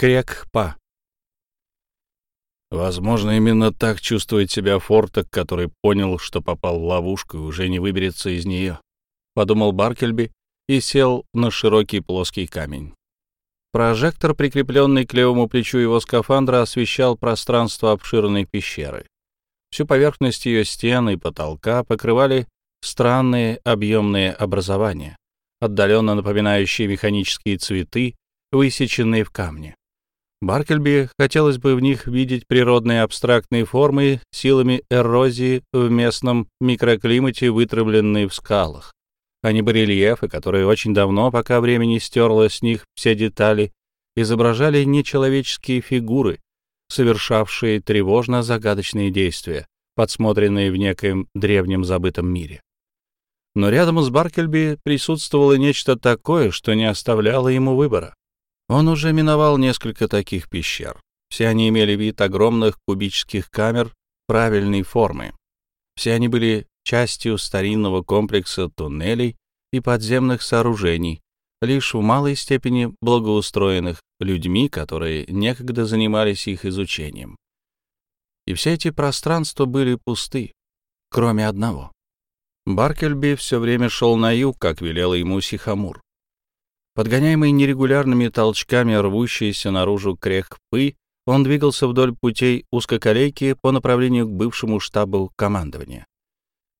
Крекпа. Возможно, именно так чувствует себя Форток, который понял, что попал в ловушку и уже не выберется из нее, — подумал Баркельби и сел на широкий плоский камень. Прожектор, прикрепленный к левому плечу его скафандра, освещал пространство обширной пещеры. Всю поверхность ее стен и потолка покрывали странные объемные образования, отдаленно напоминающие механические цветы, высеченные в камне. Баркельби хотелось бы в них видеть природные абстрактные формы силами эрозии в местном микроклимате, вытравленные в скалах а не барельефы, которые очень давно, пока времени стерло с них все детали, изображали нечеловеческие фигуры, совершавшие тревожно-загадочные действия, подсмотренные в некоем древнем забытом мире. Но рядом с Баркельби присутствовало нечто такое, что не оставляло ему выбора. Он уже миновал несколько таких пещер. Все они имели вид огромных кубических камер правильной формы. Все они были частью старинного комплекса туннелей и подземных сооружений, лишь в малой степени благоустроенных людьми, которые некогда занимались их изучением. И все эти пространства были пусты, кроме одного. Баркельби все время шел на юг, как велел ему Сихамур. Подгоняемый нерегулярными толчками рвущейся наружу крехпы, он двигался вдоль путей узкоколейки по направлению к бывшему штабу командования.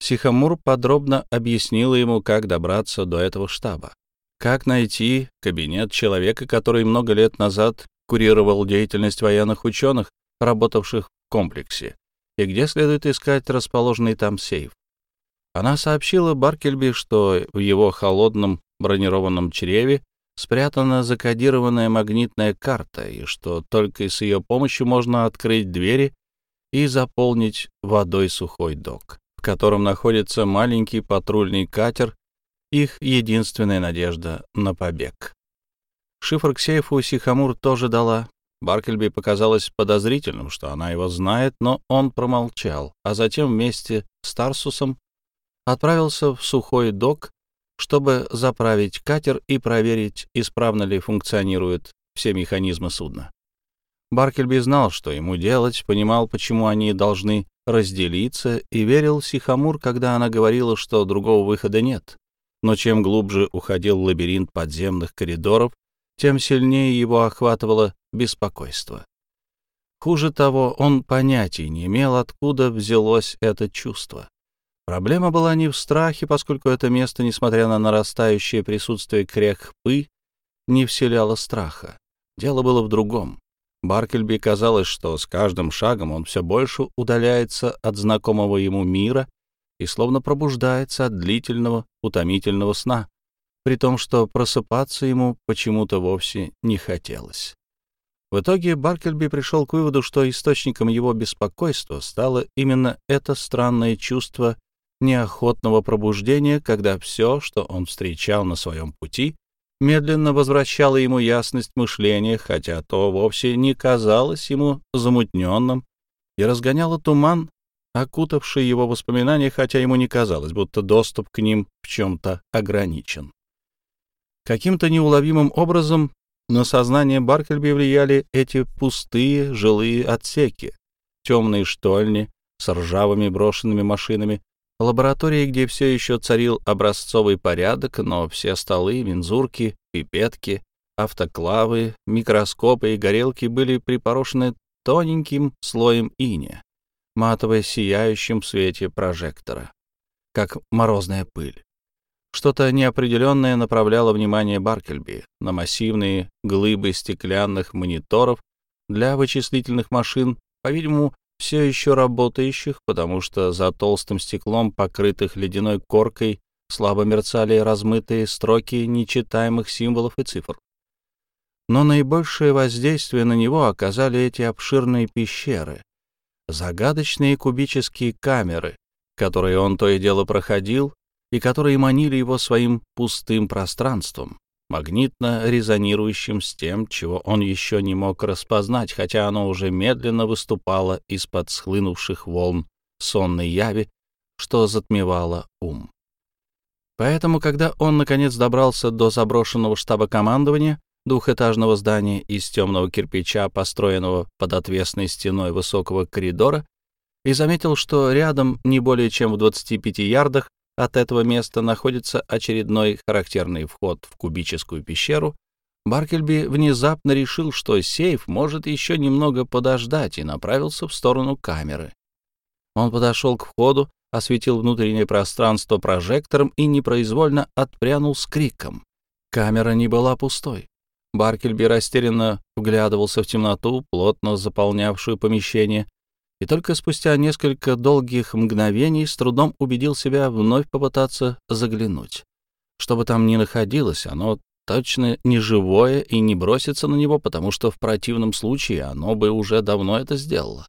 Сихамур подробно объяснила ему, как добраться до этого штаба, как найти кабинет человека, который много лет назад курировал деятельность военных ученых, работавших в комплексе, и где следует искать расположенный там сейф. Она сообщила Баркельби, что в его холодном бронированном чреве спрятана закодированная магнитная карта, и что только с ее помощью можно открыть двери и заполнить водой сухой док в котором находится маленький патрульный катер, их единственная надежда на побег. Шифр к сейфу Сихамур тоже дала. Баркельби показалось подозрительным, что она его знает, но он промолчал, а затем вместе с Тарсусом отправился в сухой док, чтобы заправить катер и проверить, исправно ли функционируют все механизмы судна. Баркельби знал, что ему делать, понимал, почему они должны разделиться, и верил Сихамур, когда она говорила, что другого выхода нет. Но чем глубже уходил лабиринт подземных коридоров, тем сильнее его охватывало беспокойство. Хуже того, он понятия не имел, откуда взялось это чувство. Проблема была не в страхе, поскольку это место, несмотря на нарастающее присутствие крехпы, не вселяло страха. Дело было в другом. Баркельби казалось, что с каждым шагом он все больше удаляется от знакомого ему мира и словно пробуждается от длительного, утомительного сна, при том, что просыпаться ему почему-то вовсе не хотелось. В итоге Баркельби пришел к выводу, что источником его беспокойства стало именно это странное чувство неохотного пробуждения, когда все, что он встречал на своем пути, медленно возвращало ему ясность мышления, хотя то вовсе не казалось ему замутненным, и разгоняло туман, окутавший его воспоминания, хотя ему не казалось, будто доступ к ним в чем-то ограничен. Каким-то неуловимым образом на сознание Баркельби влияли эти пустые жилые отсеки, темные штольни с ржавыми брошенными машинами, лаборатории, где все еще царил образцовый порядок, но все столы, мензурки, пипетки, автоклавы, микроскопы и горелки были припорошены тоненьким слоем иния, матово сияющим в свете прожектора, как морозная пыль. Что-то неопределенное направляло внимание Баркельби на массивные глыбы стеклянных мониторов для вычислительных машин, по-видимому, все еще работающих, потому что за толстым стеклом, покрытых ледяной коркой, слабо мерцали размытые строки нечитаемых символов и цифр. Но наибольшее воздействие на него оказали эти обширные пещеры, загадочные кубические камеры, которые он то и дело проходил, и которые манили его своим пустым пространством, магнитно резонирующим с тем, чего он еще не мог распознать, хотя оно уже медленно выступало из-под схлынувших волн сонной яви, что затмевало ум. Поэтому, когда он, наконец, добрался до заброшенного штаба командования, двухэтажного здания из темного кирпича, построенного под отвесной стеной высокого коридора, и заметил, что рядом, не более чем в 25 ярдах от этого места, находится очередной характерный вход в кубическую пещеру, Баркельби внезапно решил, что сейф может еще немного подождать, и направился в сторону камеры. Он подошел к входу, осветил внутреннее пространство прожектором и непроизвольно отпрянул с криком. Камера не была пустой. Баркельби растерянно вглядывался в темноту, плотно заполнявшую помещение, и только спустя несколько долгих мгновений с трудом убедил себя вновь попытаться заглянуть. Что бы там ни находилось, оно точно не живое и не бросится на него, потому что в противном случае оно бы уже давно это сделало.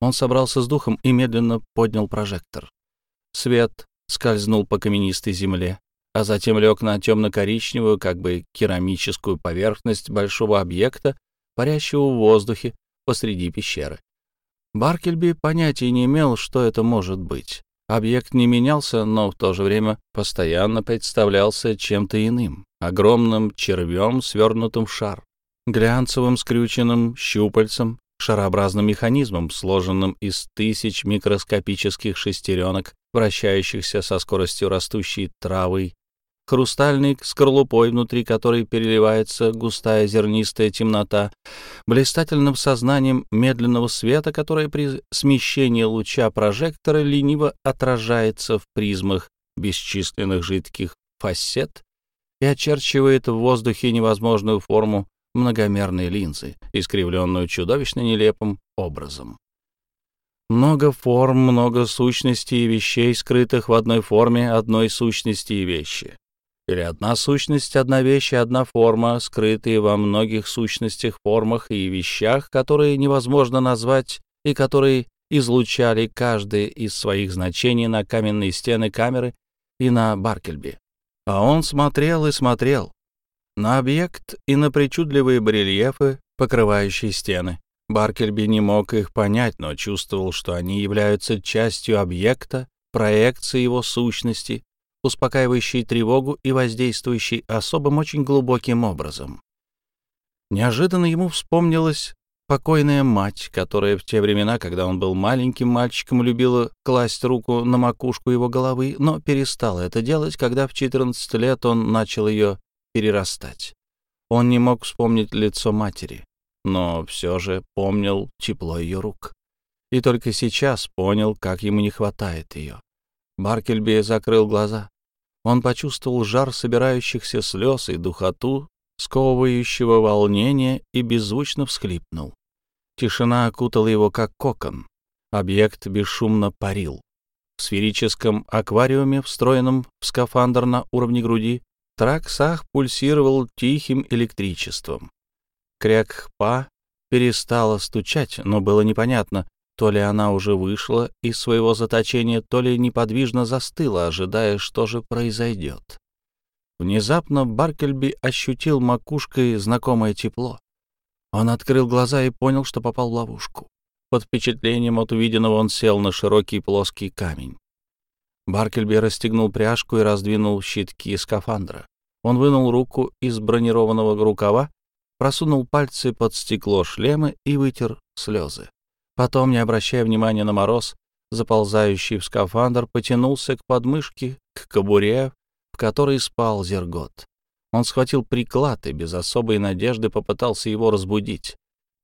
Он собрался с духом и медленно поднял прожектор. Свет скользнул по каменистой земле, а затем лег на темно-коричневую, как бы керамическую поверхность большого объекта, парящего в воздухе посреди пещеры. Баркельби понятия не имел, что это может быть. Объект не менялся, но в то же время постоянно представлялся чем-то иным, огромным червем, свернутым в шар, глянцевым скрюченным щупальцем, шарообразным механизмом, сложенным из тысяч микроскопических шестеренок, вращающихся со скоростью растущей травы хрустальной скорлупой, внутри которой переливается густая зернистая темнота, блистательным сознанием медленного света, которое при смещении луча прожектора лениво отражается в призмах бесчисленных жидких фасет и очерчивает в воздухе невозможную форму многомерной линзы, искривленную чудовищно нелепым образом. Много форм, много сущностей и вещей, скрытых в одной форме одной сущности и вещи. Или одна сущность, одна вещь и одна форма, скрытые во многих сущностях, формах и вещах, которые невозможно назвать и которые излучали каждое из своих значений на каменные стены камеры и на Баркельби. А он смотрел и смотрел на объект и на причудливые барельефы, покрывающие стены. Баркельби не мог их понять, но чувствовал, что они являются частью объекта, проекции его сущности, успокаивающий тревогу и воздействующий особым очень глубоким образом. Неожиданно ему вспомнилась покойная мать, которая в те времена, когда он был маленьким мальчиком, любила класть руку на макушку его головы, но перестала это делать, когда в 14 лет он начал ее перерастать. Он не мог вспомнить лицо матери, но все же помнил тепло ее рук. И только сейчас понял, как ему не хватает ее. Баркельби закрыл глаза. Он почувствовал жар собирающихся слез и духоту, сковывающего волнения, и беззвучно всхлипнул. Тишина окутала его, как кокон. Объект бесшумно парил. В сферическом аквариуме, встроенном в скафандр на уровне груди, Траксах пульсировал тихим электричеством. Крякхпа перестала стучать, но было непонятно, то ли она уже вышла из своего заточения, то ли неподвижно застыла, ожидая, что же произойдет. Внезапно Баркельби ощутил макушкой знакомое тепло. Он открыл глаза и понял, что попал в ловушку. Под впечатлением от увиденного он сел на широкий плоский камень. Баркельби расстегнул пряжку и раздвинул щитки скафандра. Он вынул руку из бронированного рукава, просунул пальцы под стекло шлема и вытер слезы. Потом, не обращая внимания на мороз, заползающий в скафандр, потянулся к подмышке, к кобуре, в которой спал Зергот. Он схватил приклад и без особой надежды попытался его разбудить.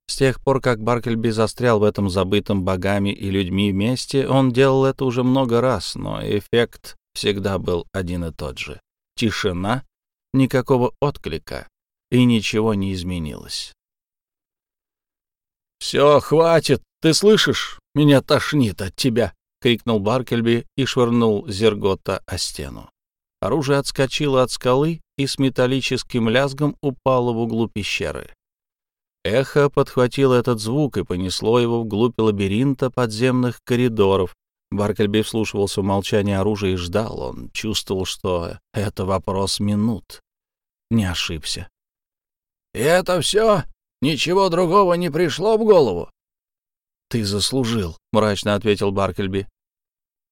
С тех пор, как Баркельби застрял в этом забытом богами и людьми месте, он делал это уже много раз, но эффект всегда был один и тот же. Тишина, никакого отклика, и ничего не изменилось. «Все, хватит!» «Ты слышишь? Меня тошнит от тебя!» — крикнул Баркельби и швырнул Зергота о стену. Оружие отскочило от скалы и с металлическим лязгом упало в углу пещеры. Эхо подхватило этот звук и понесло его вглубь лабиринта подземных коридоров. Баркельби вслушивался в молчание оружия и ждал. Он чувствовал, что это вопрос минут. Не ошибся. — И это все? Ничего другого не пришло в голову? Ты заслужил», — мрачно ответил Баркельби.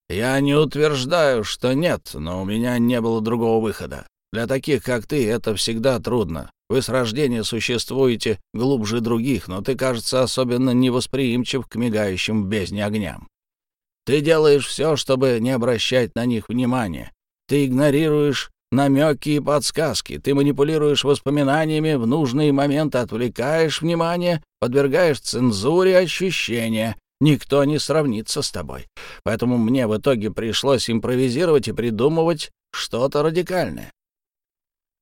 «Я не утверждаю, что нет, но у меня не было другого выхода. Для таких, как ты, это всегда трудно. Вы с рождения существуете глубже других, но ты, кажется, особенно невосприимчив к мигающим в бездне огням. Ты делаешь все, чтобы не обращать на них внимания. Ты игнорируешь намеки и подсказки. Ты манипулируешь воспоминаниями, в нужные моменты отвлекаешь внимание, подвергаешь цензуре ощущения. Никто не сравнится с тобой. Поэтому мне в итоге пришлось импровизировать и придумывать что-то радикальное.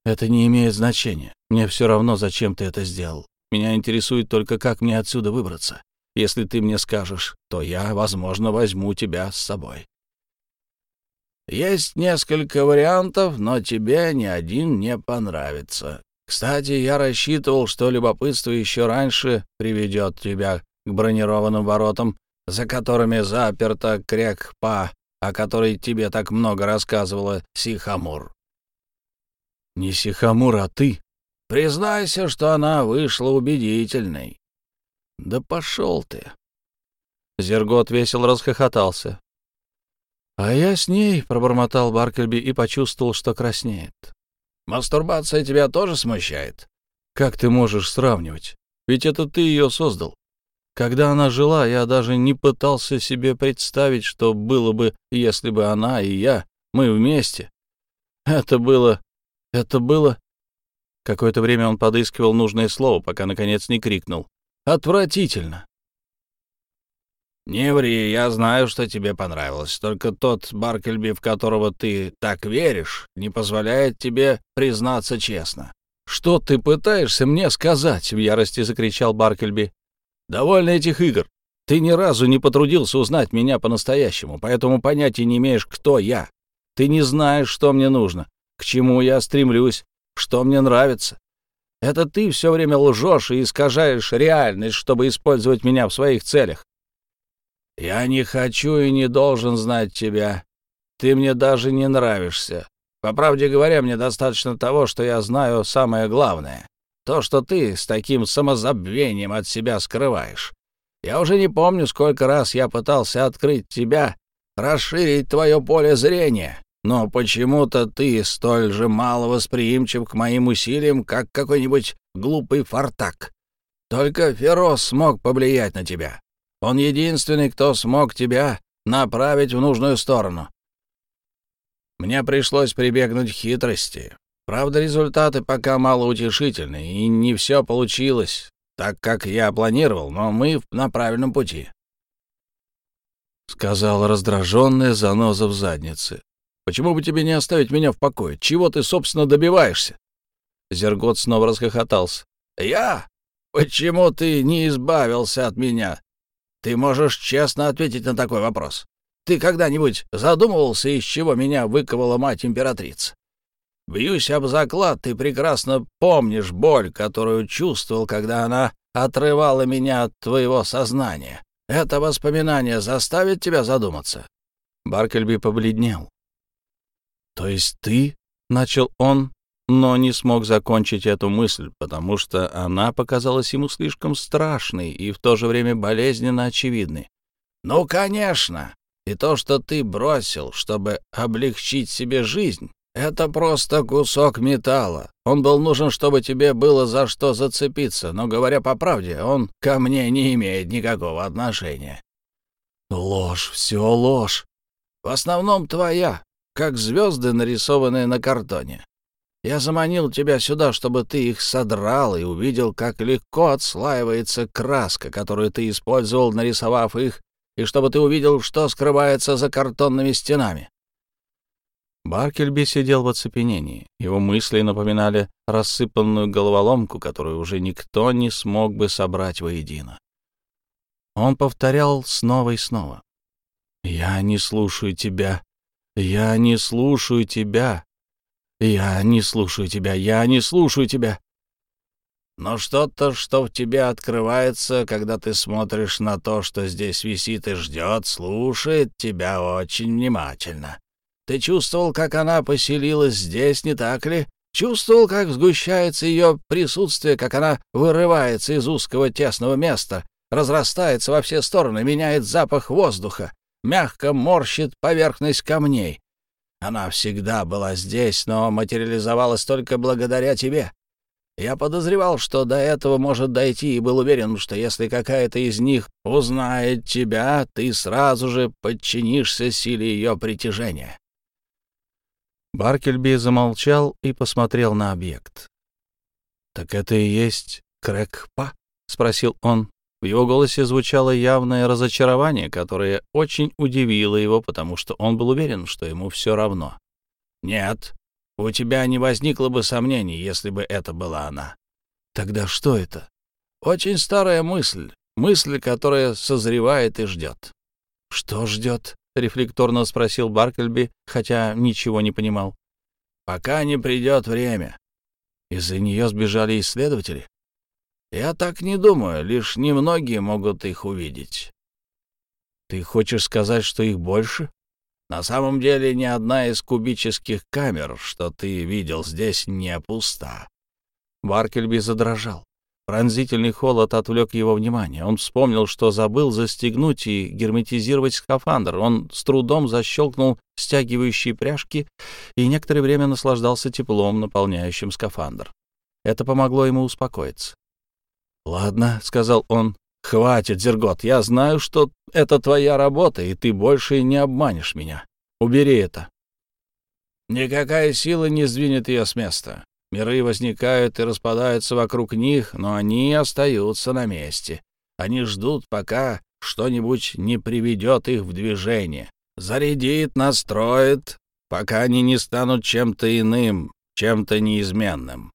Это не имеет значения. Мне все равно, зачем ты это сделал. Меня интересует только, как мне отсюда выбраться. Если ты мне скажешь, то я, возможно, возьму тебя с собой. Есть несколько вариантов, но тебе ни один не понравится. Кстати, я рассчитывал, что любопытство еще раньше приведет тебя к бронированным воротам, за которыми заперта Крекпа, о которой тебе так много рассказывала Сихамур. Не Сихамур, а ты. Признайся, что она вышла убедительной. Да пошел ты. Зергот весело расхохотался. «А я с ней», — пробормотал Баркельби и почувствовал, что краснеет. «Мастурбация тебя тоже смущает?» «Как ты можешь сравнивать? Ведь это ты ее создал. Когда она жила, я даже не пытался себе представить, что было бы, если бы она и я, мы вместе. Это было... это было...» Какое-то время он подыскивал нужное слово, пока, наконец, не крикнул. «Отвратительно!» «Не ври, я знаю, что тебе понравилось. Только тот Баркельби, в которого ты так веришь, не позволяет тебе признаться честно». «Что ты пытаешься мне сказать?» — в ярости закричал Баркельби. «Довольно этих игр. Ты ни разу не потрудился узнать меня по-настоящему, поэтому понятия не имеешь, кто я. Ты не знаешь, что мне нужно, к чему я стремлюсь, что мне нравится. Это ты все время лжешь и искажаешь реальность, чтобы использовать меня в своих целях. Я не хочу и не должен знать тебя. Ты мне даже не нравишься. По правде говоря, мне достаточно того, что я знаю самое главное. То, что ты с таким самозабвением от себя скрываешь. Я уже не помню, сколько раз я пытался открыть тебя, расширить твое поле зрения, но почему-то ты столь же мало восприимчив к моим усилиям, как какой-нибудь глупый фартак. Только Ферос смог повлиять на тебя. Он единственный, кто смог тебя направить в нужную сторону. Мне пришлось прибегнуть к хитрости. Правда, результаты пока малоутешительны, и не все получилось так, как я планировал, но мы на правильном пути. Сказала раздраженная заноза в заднице. «Почему бы тебе не оставить меня в покое? Чего ты, собственно, добиваешься?» Зергот снова расхохотался. «Я? Почему ты не избавился от меня? Ты можешь честно ответить на такой вопрос. Ты когда-нибудь задумывался, из чего меня выковала мать-императрица? Бьюсь об заклад, ты прекрасно помнишь боль, которую чувствовал, когда она отрывала меня от твоего сознания. Это воспоминание заставит тебя задуматься?» Баркельби побледнел. «То есть ты?» — начал он, но не смог закончить эту мысль, потому что она показалась ему слишком страшной и в то же время болезненно очевидной. «Ну, конечно! И то, что ты бросил, чтобы облегчить себе жизнь, это просто кусок металла. Он был нужен, чтобы тебе было за что зацепиться, но, говоря по правде, он ко мне не имеет никакого отношения». «Ложь, все ложь!» «В основном твоя, как звезды, нарисованные на картоне. Я заманил тебя сюда, чтобы ты их содрал и увидел, как легко отслаивается краска, которую ты использовал, нарисовав их, и чтобы ты увидел, что скрывается за картонными стенами. Баркельби сидел в оцепенении. Его мысли напоминали рассыпанную головоломку, которую уже никто не смог бы собрать воедино. Он повторял снова и снова. «Я не слушаю тебя. Я не слушаю тебя. «Я не слушаю тебя, я не слушаю тебя». Но что-то, что в тебе открывается, когда ты смотришь на то, что здесь висит и ждет, слушает тебя очень внимательно. Ты чувствовал, как она поселилась здесь, не так ли? Чувствовал, как сгущается ее присутствие, как она вырывается из узкого тесного места, разрастается во все стороны, меняет запах воздуха, мягко морщит поверхность камней. Она всегда была здесь, но материализовалась только благодаря тебе. Я подозревал, что до этого может дойти, и был уверен, что если какая-то из них узнает тебя, ты сразу же подчинишься силе ее притяжения. Баркельби замолчал и посмотрел на объект. «Так это и есть Крэкпа?» — спросил он. В его голосе звучало явное разочарование, которое очень удивило его, потому что он был уверен, что ему все равно. «Нет, у тебя не возникло бы сомнений, если бы это была она». «Тогда что это?» «Очень старая мысль, мысль, которая созревает и ждет». «Что ждет?» — рефлекторно спросил Баркельби, хотя ничего не понимал. «Пока не придет время». Из-за нее сбежали исследователи. Я так не думаю, лишь немногие могут их увидеть. Ты хочешь сказать, что их больше? На самом деле ни одна из кубических камер, что ты видел здесь, не пуста. Баркельби задрожал. Пронзительный холод отвлек его внимание. Он вспомнил, что забыл застегнуть и герметизировать скафандр. Он с трудом защелкнул стягивающие пряжки и некоторое время наслаждался теплом, наполняющим скафандр. Это помогло ему успокоиться. «Ладно», — сказал он, — «хватит, Зергот, я знаю, что это твоя работа, и ты больше не обманешь меня. Убери это». «Никакая сила не сдвинет ее с места. Миры возникают и распадаются вокруг них, но они остаются на месте. Они ждут, пока что-нибудь не приведет их в движение, зарядит, настроит, пока они не станут чем-то иным, чем-то неизменным.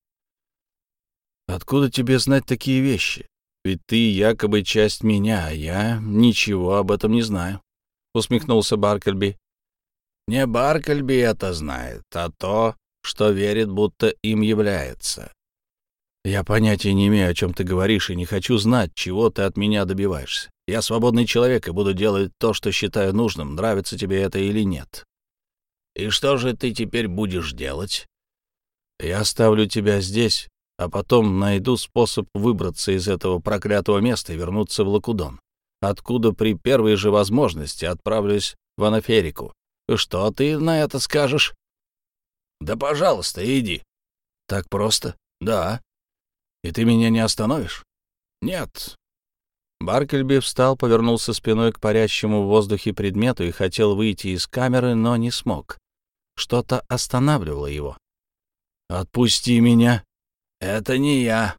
Откуда тебе знать такие вещи? Ведь ты якобы часть меня, а я ничего об этом не знаю. Усмехнулся Баркельби. Не Баркельби это знает, а то, что верит, будто им является. Я понятия не имею, о чем ты говоришь, и не хочу знать, чего ты от меня добиваешься. Я свободный человек и буду делать то, что считаю нужным, нравится тебе это или нет. И что же ты теперь будешь делать? Я оставлю тебя здесь, а потом найду способ выбраться из этого проклятого места и вернуться в Лакудон, откуда при первой же возможности отправлюсь в Анаферику. Что ты на это скажешь? Да, пожалуйста, иди. Так просто? Да. И ты меня не остановишь? Нет. Баркельби встал, повернулся спиной к парящему в воздухе предмету и хотел выйти из камеры, но не смог. Что-то останавливало его. «Отпусти меня!» «Это не я».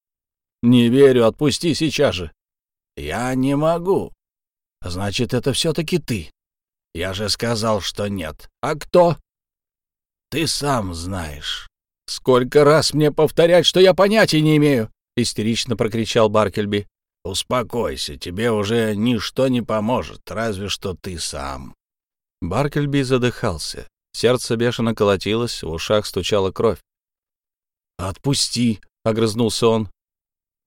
«Не верю, отпусти сейчас же». «Я не могу». «Значит, это все-таки ты». «Я же сказал, что нет». «А кто?» «Ты сам знаешь». «Сколько раз мне повторять, что я понятия не имею?» — истерично прокричал Баркельби. «Успокойся, тебе уже ничто не поможет, разве что ты сам». Баркельби задыхался. Сердце бешено колотилось, в ушах стучала кровь. «Отпусти!» — огрызнулся он.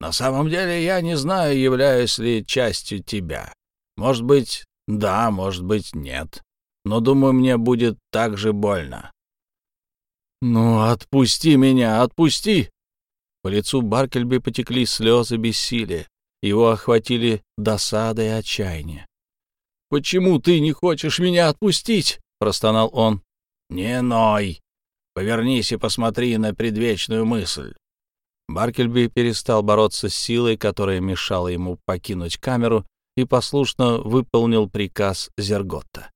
«На самом деле я не знаю, являюсь ли частью тебя. Может быть, да, может быть, нет. Но, думаю, мне будет так же больно». «Ну, отпусти меня, отпусти!» По лицу Баркельби потекли слезы бессилия. Его охватили досада и отчаяние. «Почему ты не хочешь меня отпустить?» — простонал он. «Не ной. Повернись и посмотри на предвечную мысль. Баркельби перестал бороться с силой, которая мешала ему покинуть камеру, и послушно выполнил приказ Зерготта.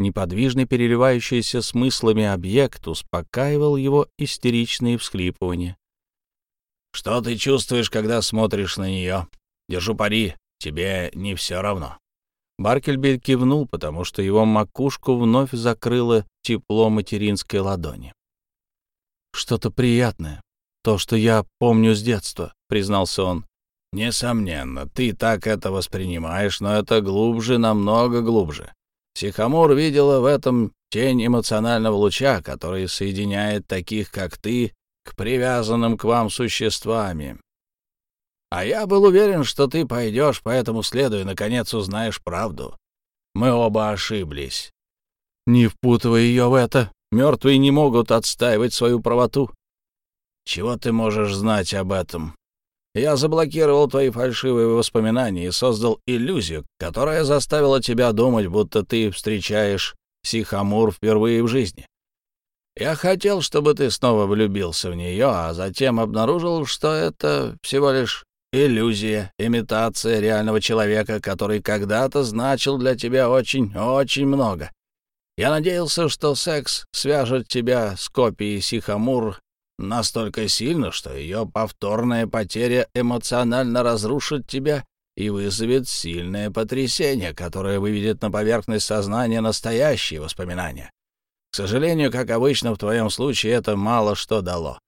Неподвижный, переливающийся смыслами объект успокаивал его истеричные всхлипывания. «Что ты чувствуешь, когда смотришь на нее? Держу пари, тебе не все равно». Баркельби кивнул, потому что его макушку вновь закрыло тепло материнской ладони. «Что-то приятное», то, что я помню с детства», — признался он. «Несомненно, ты так это воспринимаешь, но это глубже, намного глубже. Сихамур видела в этом тень эмоционального луча, который соединяет таких, как ты, к привязанным к вам существами. А я был уверен, что ты пойдешь по этому следу и, наконец, узнаешь правду. Мы оба ошиблись. Не впутывай ее в это. Мертвые не могут отстаивать свою правоту. Чего ты можешь знать об этом? Я заблокировал твои фальшивые воспоминания и создал иллюзию, которая заставила тебя думать, будто ты встречаешь Сихамур впервые в жизни. Я хотел, чтобы ты снова влюбился в нее, а затем обнаружил, что это всего лишь иллюзия, имитация реального человека, который когда-то значил для тебя очень-очень много. Я надеялся, что секс свяжет тебя с копией Сихамур настолько сильно, что ее повторная потеря эмоционально разрушит тебя и вызовет сильное потрясение, которое выведет на поверхность сознания настоящие воспоминания. К сожалению, как обычно в твоем случае, это мало что дало.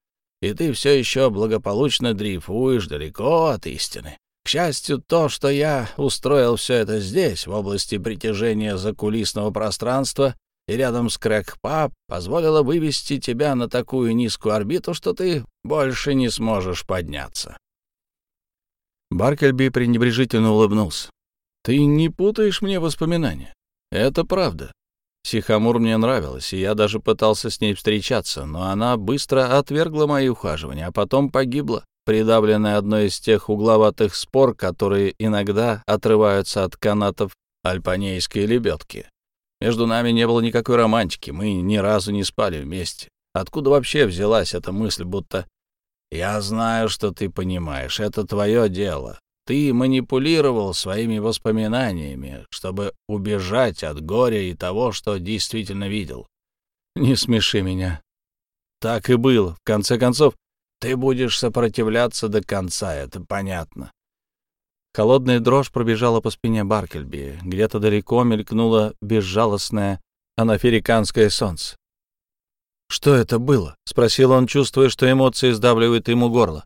И ты все еще благополучно дрейфуешь далеко от истины. К счастью, то, что я устроил все это здесь, в области притяжения закулисного пространства и рядом с Крэкпап, позволило вывести тебя на такую низкую орбиту, что ты больше не сможешь подняться. Баркельби пренебрежительно улыбнулся. «Ты не путаешь мне воспоминания. Это правда. Сихамур мне нравилась, и я даже пытался с ней встречаться, но она быстро отвергла мои ухаживания, а потом погибла, придавленная одной из тех угловатых спор, которые иногда отрываются от канатов альпанейской лебедки. Между нами не было никакой романтики, мы ни разу не спали вместе. Откуда вообще взялась эта мысль, будто «Я знаю, что ты понимаешь, это твое дело. Ты манипулировал своими воспоминаниями, чтобы убежать от горя и того, что действительно видел. Не смеши меня. Так и было. В конце концов, ты будешь сопротивляться до конца, это понятно. Холодная дрожь пробежала по спине Баркельби. Где-то далеко мелькнуло безжалостное анафериканское солнце. «Что это было?» — спросил он, чувствуя, что эмоции сдавливают ему горло.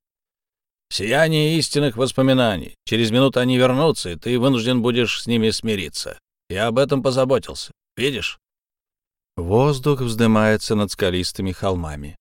Сияние истинных воспоминаний. Через минуту они вернутся, и ты вынужден будешь с ними смириться. Я об этом позаботился. Видишь? Воздух вздымается над скалистыми холмами.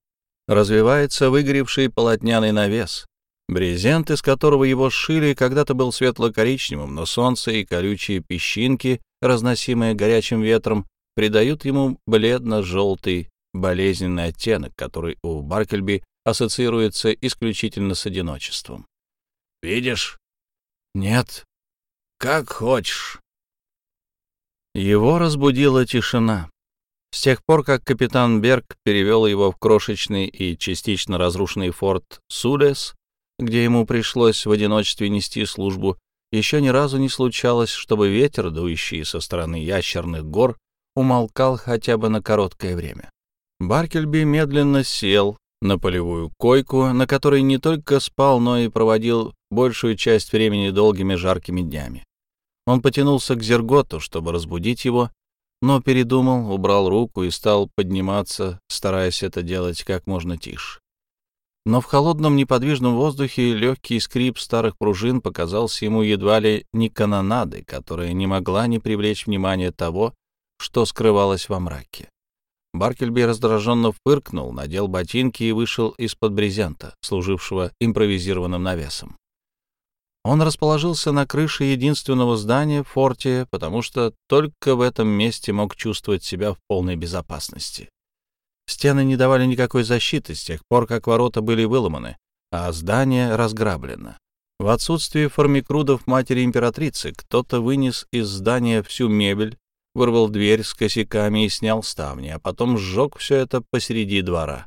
Развивается выгоревший полотняный навес. Брезент, из которого его сшили, когда-то был светло-коричневым, но солнце и колючие песчинки, разносимые горячим ветром, придают ему бледно-желтый болезненный оттенок, который у Баркельби ассоциируется исключительно с одиночеством. «Видишь?» «Нет». «Как хочешь». Его разбудила тишина. С тех пор, как капитан Берг перевел его в крошечный и частично разрушенный форт Судес, где ему пришлось в одиночестве нести службу, еще ни разу не случалось, чтобы ветер, дующий со стороны ящерных гор, умолкал хотя бы на короткое время. Баркельби медленно сел, на полевую койку, на которой не только спал, но и проводил большую часть времени долгими жаркими днями. Он потянулся к Зерготу, чтобы разбудить его, но передумал, убрал руку и стал подниматься, стараясь это делать как можно тише. Но в холодном неподвижном воздухе легкий скрип старых пружин показался ему едва ли не канонадой, которая не могла не привлечь внимание того, что скрывалось во мраке. Баркельби раздраженно фыркнул, надел ботинки и вышел из-под брезента, служившего импровизированным навесом. Он расположился на крыше единственного здания в форте, потому что только в этом месте мог чувствовать себя в полной безопасности. Стены не давали никакой защиты с тех пор, как ворота были выломаны, а здание разграблено. В отсутствие формикрудов матери императрицы кто-то вынес из здания всю мебель, вырвал дверь с косяками и снял ставни, а потом сжег все это посреди двора.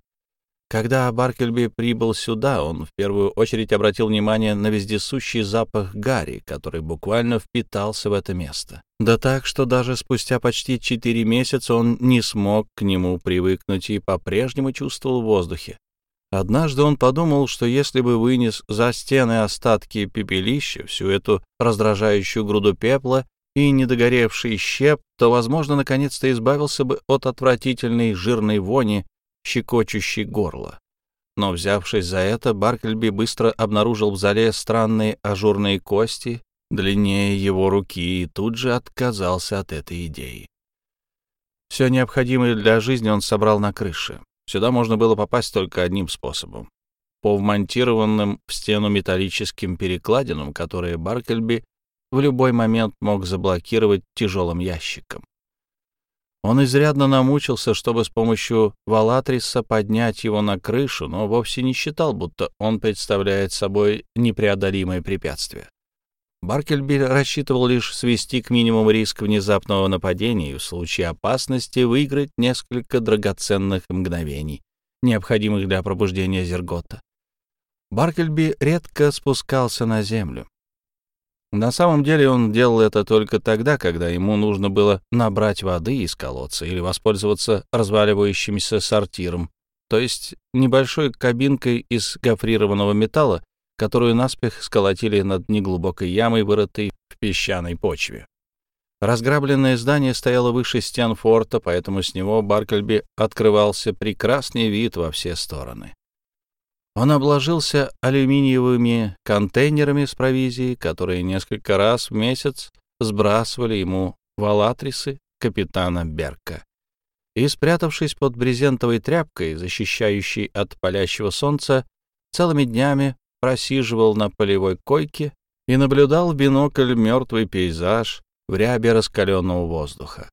Когда Баркельби прибыл сюда, он в первую очередь обратил внимание на вездесущий запах гари, который буквально впитался в это место. Да так, что даже спустя почти четыре месяца он не смог к нему привыкнуть и по-прежнему чувствовал в воздухе. Однажды он подумал, что если бы вынес за стены остатки пепелища, всю эту раздражающую груду пепла и недогоревший щеп, то, возможно, наконец-то избавился бы от отвратительной жирной вони, щекочущей горло. Но, взявшись за это, Баркельби быстро обнаружил в зале странные ажурные кости, длиннее его руки, и тут же отказался от этой идеи. Все необходимое для жизни он собрал на крыше. Сюда можно было попасть только одним способом — по вмонтированным в стену металлическим перекладинам, которые Баркельби в любой момент мог заблокировать тяжелым ящиком. Он изрядно намучился, чтобы с помощью Валатриса поднять его на крышу, но вовсе не считал, будто он представляет собой непреодолимое препятствие. Баркельби рассчитывал лишь свести к минимуму риск внезапного нападения и в случае опасности выиграть несколько драгоценных мгновений, необходимых для пробуждения Зергота. Баркельби редко спускался на землю. На самом деле он делал это только тогда, когда ему нужно было набрать воды из колодца или воспользоваться разваливающимся сортиром, то есть небольшой кабинкой из гофрированного металла, которую наспех сколотили над неглубокой ямой, вырытой в песчаной почве. Разграбленное здание стояло выше стен форта, поэтому с него Баркельби открывался прекрасный вид во все стороны. Он обложился алюминиевыми контейнерами с провизией, которые несколько раз в месяц сбрасывали ему валатрисы капитана Берка. И, спрятавшись под брезентовой тряпкой, защищающей от палящего солнца, целыми днями просиживал на полевой койке и наблюдал в бинокль мертвый пейзаж в рябе раскаленного воздуха.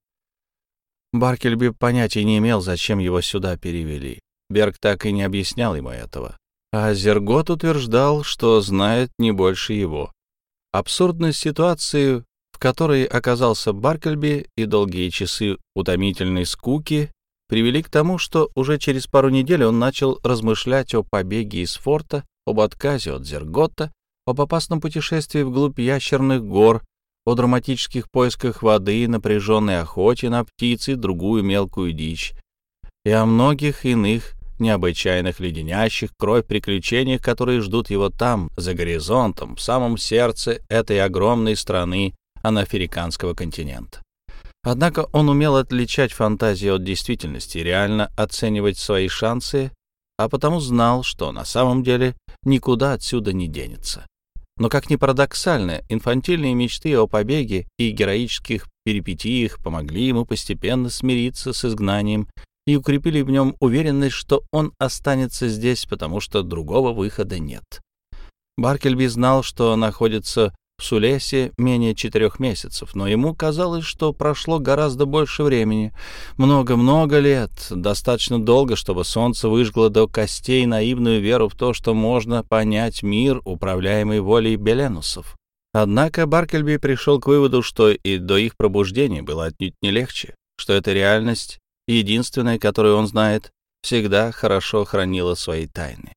Баркельби понятия не имел, зачем его сюда перевели. Берг так и не объяснял ему этого а Зергот утверждал, что знает не больше его. Абсурдность ситуации, в которой оказался Баркельби, и долгие часы утомительной скуки привели к тому, что уже через пару недель он начал размышлять о побеге из форта, об отказе от Зергота, об опасном путешествии вглубь ящерных гор, о драматических поисках воды напряженной охоте на птиц и другую мелкую дичь, и о многих иных необычайных, леденящих кровь приключениях, которые ждут его там, за горизонтом, в самом сердце этой огромной страны анафриканского континента. Однако он умел отличать фантазию от действительности, реально оценивать свои шансы, а потому знал, что на самом деле никуда отсюда не денется. Но, как ни парадоксально, инфантильные мечты о побеге и героических перипетиях помогли ему постепенно смириться с изгнанием и укрепили в нем уверенность, что он останется здесь, потому что другого выхода нет. Баркельби знал, что находится в Сулесе менее четырех месяцев, но ему казалось, что прошло гораздо больше времени. Много-много лет, достаточно долго, чтобы солнце выжгло до костей наивную веру в то, что можно понять мир, управляемый волей Беленусов. Однако Баркельби пришел к выводу, что и до их пробуждения было отнюдь не легче, что эта реальность единственная, которую он знает, всегда хорошо хранила свои тайны.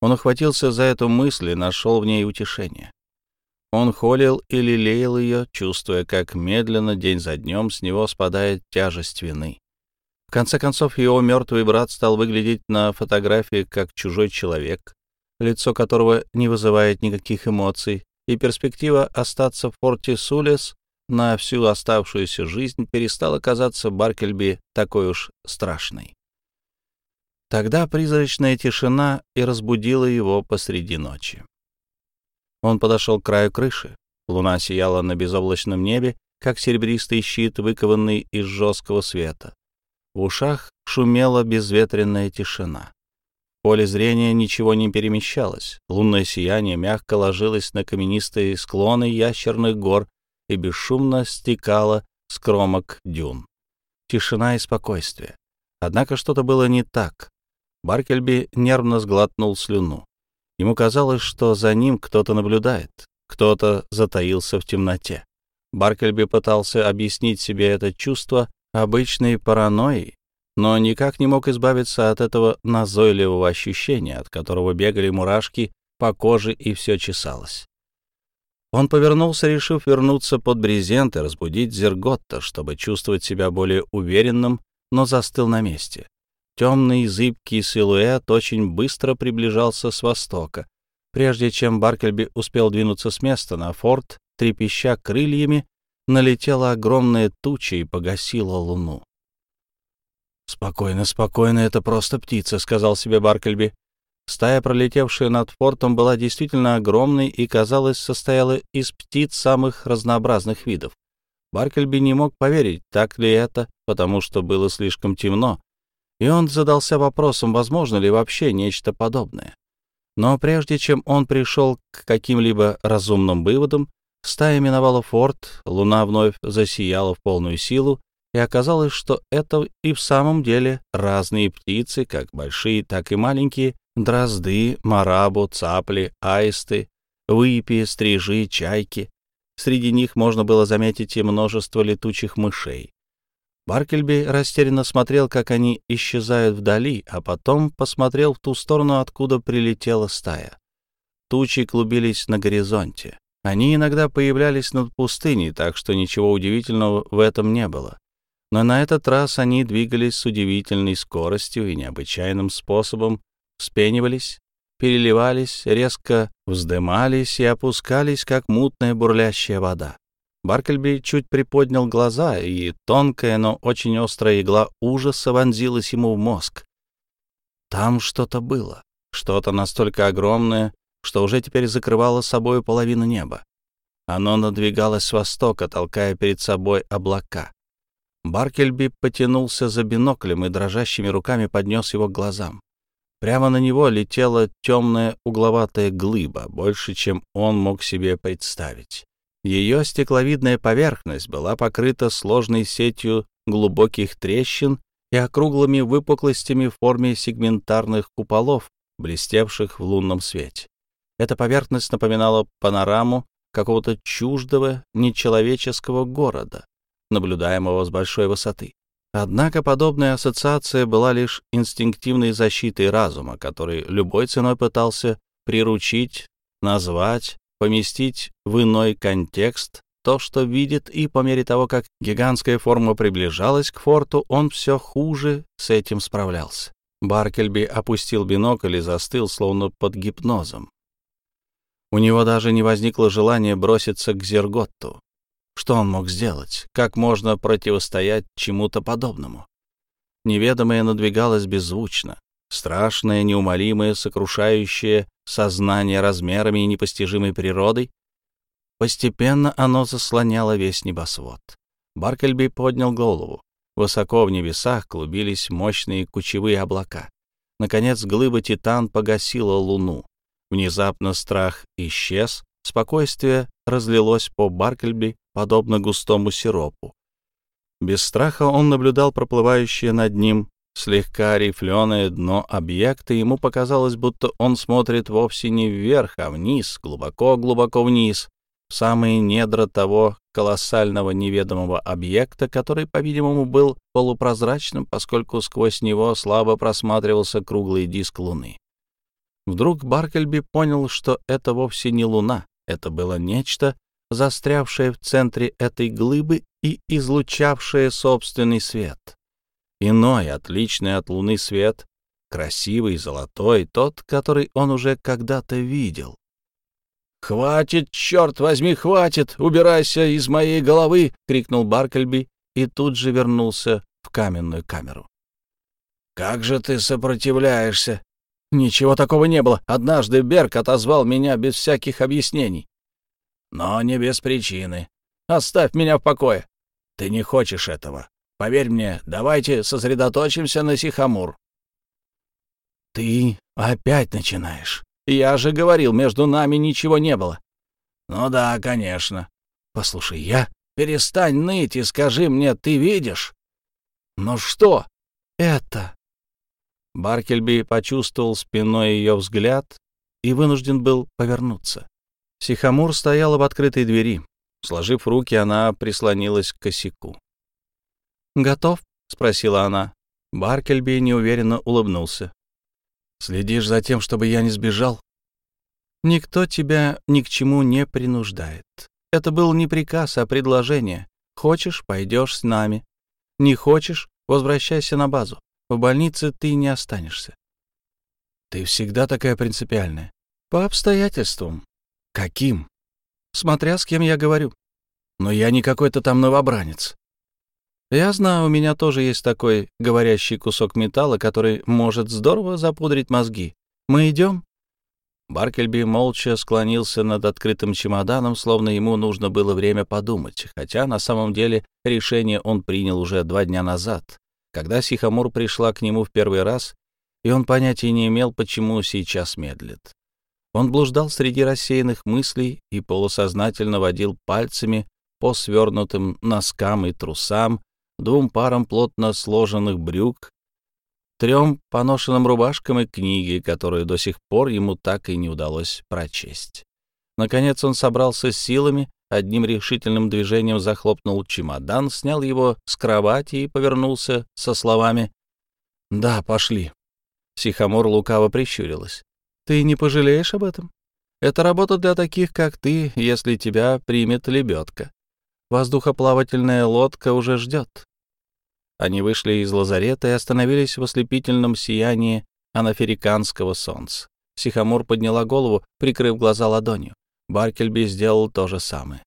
Он ухватился за эту мысль и нашел в ней утешение. Он холил и лелеял ее, чувствуя, как медленно день за днем с него спадает тяжесть вины. В конце концов, его мертвый брат стал выглядеть на фотографии как чужой человек, лицо которого не вызывает никаких эмоций, и перспектива остаться в форте Сулес на всю оставшуюся жизнь перестала казаться Баркельби такой уж страшной. Тогда призрачная тишина и разбудила его посреди ночи. Он подошел к краю крыши. Луна сияла на безоблачном небе, как серебристый щит, выкованный из жесткого света. В ушах шумела безветренная тишина. Поле зрения ничего не перемещалось. Лунное сияние мягко ложилось на каменистые склоны ящерных гор, и бесшумно стекала с кромок дюн. Тишина и спокойствие. Однако что-то было не так. Баркельби нервно сглотнул слюну. Ему казалось, что за ним кто-то наблюдает, кто-то затаился в темноте. Баркельби пытался объяснить себе это чувство обычной паранойей, но никак не мог избавиться от этого назойливого ощущения, от которого бегали мурашки по коже и все чесалось. Он повернулся, решив вернуться под брезент и разбудить Зерготта, чтобы чувствовать себя более уверенным, но застыл на месте. Темный, зыбкий силуэт очень быстро приближался с востока. Прежде чем Баркельби успел двинуться с места на форт, трепеща крыльями, налетела огромная туча и погасила луну. «Спокойно, спокойно, это просто птица», — сказал себе Баркельби. Стая, пролетевшая над фортом, была действительно огромной и, казалось, состояла из птиц самых разнообразных видов. Баркельби не мог поверить, так ли это, потому что было слишком темно, и он задался вопросом, возможно ли вообще нечто подобное. Но прежде чем он пришел к каким-либо разумным выводам, стая миновала форт, луна вновь засияла в полную силу, и оказалось, что это и в самом деле разные птицы, как большие, так и маленькие, дрозды, марабу, цапли, аисты, выпи, стрижи, чайки. Среди них можно было заметить и множество летучих мышей. Баркельби растерянно смотрел, как они исчезают вдали, а потом посмотрел в ту сторону, откуда прилетела стая. Тучи клубились на горизонте. Они иногда появлялись над пустыней, так что ничего удивительного в этом не было. Но на этот раз они двигались с удивительной скоростью и необычайным способом, вспенивались, переливались, резко вздымались и опускались, как мутная бурлящая вода. Баркельби чуть приподнял глаза, и тонкая, но очень острая игла ужаса вонзилась ему в мозг. Там что-то было, что-то настолько огромное, что уже теперь закрывало собой половину неба. Оно надвигалось с востока, толкая перед собой облака. Баркельби потянулся за биноклем и дрожащими руками поднес его к глазам. Прямо на него летела темная угловатая глыба, больше, чем он мог себе представить. Ее стекловидная поверхность была покрыта сложной сетью глубоких трещин и округлыми выпуклостями в форме сегментарных куполов, блестевших в лунном свете. Эта поверхность напоминала панораму какого-то чуждого, нечеловеческого города, наблюдаемого с большой высоты. Однако подобная ассоциация была лишь инстинктивной защитой разума, который любой ценой пытался приручить, назвать, поместить в иной контекст то, что видит, и по мере того, как гигантская форма приближалась к форту, он все хуже с этим справлялся. Баркельби опустил бинокль и застыл, словно под гипнозом. У него даже не возникло желания броситься к Зерготту. Что он мог сделать? Как можно противостоять чему-то подобному? Неведомое надвигалось беззвучно. Страшное, неумолимое, сокрушающее сознание размерами и непостижимой природой. Постепенно оно заслоняло весь небосвод. Баркельби поднял голову. Высоко в небесах клубились мощные кучевые облака. Наконец глыба Титан погасила луну. Внезапно страх исчез, спокойствие разлилось по Баркельби, подобно густому сиропу. Без страха он наблюдал проплывающее над ним слегка рифленое дно объекта, ему показалось, будто он смотрит вовсе не вверх, а вниз, глубоко-глубоко вниз, в самые недра того колоссального неведомого объекта, который, по-видимому, был полупрозрачным, поскольку сквозь него слабо просматривался круглый диск Луны. Вдруг Баркельби понял, что это вовсе не Луна, это было нечто, застрявшее в центре этой глыбы и излучавшее собственный свет. Иной, отличный от Луны свет, красивый, золотой, тот, который он уже когда-то видел. «Хватит, черт возьми, хватит! Убирайся из моей головы!» — крикнул Баркельби и тут же вернулся в каменную камеру. «Как же ты сопротивляешься?» «Ничего такого не было. Однажды Берг отозвал меня без всяких объяснений. Но не без причины. Оставь меня в покое. Ты не хочешь этого. Поверь мне, давайте сосредоточимся на Сихамур. Ты опять начинаешь. Я же говорил, между нами ничего не было. Ну да, конечно. Послушай, я... Перестань ныть и скажи мне, ты видишь? Ну что? Это... Баркельби почувствовал спиной ее взгляд и вынужден был повернуться. Сихамур стояла в открытой двери. Сложив руки, она прислонилась к косяку. «Готов?» — спросила она. Баркельби неуверенно улыбнулся. «Следишь за тем, чтобы я не сбежал?» «Никто тебя ни к чему не принуждает. Это был не приказ, а предложение. Хочешь — пойдешь с нами. Не хочешь — возвращайся на базу. В больнице ты не останешься». «Ты всегда такая принципиальная». «По обстоятельствам». «Каким?» «Смотря с кем я говорю». «Но я не какой-то там новобранец». Я знаю, у меня тоже есть такой говорящий кусок металла, который может здорово запудрить мозги. Мы идем?» Баркельби молча склонился над открытым чемоданом, словно ему нужно было время подумать, хотя на самом деле решение он принял уже два дня назад, когда Сихамур пришла к нему в первый раз, и он понятия не имел, почему сейчас медлит. Он блуждал среди рассеянных мыслей и полусознательно водил пальцами по свернутым носкам и трусам, двум парам плотно сложенных брюк, трем поношенным рубашкам и книге, которую до сих пор ему так и не удалось прочесть. Наконец он собрался с силами одним решительным движением захлопнул чемодан, снял его с кровати и повернулся со словами «Да, пошли». Психомор лукаво прищурилась. «Ты не пожалеешь об этом? Это работа для таких, как ты, если тебя примет лебедка. Воздухоплавательная лодка уже ждет». Они вышли из лазарета и остановились в ослепительном сиянии анафериканского солнца. Психомор подняла голову, прикрыв глаза ладонью. Баркельби сделал то же самое.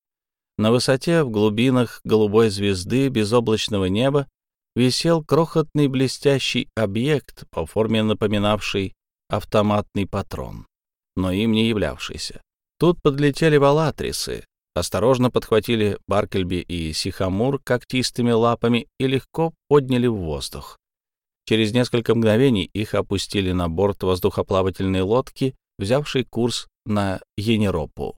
На высоте, в глубинах голубой звезды безоблачного неба, висел крохотный блестящий объект, по форме напоминавший автоматный патрон, но им не являвшийся. Тут подлетели валатрисы, осторожно подхватили Баркельби и Сихамур когтистыми лапами и легко подняли в воздух. Через несколько мгновений их опустили на борт воздухоплавательной лодки, взявшей курс на Енеропу.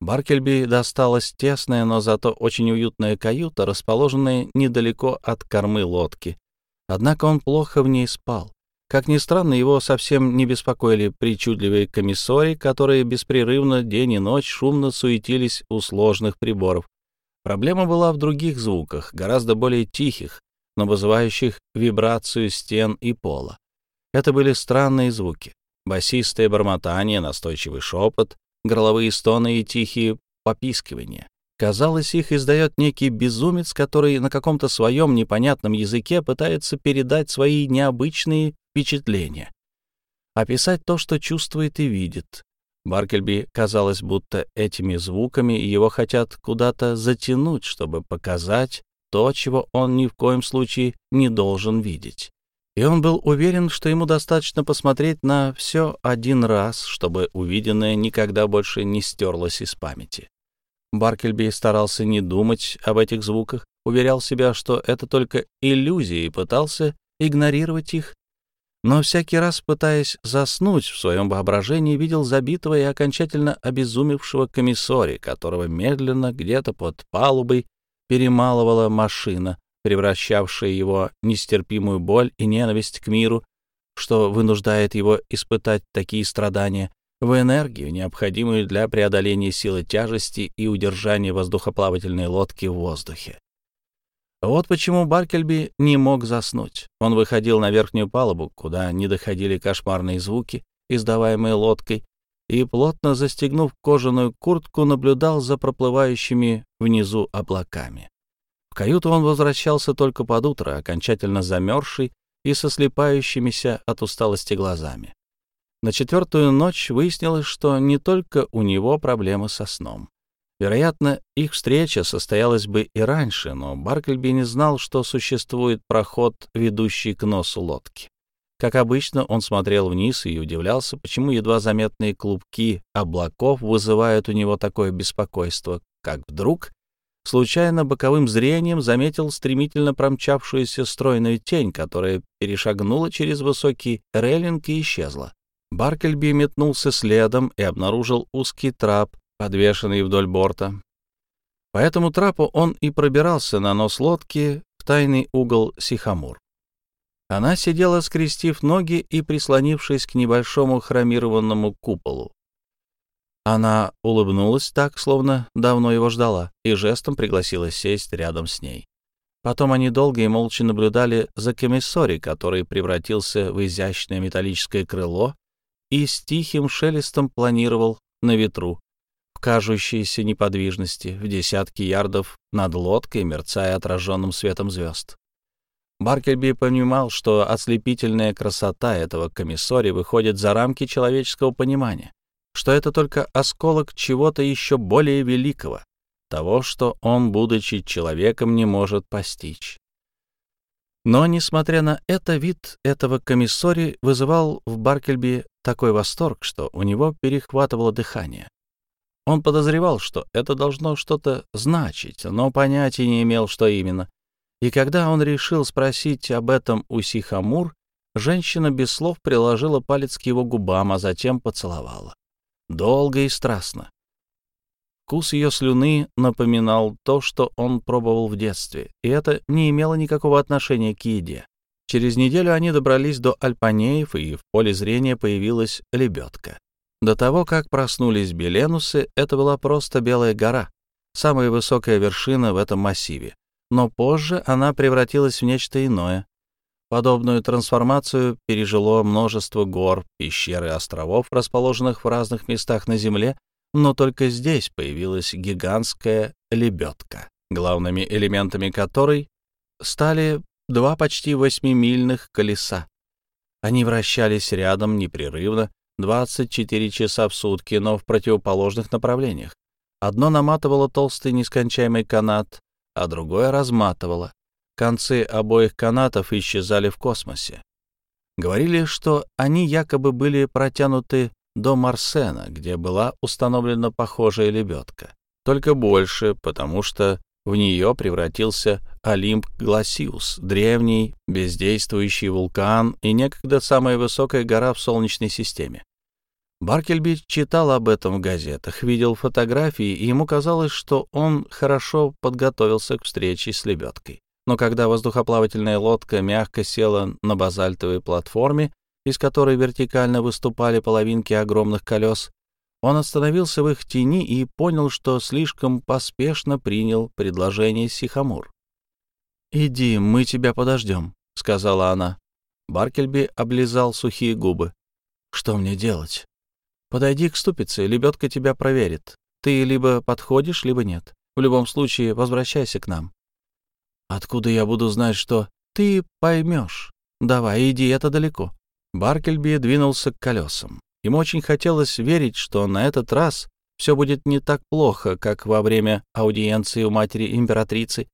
Баркельби досталась тесная, но зато очень уютная каюта, расположенная недалеко от кормы лодки. Однако он плохо в ней спал. Как ни странно, его совсем не беспокоили причудливые комиссори, которые беспрерывно день и ночь шумно суетились у сложных приборов. Проблема была в других звуках, гораздо более тихих, но вызывающих вибрацию стен и пола. Это были странные звуки. Басистое бормотание, настойчивый шепот, горловые стоны и тихие попискивания. Казалось, их издает некий безумец, который на каком-то своем непонятном языке пытается передать свои необычные впечатления. Описать то, что чувствует и видит. Баркельби казалось, будто этими звуками его хотят куда-то затянуть, чтобы показать то, чего он ни в коем случае не должен видеть. И он был уверен, что ему достаточно посмотреть на все один раз, чтобы увиденное никогда больше не стерлось из памяти. Баркельби старался не думать об этих звуках, уверял себя, что это только иллюзии, и пытался игнорировать их. Но всякий раз, пытаясь заснуть в своем воображении, видел забитого и окончательно обезумевшего комиссори, которого медленно где-то под палубой перемалывала машина, превращавшая его нестерпимую боль и ненависть к миру, что вынуждает его испытать такие страдания, в энергию, необходимую для преодоления силы тяжести и удержания воздухоплавательной лодки в воздухе. Вот почему Баркельби не мог заснуть. Он выходил на верхнюю палубу, куда не доходили кошмарные звуки, издаваемые лодкой, и, плотно застегнув кожаную куртку, наблюдал за проплывающими внизу облаками. В каюту он возвращался только под утро, окончательно замерзший и со слепающимися от усталости глазами. На четвертую ночь выяснилось, что не только у него проблемы со сном. Вероятно, их встреча состоялась бы и раньше, но Баркельби не знал, что существует проход, ведущий к носу лодки. Как обычно, он смотрел вниз и удивлялся, почему едва заметные клубки облаков вызывают у него такое беспокойство, как вдруг случайно боковым зрением заметил стремительно промчавшуюся стройную тень, которая перешагнула через высокий рейлинг и исчезла. Баркельби метнулся следом и обнаружил узкий трап, подвешенный вдоль борта. По этому трапу он и пробирался на нос лодки в тайный угол Сихамур. Она сидела, скрестив ноги и прислонившись к небольшому хромированному куполу. Она улыбнулась так, словно давно его ждала, и жестом пригласила сесть рядом с ней. Потом они долго и молча наблюдали за комиссори, который превратился в изящное металлическое крыло и с тихим шелестом планировал на ветру, кажущейся неподвижности, в десятки ярдов над лодкой, мерцая отраженным светом звезд. Баркельби понимал, что ослепительная красота этого комиссори выходит за рамки человеческого понимания, что это только осколок чего-то еще более великого, того, что он, будучи человеком, не может постичь. Но, несмотря на это, вид этого комиссори вызывал в Баркельби такой восторг, что у него перехватывало дыхание. Он подозревал, что это должно что-то значить, но понятия не имел, что именно. И когда он решил спросить об этом у Сихамур, женщина без слов приложила палец к его губам, а затем поцеловала. Долго и страстно. Вкус ее слюны напоминал то, что он пробовал в детстве, и это не имело никакого отношения к еде. Через неделю они добрались до Альпанеев, и в поле зрения появилась лебедка. До того, как проснулись беленусы, это была просто белая гора, самая высокая вершина в этом массиве, но позже она превратилась в нечто иное. Подобную трансформацию пережило множество гор, пещер и островов, расположенных в разных местах на Земле, но только здесь появилась гигантская лебедка, главными элементами которой стали два почти восьмимильных колеса. Они вращались рядом непрерывно 24 часа в сутки, но в противоположных направлениях. Одно наматывало толстый нескончаемый канат, а другое разматывало. Концы обоих канатов исчезали в космосе. Говорили, что они якобы были протянуты до Марсена, где была установлена похожая лебедка. Только больше, потому что в нее превратился Олимп Гласиус, древний, бездействующий вулкан и некогда самая высокая гора в Солнечной системе. Баркельби читал об этом в газетах, видел фотографии, и ему казалось, что он хорошо подготовился к встрече с лебедкой. Но когда воздухоплавательная лодка мягко села на базальтовой платформе, из которой вертикально выступали половинки огромных колес, он остановился в их тени и понял, что слишком поспешно принял предложение Сихамур. «Иди, мы тебя подождем», — сказала она. Баркельби облизал сухие губы. «Что мне делать?» Подойди к ступице, лебедка тебя проверит. Ты либо подходишь, либо нет. В любом случае, возвращайся к нам. Откуда я буду знать, что... Ты поймешь. Давай, иди, это далеко. Баркельби двинулся к колесам. Ему очень хотелось верить, что на этот раз все будет не так плохо, как во время аудиенции у матери императрицы.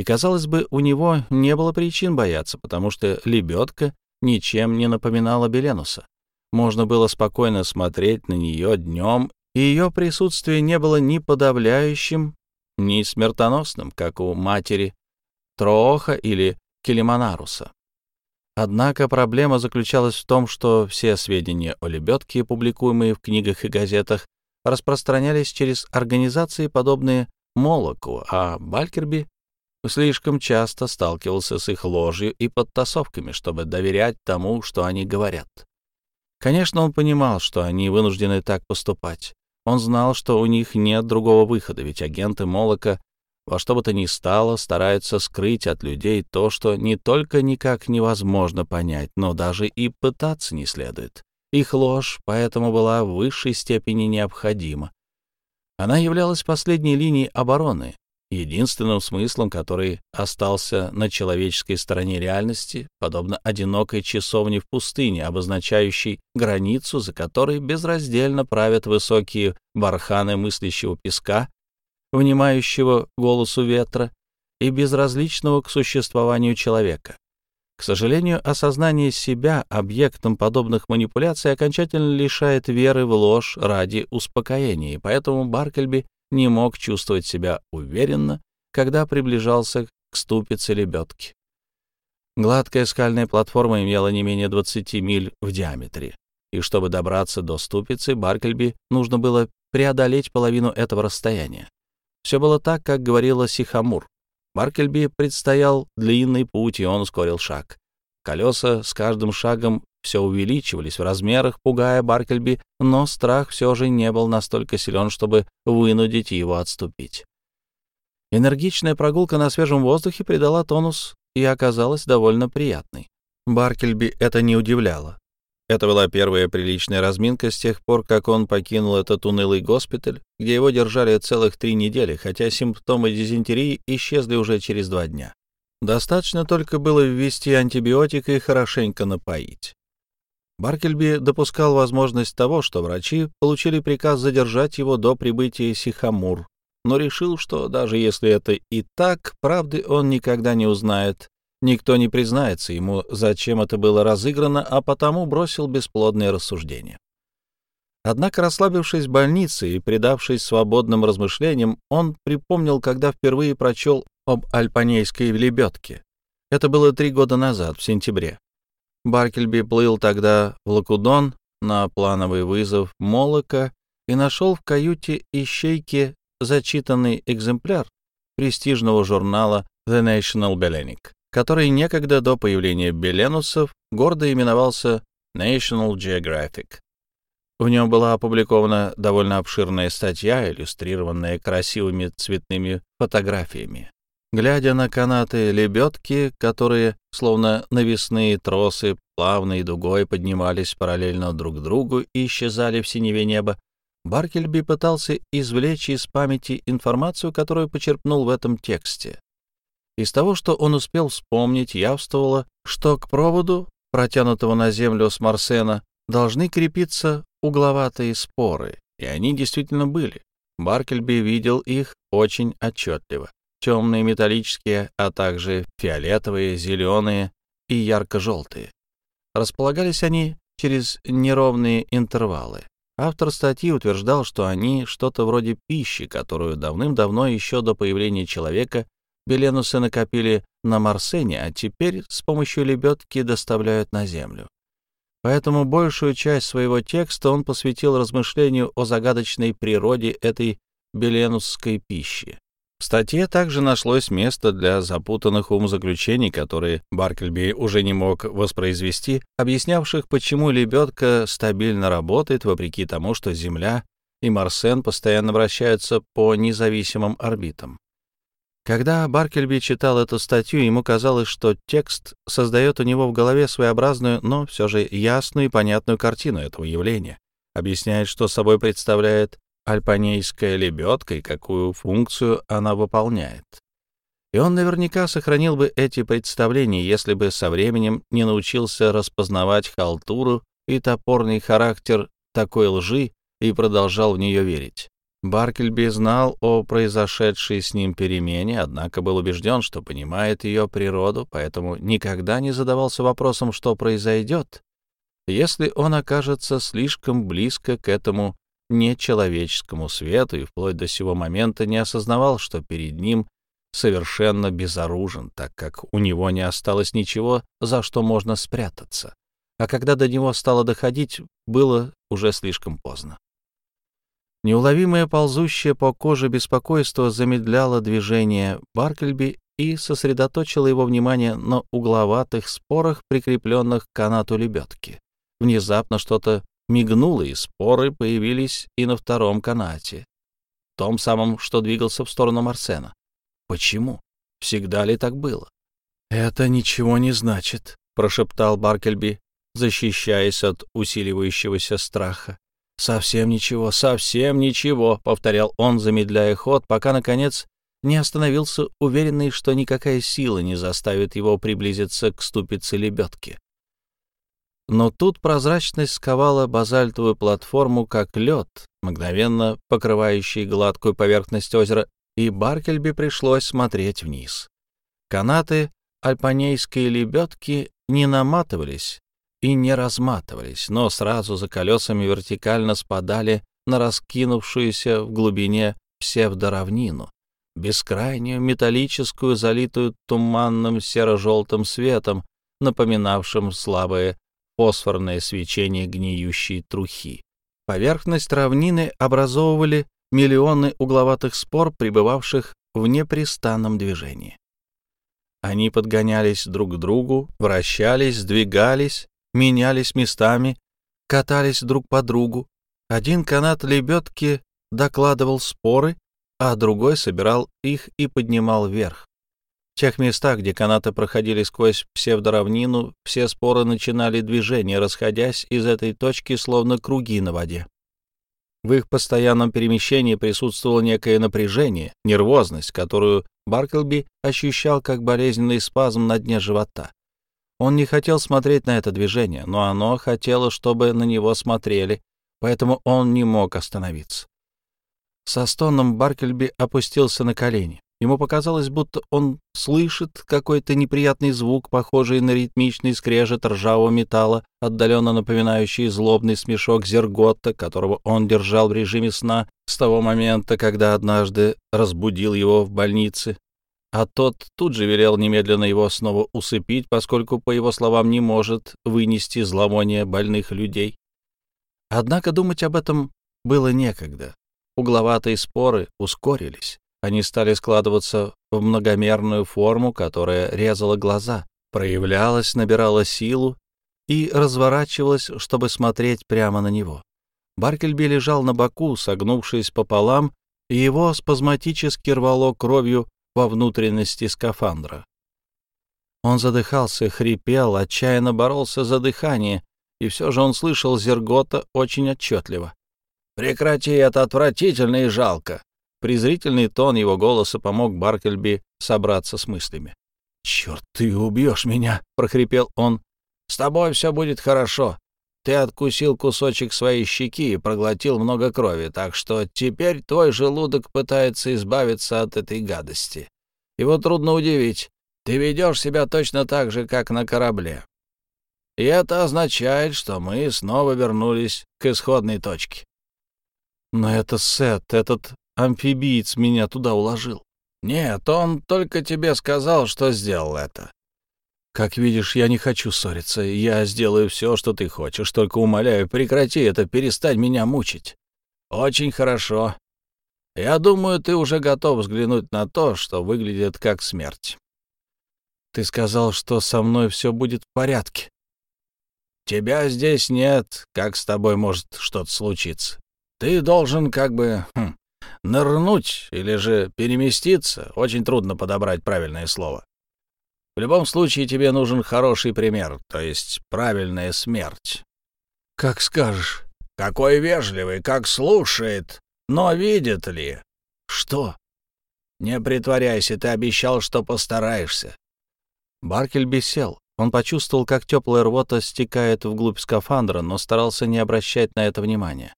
И, казалось бы, у него не было причин бояться, потому что лебедка ничем не напоминала Беленуса. Можно было спокойно смотреть на нее днем, и ее присутствие не было ни подавляющим, ни смертоносным, как у матери Трооха или Келиманаруса. Однако проблема заключалась в том, что все сведения о лебедке, публикуемые в книгах и газетах, распространялись через организации, подобные Молоку, а Балькерби слишком часто сталкивался с их ложью и подтасовками, чтобы доверять тому, что они говорят. Конечно, он понимал, что они вынуждены так поступать. Он знал, что у них нет другого выхода, ведь агенты Молока во что бы то ни стало стараются скрыть от людей то, что не только никак невозможно понять, но даже и пытаться не следует. Их ложь поэтому была в высшей степени необходима. Она являлась последней линией обороны, единственным смыслом, который остался на человеческой стороне реальности, подобно одинокой часовне в пустыне, обозначающей границу, за которой безраздельно правят высокие барханы мыслящего песка, внимающего голосу ветра и безразличного к существованию человека. К сожалению, осознание себя объектом подобных манипуляций окончательно лишает веры в ложь ради успокоения, и поэтому Баркельби не мог чувствовать себя уверенно, когда приближался к ступице лебедки. Гладкая скальная платформа имела не менее 20 миль в диаметре, и чтобы добраться до ступицы, Баркельби нужно было преодолеть половину этого расстояния. Все было так, как говорила Сихамур. Баркельби предстоял длинный путь, и он ускорил шаг. Колеса с каждым шагом все увеличивались в размерах, пугая Баркельби, но страх все же не был настолько силен, чтобы вынудить его отступить. Энергичная прогулка на свежем воздухе придала тонус и оказалась довольно приятной. Баркельби это не удивляло. Это была первая приличная разминка с тех пор, как он покинул этот унылый госпиталь, где его держали целых три недели, хотя симптомы дизентерии исчезли уже через два дня. Достаточно только было ввести антибиотик и хорошенько напоить. Баркельби допускал возможность того, что врачи получили приказ задержать его до прибытия Сихамур, но решил, что даже если это и так, правды он никогда не узнает. Никто не признается ему, зачем это было разыграно, а потому бросил бесплодные рассуждения. Однако, расслабившись в больнице и предавшись свободным размышлениям, он припомнил, когда впервые прочел об альпанейской лебедке. Это было три года назад, в сентябре. Баркельби плыл тогда в Лакудон на плановый вызов Молока и нашел в каюте ищейки зачитанный экземпляр престижного журнала The National Bellenic, который некогда до появления Беленусов гордо именовался National Geographic. В нем была опубликована довольно обширная статья, иллюстрированная красивыми цветными фотографиями. Глядя на канаты лебедки, которые, словно навесные тросы, плавной дугой поднимались параллельно друг другу и исчезали в синеве неба, Баркельби пытался извлечь из памяти информацию, которую почерпнул в этом тексте. Из того, что он успел вспомнить, явствовало, что к проводу, протянутого на землю с Марсена, должны крепиться угловатые споры, и они действительно были. Баркельби видел их очень отчетливо. Темные металлические, а также фиолетовые, зеленые и ярко-желтые. Располагались они через неровные интервалы. Автор статьи утверждал, что они что-то вроде пищи, которую давным-давно, еще до появления человека, беленусы накопили на Марсене, а теперь с помощью лебедки доставляют на Землю. Поэтому большую часть своего текста он посвятил размышлению о загадочной природе этой беленусской пищи. В статье также нашлось место для запутанных умозаключений, которые Баркельби уже не мог воспроизвести, объяснявших, почему лебедка стабильно работает, вопреки тому, что Земля и Марсен постоянно вращаются по независимым орбитам. Когда Баркельби читал эту статью, ему казалось, что текст создает у него в голове своеобразную, но все же ясную и понятную картину этого явления, объясняет, что собой представляет альпанейская лебедка и какую функцию она выполняет. И он наверняка сохранил бы эти представления, если бы со временем не научился распознавать халтуру и топорный характер такой лжи и продолжал в нее верить. Баркельби знал о произошедшей с ним перемене, однако был убежден, что понимает ее природу, поэтому никогда не задавался вопросом, что произойдет, если он окажется слишком близко к этому нечеловеческому свету и вплоть до сего момента не осознавал, что перед ним совершенно безоружен, так как у него не осталось ничего, за что можно спрятаться. А когда до него стало доходить, было уже слишком поздно. Неуловимое ползущее по коже беспокойство замедляло движение Баркельби и сосредоточило его внимание на угловатых спорах, прикрепленных к канату лебедки. Внезапно что-то мигнуло, и споры появились и на втором канате, том самом, что двигался в сторону Марсена. Почему? Всегда ли так было? «Это ничего не значит», — прошептал Баркельби, защищаясь от усиливающегося страха. «Совсем ничего, совсем ничего», — повторял он, замедляя ход, пока, наконец, не остановился, уверенный, что никакая сила не заставит его приблизиться к ступице лебедки. Но тут прозрачность сковала базальтовую платформу, как лед, мгновенно покрывающий гладкую поверхность озера, и Баркельби пришлось смотреть вниз. Канаты альпанейской лебедки не наматывались и не разматывались, но сразу за колесами вертикально спадали на раскинувшуюся в глубине псевдоравнину, бескрайнюю металлическую, залитую туманным серо-желтым светом, напоминавшим слабое фосфорное свечение гниющей трухи. Поверхность равнины образовывали миллионы угловатых спор, пребывавших в непрестанном движении. Они подгонялись друг к другу, вращались, сдвигались, менялись местами, катались друг по другу. Один канат лебедки докладывал споры, а другой собирал их и поднимал вверх. В тех местах, где канаты проходили сквозь псевдоравнину, все споры начинали движение, расходясь из этой точки, словно круги на воде. В их постоянном перемещении присутствовало некое напряжение, нервозность, которую Барклби ощущал как болезненный спазм на дне живота. Он не хотел смотреть на это движение, но оно хотело, чтобы на него смотрели, поэтому он не мог остановиться. Со стоном Баркельби опустился на колени. Ему показалось, будто он слышит какой-то неприятный звук, похожий на ритмичный скрежет ржавого металла, отдаленно напоминающий злобный смешок Зерготта, которого он держал в режиме сна с того момента, когда однажды разбудил его в больнице. А тот тут же велел немедленно его снова усыпить, поскольку, по его словам, не может вынести зловоние больных людей. Однако думать об этом было некогда. Угловатые споры ускорились. Они стали складываться в многомерную форму, которая резала глаза, проявлялась, набирала силу и разворачивалась, чтобы смотреть прямо на него. Баркельби лежал на боку, согнувшись пополам, и его спазматически рвало кровью во внутренности скафандра. Он задыхался, хрипел, отчаянно боролся за дыхание, и все же он слышал Зергота очень отчетливо. «Прекрати, это отвратительно и жалко!» Презрительный тон его голоса помог Баркельби собраться с мыслями. «Черт, ты убьешь меня!» — прохрипел он. «С тобой все будет хорошо. Ты откусил кусочек своей щеки и проглотил много крови, так что теперь твой желудок пытается избавиться от этой гадости. Его трудно удивить. Ты ведешь себя точно так же, как на корабле. И это означает, что мы снова вернулись к исходной точке. Но это Сет, этот амфибиец меня туда уложил. Нет, он только тебе сказал, что сделал это. Как видишь, я не хочу ссориться. Я сделаю все, что ты хочешь. Только умоляю, прекрати это, перестань меня мучить. Очень хорошо. Я думаю, ты уже готов взглянуть на то, что выглядит как смерть. Ты сказал, что со мной все будет в порядке. Тебя здесь нет. Как с тобой может что-то случиться? Ты должен как бы хм, нырнуть или же переместиться. Очень трудно подобрать правильное слово. В любом случае тебе нужен хороший пример, то есть правильная смерть. Как скажешь. Какой вежливый, как слушает. Но видит ли? Что? Не притворяйся, ты обещал, что постараешься. Баркельби сел. Он почувствовал, как теплая рвота стекает вглубь скафандра, но старался не обращать на это внимания.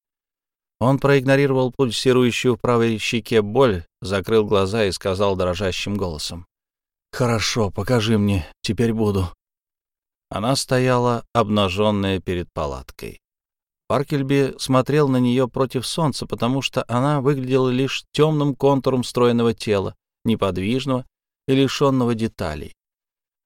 Он проигнорировал пульсирующую в правой щеке боль, закрыл глаза и сказал дрожащим голосом. «Хорошо, покажи мне, теперь буду». Она стояла, обнаженная перед палаткой. Паркельби смотрел на нее против солнца, потому что она выглядела лишь темным контуром стройного тела, неподвижного и лишенного деталей.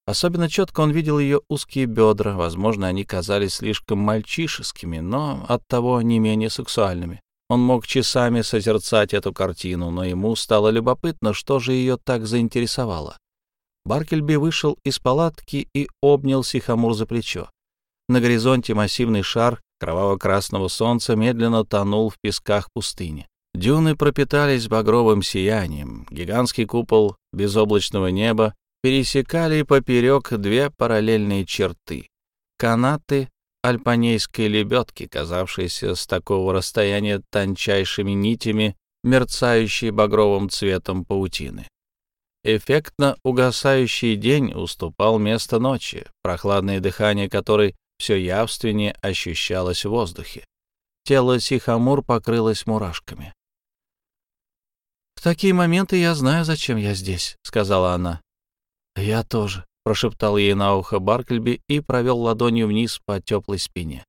Особенно четко он видел ее узкие бедра, возможно, они казались слишком мальчишескими, но оттого не менее сексуальными. Он мог часами созерцать эту картину, но ему стало любопытно, что же ее так заинтересовало. Баркельби вышел из палатки и обнял Сихамур за плечо. На горизонте массивный шар кроваво-красного солнца медленно тонул в песках пустыни. Дюны пропитались багровым сиянием. Гигантский купол безоблачного неба пересекали поперек две параллельные черты — канаты альпанейской лебедки, казавшиеся с такого расстояния тончайшими нитями, мерцающие багровым цветом паутины. Эффектно угасающий день уступал место ночи, прохладное дыхание которой все явственнее ощущалось в воздухе. Тело Сихамур покрылось мурашками. «В такие моменты я знаю, зачем я здесь», — сказала она. «Я тоже», — прошептал ей на ухо Баркльби и провел ладонью вниз по теплой спине.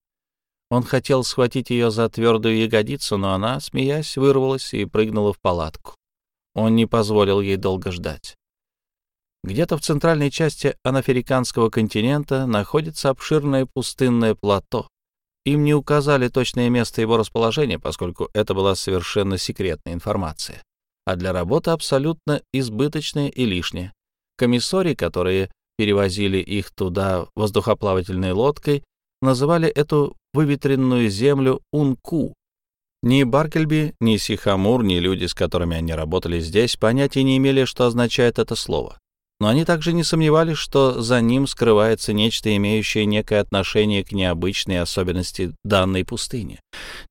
Он хотел схватить ее за твердую ягодицу, но она, смеясь, вырвалась и прыгнула в палатку. Он не позволил ей долго ждать. Где-то в центральной части анафериканского континента находится обширное пустынное плато. Им не указали точное место его расположения, поскольку это была совершенно секретная информация, а для работы абсолютно избыточная и лишняя. Комиссори, которые перевозили их туда воздухоплавательной лодкой, называли эту выветренную землю Унку. Ни Баркельби, ни Сихамур, ни люди, с которыми они работали здесь, понятия не имели, что означает это слово. Но они также не сомневались, что за ним скрывается нечто, имеющее некое отношение к необычной особенности данной пустыни.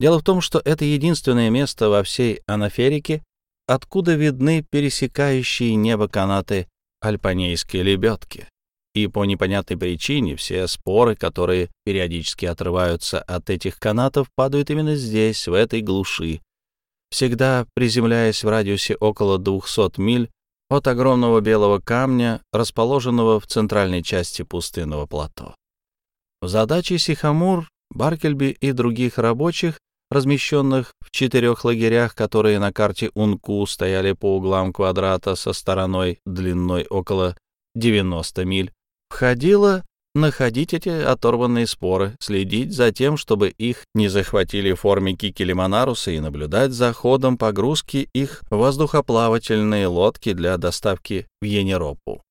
Дело в том, что это единственное место во всей Анаферике, откуда видны пересекающие небо канаты альпанейской лебедки. И по непонятной причине все споры, которые периодически отрываются от этих канатов, падают именно здесь, в этой глуши, всегда приземляясь в радиусе около 200 миль от огромного белого камня, расположенного в центральной части пустынного плато. В задаче Сихамур, Баркельби и других рабочих, размещенных в четырех лагерях, которые на карте Унку стояли по углам квадрата со стороной длиной около 90 миль, входило находить эти оторванные споры, следить за тем, чтобы их не захватили формики Килиманаруса и наблюдать за ходом погрузки их в воздухоплавательные лодки для доставки в Енеропу.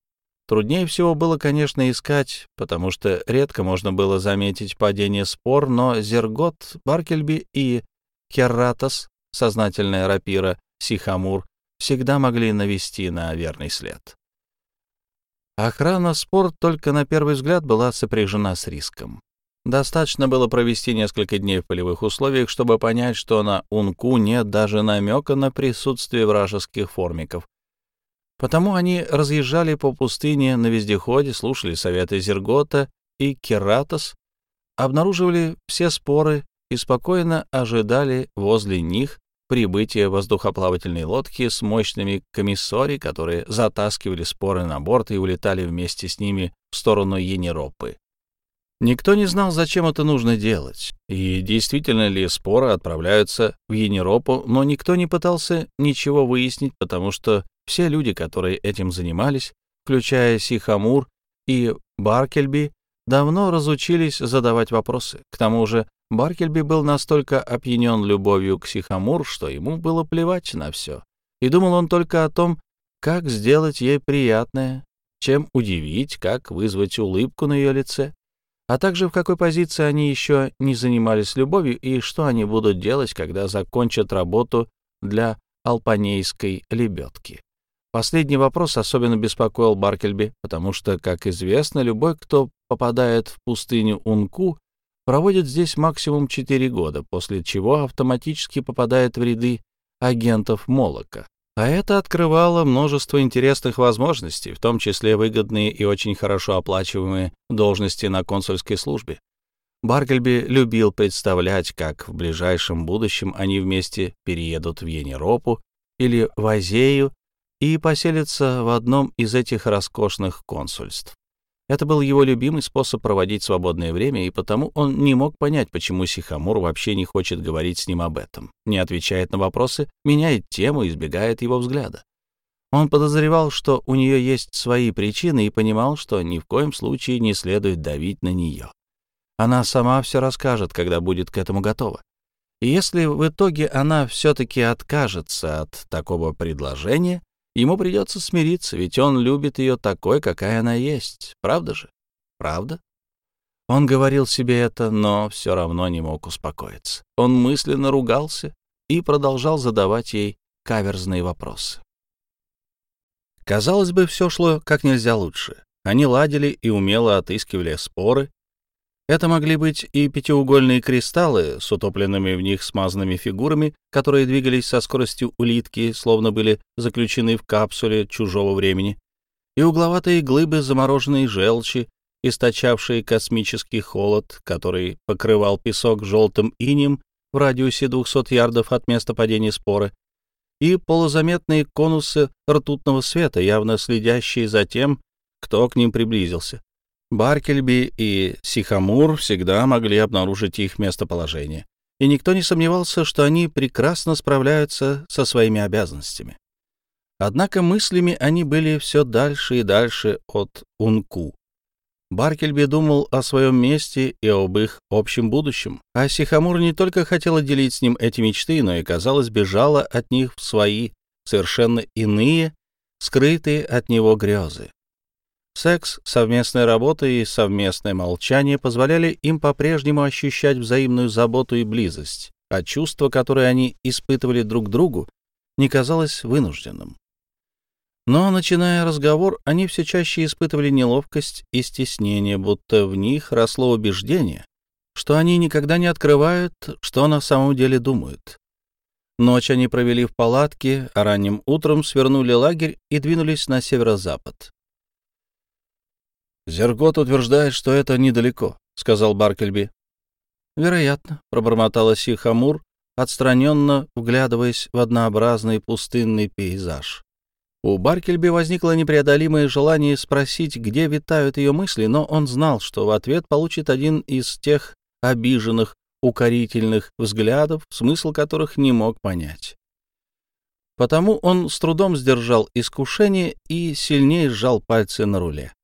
Труднее всего было, конечно, искать, потому что редко можно было заметить падение спор, но Зергот, Баркельби и Керратос, сознательная рапира, Сихамур, всегда могли навести на верный след. Охрана спор только на первый взгляд была сопряжена с риском. Достаточно было провести несколько дней в полевых условиях, чтобы понять, что на Унку нет даже намека на присутствие вражеских формиков. Потому они разъезжали по пустыне на вездеходе, слушали советы Зергота и Кератос, обнаруживали все споры и спокойно ожидали возле них прибытия воздухоплавательной лодки с мощными комиссори, которые затаскивали споры на борт и улетали вместе с ними в сторону Енеропы. Никто не знал, зачем это нужно делать, и действительно ли споры отправляются в Енеропу, но никто не пытался ничего выяснить, потому что все люди, которые этим занимались, включая Сихамур и Баркельби, давно разучились задавать вопросы. К тому же Баркельби был настолько опьянен любовью к Сихамур, что ему было плевать на все. И думал он только о том, как сделать ей приятное, чем удивить, как вызвать улыбку на ее лице а также в какой позиции они еще не занимались любовью и что они будут делать, когда закончат работу для алпанейской лебедки. Последний вопрос особенно беспокоил Баркельби, потому что, как известно, любой, кто попадает в пустыню Унку, проводит здесь максимум 4 года, после чего автоматически попадает в ряды агентов Молока. А это открывало множество интересных возможностей, в том числе выгодные и очень хорошо оплачиваемые должности на консульской службе. Баргельби любил представлять, как в ближайшем будущем они вместе переедут в Енеропу или в Азею и поселятся в одном из этих роскошных консульств. Это был его любимый способ проводить свободное время, и потому он не мог понять, почему Сихамур вообще не хочет говорить с ним об этом, не отвечает на вопросы, меняет тему, избегает его взгляда. Он подозревал, что у нее есть свои причины и понимал, что ни в коем случае не следует давить на нее. Она сама все расскажет, когда будет к этому готова. И если в итоге она все-таки откажется от такого предложения, Ему придется смириться, ведь он любит ее такой, какая она есть. Правда же? Правда? Он говорил себе это, но все равно не мог успокоиться. Он мысленно ругался и продолжал задавать ей каверзные вопросы. Казалось бы, все шло как нельзя лучше. Они ладили и умело отыскивали споры, это могли быть и пятиугольные кристаллы с утопленными в них смазанными фигурами, которые двигались со скоростью улитки, словно были заключены в капсуле чужого времени, и угловатые глыбы замороженной желчи, источавшие космический холод, который покрывал песок желтым инем в радиусе 200 ярдов от места падения споры, и полузаметные конусы ртутного света, явно следящие за тем, кто к ним приблизился. Баркельби и Сихамур всегда могли обнаружить их местоположение, и никто не сомневался, что они прекрасно справляются со своими обязанностями. Однако мыслями они были все дальше и дальше от Унку. Баркельби думал о своем месте и об их общем будущем, а Сихамур не только хотела делить с ним эти мечты, но и, казалось, бежала от них в свои, совершенно иные, скрытые от него грезы. Секс, совместная работа и совместное молчание позволяли им по-прежнему ощущать взаимную заботу и близость, а чувство, которое они испытывали друг другу, не казалось вынужденным. Но, начиная разговор, они все чаще испытывали неловкость и стеснение, будто в них росло убеждение, что они никогда не открывают, что на самом деле думают. Ночь они провели в палатке, а ранним утром свернули лагерь и двинулись на северо-запад. «Зергот утверждает, что это недалеко», — сказал Баркельби. «Вероятно», — пробормотала Сихамур, отстраненно вглядываясь в однообразный пустынный пейзаж. У Баркельби возникло непреодолимое желание спросить, где витают ее мысли, но он знал, что в ответ получит один из тех обиженных, укорительных взглядов, смысл которых не мог понять. Потому он с трудом сдержал искушение и сильнее сжал пальцы на руле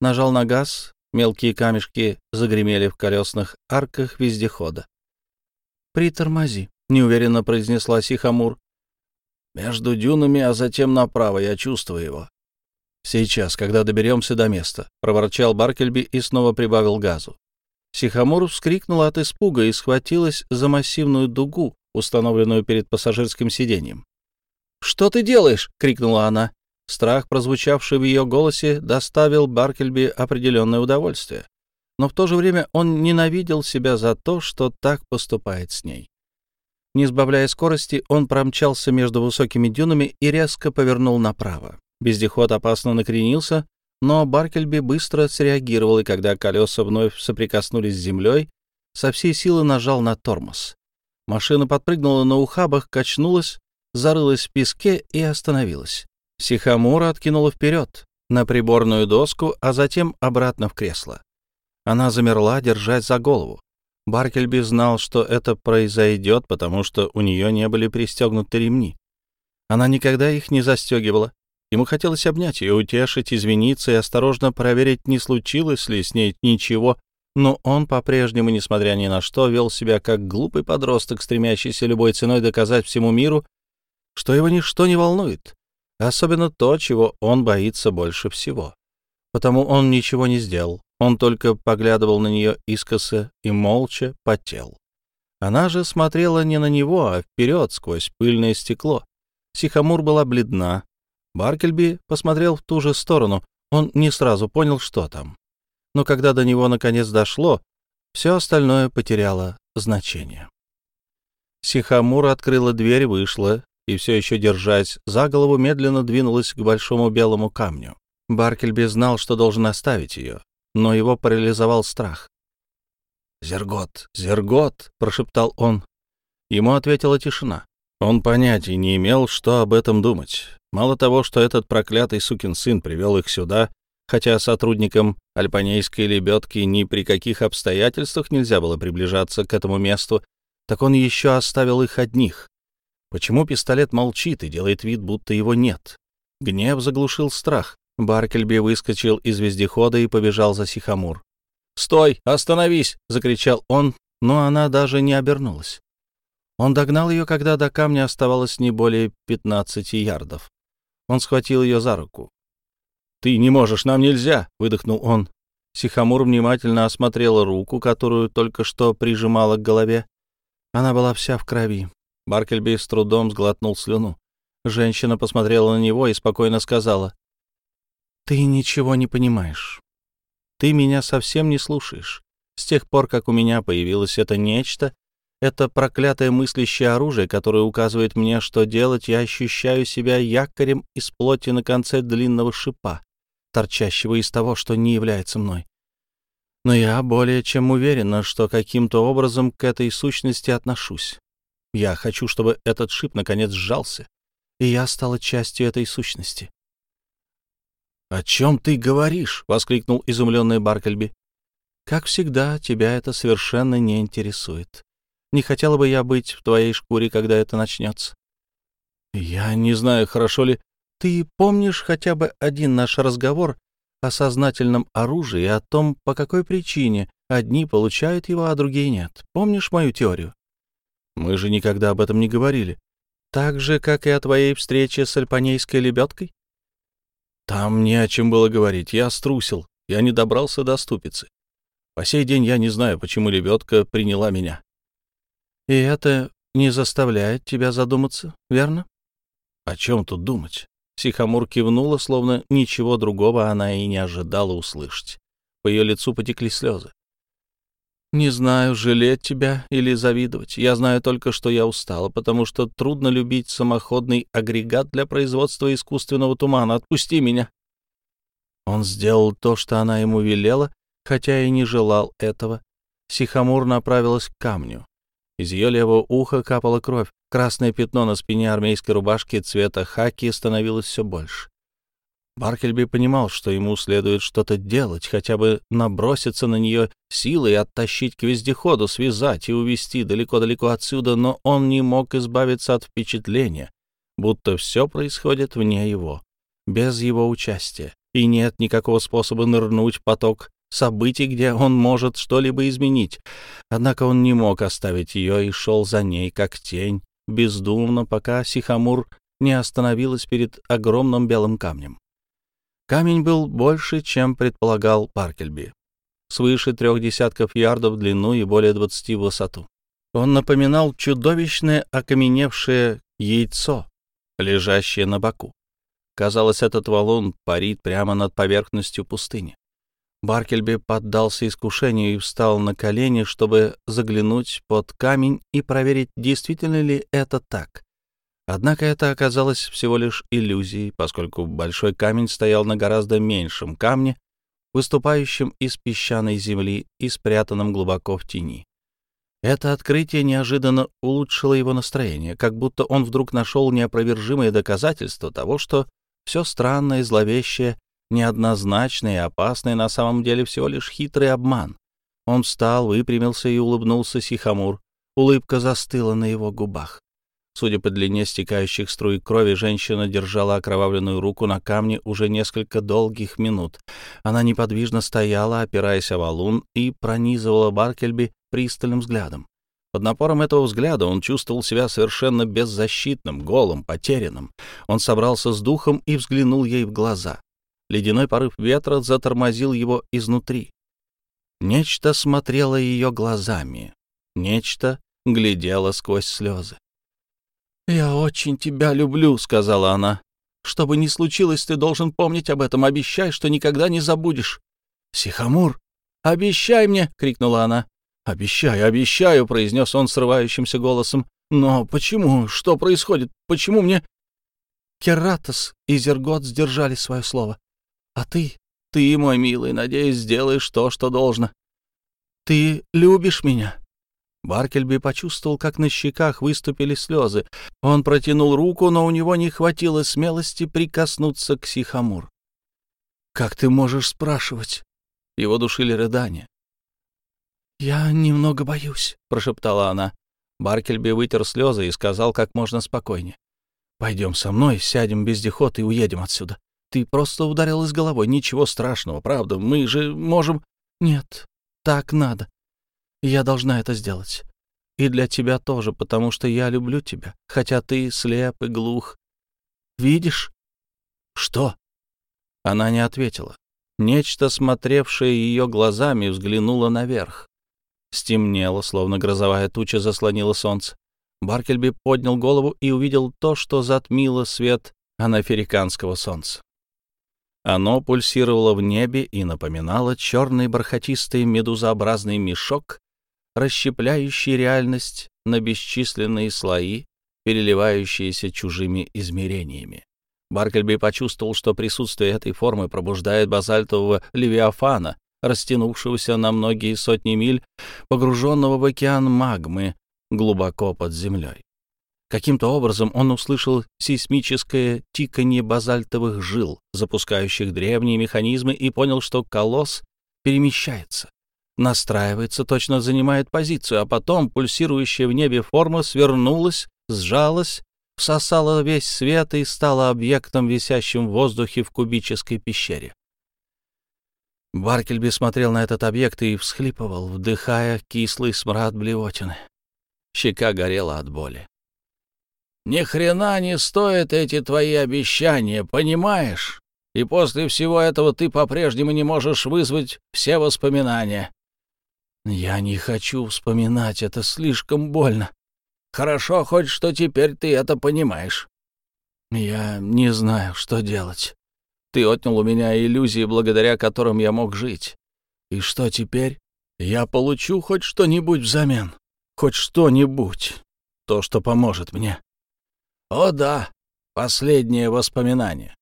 нажал на газ, мелкие камешки загремели в колесных арках вездехода. «Притормози», — неуверенно произнесла Сихамур. «Между дюнами, а затем направо, я чувствую его». «Сейчас, когда доберемся до места», — проворчал Баркельби и снова прибавил газу. Сихамур вскрикнула от испуга и схватилась за массивную дугу, установленную перед пассажирским сиденьем. «Что ты делаешь?» — крикнула она. Страх, прозвучавший в ее голосе, доставил Баркельби определенное удовольствие. Но в то же время он ненавидел себя за то, что так поступает с ней. Не сбавляя скорости, он промчался между высокими дюнами и резко повернул направо. Вездеход опасно накренился, но Баркельби быстро среагировал, и когда колеса вновь соприкоснулись с землей, со всей силы нажал на тормоз. Машина подпрыгнула на ухабах, качнулась, зарылась в песке и остановилась. Сихамура откинула вперед, на приборную доску, а затем обратно в кресло. Она замерла, держась за голову. Баркельби знал, что это произойдет, потому что у нее не были пристегнуты ремни. Она никогда их не застегивала. Ему хотелось обнять ее, утешить, извиниться и осторожно проверить, не случилось ли с ней ничего, но он по-прежнему, несмотря ни на что, вел себя как глупый подросток, стремящийся любой ценой доказать всему миру, что его ничто не волнует, особенно то, чего он боится больше всего. Потому он ничего не сделал, он только поглядывал на нее искоса и молча потел. Она же смотрела не на него, а вперед сквозь пыльное стекло. Сихамур была бледна. Баркельби посмотрел в ту же сторону. Он не сразу понял, что там. Но когда до него наконец дошло, все остальное потеряло значение. Сихамур открыла дверь, вышла и, все еще держась за голову, медленно двинулась к большому белому камню. Баркельби знал, что должен оставить ее, но его парализовал страх. «Зергот, Зергот!» — прошептал он. Ему ответила тишина. Он понятия не имел, что об этом думать. Мало того, что этот проклятый сукин сын привел их сюда, хотя сотрудникам альпанейской лебедки ни при каких обстоятельствах нельзя было приближаться к этому месту, так он еще оставил их одних. Почему пистолет молчит и делает вид, будто его нет? Гнев заглушил страх. Баркельби выскочил из вездехода и побежал за Сихамур. «Стой! Остановись!» — закричал он, но она даже не обернулась. Он догнал ее, когда до камня оставалось не более пятнадцати ярдов. Он схватил ее за руку. «Ты не можешь, нам нельзя!» — выдохнул он. Сихамур внимательно осмотрела руку, которую только что прижимала к голове. Она была вся в крови. Баркельби с трудом сглотнул слюну. Женщина посмотрела на него и спокойно сказала. «Ты ничего не понимаешь. Ты меня совсем не слушаешь. С тех пор, как у меня появилось это нечто, это проклятое мыслящее оружие, которое указывает мне, что делать, я ощущаю себя якорем из плоти на конце длинного шипа, торчащего из того, что не является мной. Но я более чем уверена, что каким-то образом к этой сущности отношусь. Я хочу, чтобы этот шип наконец сжался, и я стала частью этой сущности. «О чем ты говоришь?» — воскликнул изумленный Баркельби. «Как всегда, тебя это совершенно не интересует. Не хотела бы я быть в твоей шкуре, когда это начнется. Я не знаю, хорошо ли... Ты помнишь хотя бы один наш разговор о сознательном оружии и о том, по какой причине одни получают его, а другие нет? Помнишь мою теорию? Мы же никогда об этом не говорили. Так же, как и о твоей встрече с альпанейской лебедкой? Там не о чем было говорить. Я струсил. Я не добрался до ступицы. По сей день я не знаю, почему лебедка приняла меня. И это не заставляет тебя задуматься, верно? О чем тут думать? Сихамур кивнула, словно ничего другого она и не ожидала услышать. По ее лицу потекли слезы. «Не знаю, жалеть тебя или завидовать. Я знаю только, что я устала, потому что трудно любить самоходный агрегат для производства искусственного тумана. Отпусти меня!» Он сделал то, что она ему велела, хотя и не желал этого. Сихамур направилась к камню. Из ее левого уха капала кровь. Красное пятно на спине армейской рубашки цвета хаки становилось все больше. Баркельби понимал, что ему следует что-то делать, хотя бы наброситься на нее силой, оттащить к вездеходу, связать и увезти далеко-далеко отсюда, но он не мог избавиться от впечатления, будто все происходит вне его, без его участия, и нет никакого способа нырнуть в поток событий, где он может что-либо изменить. Однако он не мог оставить ее и шел за ней, как тень, бездумно, пока Сихамур не остановилась перед огромным белым камнем. Камень был больше, чем предполагал Паркельби, свыше трех десятков ярдов в длину и более двадцати в высоту. Он напоминал чудовищное окаменевшее яйцо, лежащее на боку. Казалось, этот валун парит прямо над поверхностью пустыни. Баркельби поддался искушению и встал на колени, чтобы заглянуть под камень и проверить, действительно ли это так. Однако это оказалось всего лишь иллюзией, поскольку большой камень стоял на гораздо меньшем камне, выступающем из песчаной земли и спрятанном глубоко в тени. Это открытие неожиданно улучшило его настроение, как будто он вдруг нашел неопровержимые доказательства того, что все странное зловещее, неоднозначное и опасное на самом деле всего лишь хитрый обман. Он встал, выпрямился и улыбнулся Сихамур. Улыбка застыла на его губах. Судя по длине стекающих струй крови, женщина держала окровавленную руку на камне уже несколько долгих минут. Она неподвижно стояла, опираясь о валун, и пронизывала Баркельби пристальным взглядом. Под напором этого взгляда он чувствовал себя совершенно беззащитным, голым, потерянным. Он собрался с духом и взглянул ей в глаза. Ледяной порыв ветра затормозил его изнутри. Нечто смотрело ее глазами. Нечто глядело сквозь слезы. «Я очень тебя люблю», — сказала она. «Что бы ни случилось, ты должен помнить об этом. Обещай, что никогда не забудешь». «Сихамур, обещай мне!» — крикнула она. «Обещаю, обещаю», — произнес он срывающимся голосом. «Но почему? Что происходит? Почему мне...» Кератос и Зергот сдержали свое слово. «А ты, ты, мой милый, надеюсь, сделаешь то, что должно. Ты любишь меня?» Баркельби почувствовал, как на щеках выступили слезы. Он протянул руку, но у него не хватило смелости прикоснуться к Сихамур. «Как ты можешь спрашивать?» Его душили рыдания. «Я немного боюсь», — прошептала она. Баркельби вытер слезы и сказал как можно спокойнее. «Пойдем со мной, сядем без дихот и уедем отсюда. Ты просто ударилась головой, ничего страшного, правда, мы же можем...» «Нет, так надо. Я должна это сделать. И для тебя тоже, потому что я люблю тебя, хотя ты слеп и глух. Видишь? Что? Она не ответила. Нечто, смотревшее ее глазами, взглянуло наверх. Стемнело, словно грозовая туча заслонила солнце. Баркельби поднял голову и увидел то, что затмило свет анафериканского солнца. Оно пульсировало в небе и напоминало черный бархатистый медузообразный мешок, расщепляющий реальность на бесчисленные слои, переливающиеся чужими измерениями. Баркельби почувствовал, что присутствие этой формы пробуждает базальтового левиафана, растянувшегося на многие сотни миль, погруженного в океан магмы глубоко под землей. Каким-то образом он услышал сейсмическое тиканье базальтовых жил, запускающих древние механизмы, и понял, что колосс перемещается настраивается, точно занимает позицию, а потом пульсирующая в небе форма свернулась, сжалась, всосала весь свет и стала объектом, висящим в воздухе в кубической пещере. Баркельби смотрел на этот объект и всхлипывал, вдыхая кислый смрад блевотины. Щека горела от боли. «Ни хрена не стоят эти твои обещания, понимаешь? И после всего этого ты по-прежнему не можешь вызвать все воспоминания. Я не хочу вспоминать, это слишком больно. Хорошо хоть, что теперь ты это понимаешь. Я не знаю, что делать. Ты отнял у меня иллюзии, благодаря которым я мог жить. И что теперь? Я получу хоть что-нибудь взамен. Хоть что-нибудь. То, что поможет мне. О да, последнее воспоминание.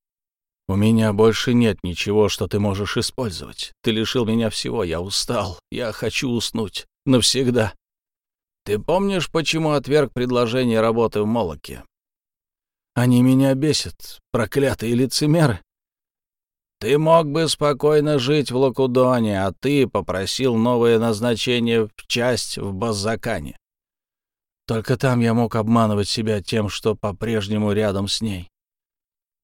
У меня больше нет ничего, что ты можешь использовать. Ты лишил меня всего, я устал. Я хочу уснуть. Навсегда. Ты помнишь, почему отверг предложение работы в Молоке? Они меня бесят, проклятые лицемеры. Ты мог бы спокойно жить в Лакудоне, а ты попросил новое назначение в часть в Базакане. Только там я мог обманывать себя тем, что по-прежнему рядом с ней.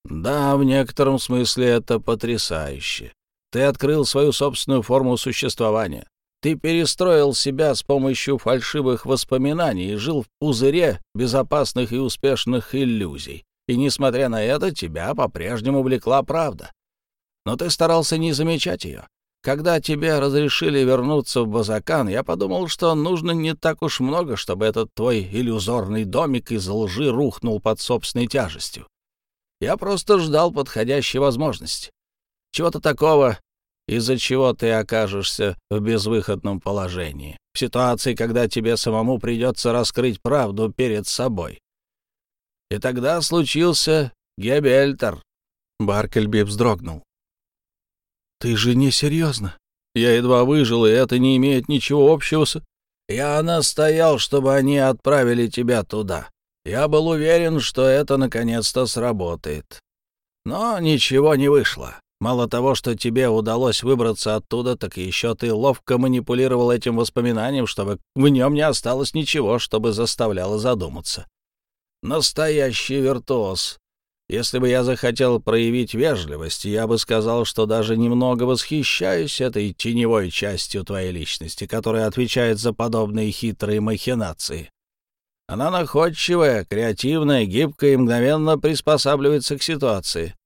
Да, в некотором смысле это потрясающе. Ты открыл свою собственную форму существования. Ты перестроил себя с помощью фальшивых воспоминаний и жил в пузыре безопасных и успешных иллюзий. И, несмотря на это, тебя по-прежнему влекла правда. Но ты старался не замечать ее. Когда тебе разрешили вернуться в Базакан, я подумал, что нужно не так уж много, чтобы этот твой иллюзорный домик из лжи рухнул под собственной тяжестью. Я просто ждал подходящей возможности. Чего-то такого, из-за чего ты окажешься в безвыходном положении, в ситуации, когда тебе самому придется раскрыть правду перед собой. И тогда случился Гебельтер. Баркельби вздрогнул. «Ты же не серьезно? Я едва выжил, и это не имеет ничего общего с...» «Я настоял, чтобы они отправили тебя туда. Я был уверен, что это наконец-то сработает. Но ничего не вышло. Мало того, что тебе удалось выбраться оттуда, так еще ты ловко манипулировал этим воспоминанием, чтобы в нем не осталось ничего, чтобы заставляло задуматься. Настоящий виртуоз. Если бы я захотел проявить вежливость, я бы сказал, что даже немного восхищаюсь этой теневой частью твоей личности, которая отвечает за подобные хитрые махинации. Она находчивая, креативная, гибкая и мгновенно приспосабливается к ситуации.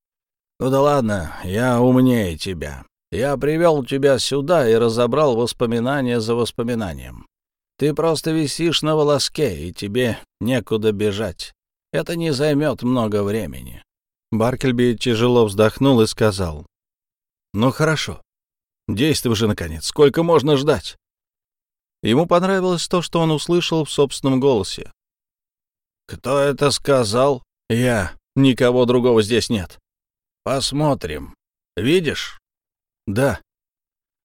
Ну да ладно, я умнее тебя. Я привел тебя сюда и разобрал воспоминания за воспоминанием. Ты просто висишь на волоске, и тебе некуда бежать. Это не займет много времени. Баркельби тяжело вздохнул и сказал. «Ну хорошо. Действуй же, наконец. Сколько можно ждать?» Ему понравилось то, что он услышал в собственном голосе. «Кто это сказал?» «Я. Никого другого здесь нет». «Посмотрим. Видишь?» «Да».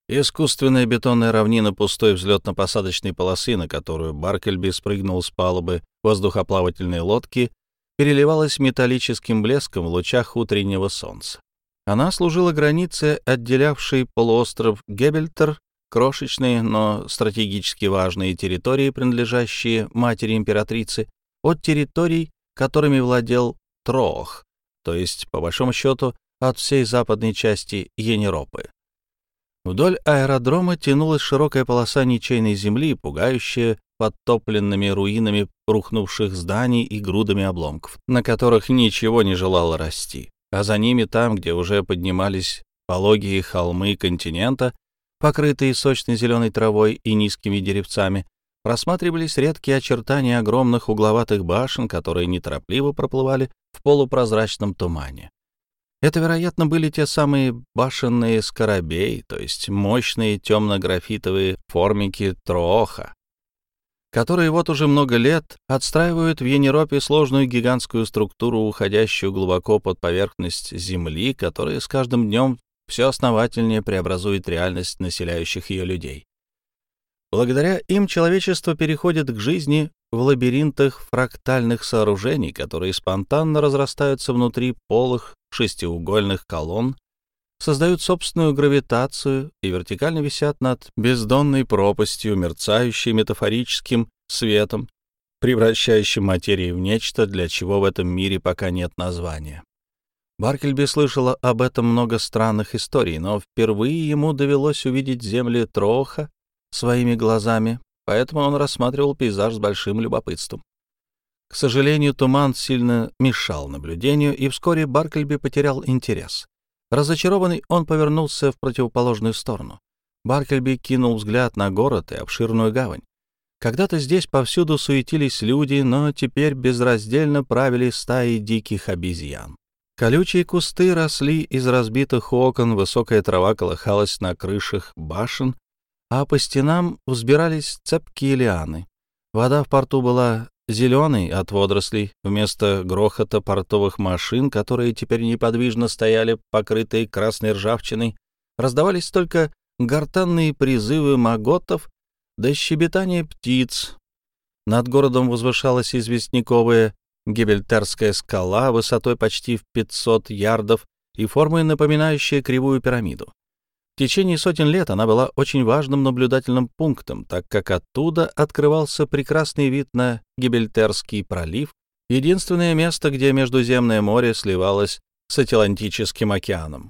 Искусственная бетонная равнина пустой взлетно-посадочной полосы, на которую Баркельби спрыгнул с палубы воздухоплавательной лодки, переливалась металлическим блеском в лучах утреннего солнца. Она служила границей, отделявшей полуостров Гебельтер, крошечные, но стратегически важные территории, принадлежащие матери-императрицы, от территорий, которыми владел Трох, то есть, по большому счету, от всей западной части Енеропы. Вдоль аэродрома тянулась широкая полоса ничейной земли, пугающая подтопленными руинами рухнувших зданий и грудами обломков, на которых ничего не желало расти. А за ними, там, где уже поднимались пологие холмы континента, покрытые сочной зеленой травой и низкими деревцами, просматривались редкие очертания огромных угловатых башен, которые неторопливо проплывали в полупрозрачном тумане. Это, вероятно, были те самые башенные скоробей, то есть мощные темно-графитовые формики Троха, которые вот уже много лет отстраивают в Енеропе сложную гигантскую структуру, уходящую глубоко под поверхность Земли, которая с каждым днем все основательнее преобразует реальность населяющих ее людей. Благодаря им человечество переходит к жизни в лабиринтах фрактальных сооружений, которые спонтанно разрастаются внутри полых шестиугольных колонн, создают собственную гравитацию и вертикально висят над бездонной пропастью, мерцающей метафорическим светом, превращающим материю в нечто, для чего в этом мире пока нет названия. Баркельби слышала об этом много странных историй, но впервые ему довелось увидеть земли Троха своими глазами, поэтому он рассматривал пейзаж с большим любопытством. К сожалению, туман сильно мешал наблюдению, и вскоре Баркельби потерял интерес. Разочарованный, он повернулся в противоположную сторону. Баркельби кинул взгляд на город и обширную гавань. Когда-то здесь повсюду суетились люди, но теперь безраздельно правили стаи диких обезьян. Колючие кусты росли из разбитых окон, высокая трава колыхалась на крышах башен, а по стенам взбирались цепкие лианы. Вода в порту была зеленый от водорослей, вместо грохота портовых машин, которые теперь неподвижно стояли, покрытые красной ржавчиной, раздавались только гортанные призывы маготов да щебетание птиц. Над городом возвышалась известняковая Гибельтерская скала высотой почти в 500 ярдов и формой напоминающая кривую пирамиду. В течение сотен лет она была очень важным наблюдательным пунктом, так как оттуда открывался прекрасный вид на Гибельтерский пролив, единственное место, где Междуземное море сливалось с Атлантическим океаном.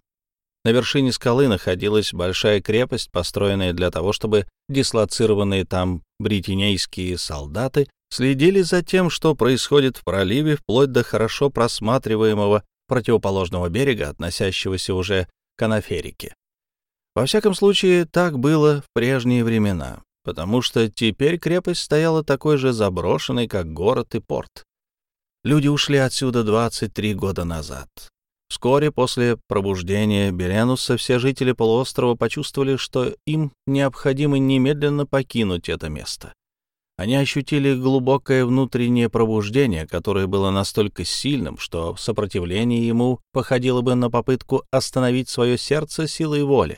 На вершине скалы находилась большая крепость, построенная для того, чтобы дислоцированные там бритинейские солдаты следили за тем, что происходит в проливе, вплоть до хорошо просматриваемого противоположного берега, относящегося уже к Анаферике. Во всяком случае, так было в прежние времена, потому что теперь крепость стояла такой же заброшенной, как город и порт. Люди ушли отсюда 23 года назад. Вскоре после пробуждения Беренуса все жители полуострова почувствовали, что им необходимо немедленно покинуть это место. Они ощутили глубокое внутреннее пробуждение, которое было настолько сильным, что сопротивление ему походило бы на попытку остановить свое сердце силой воли.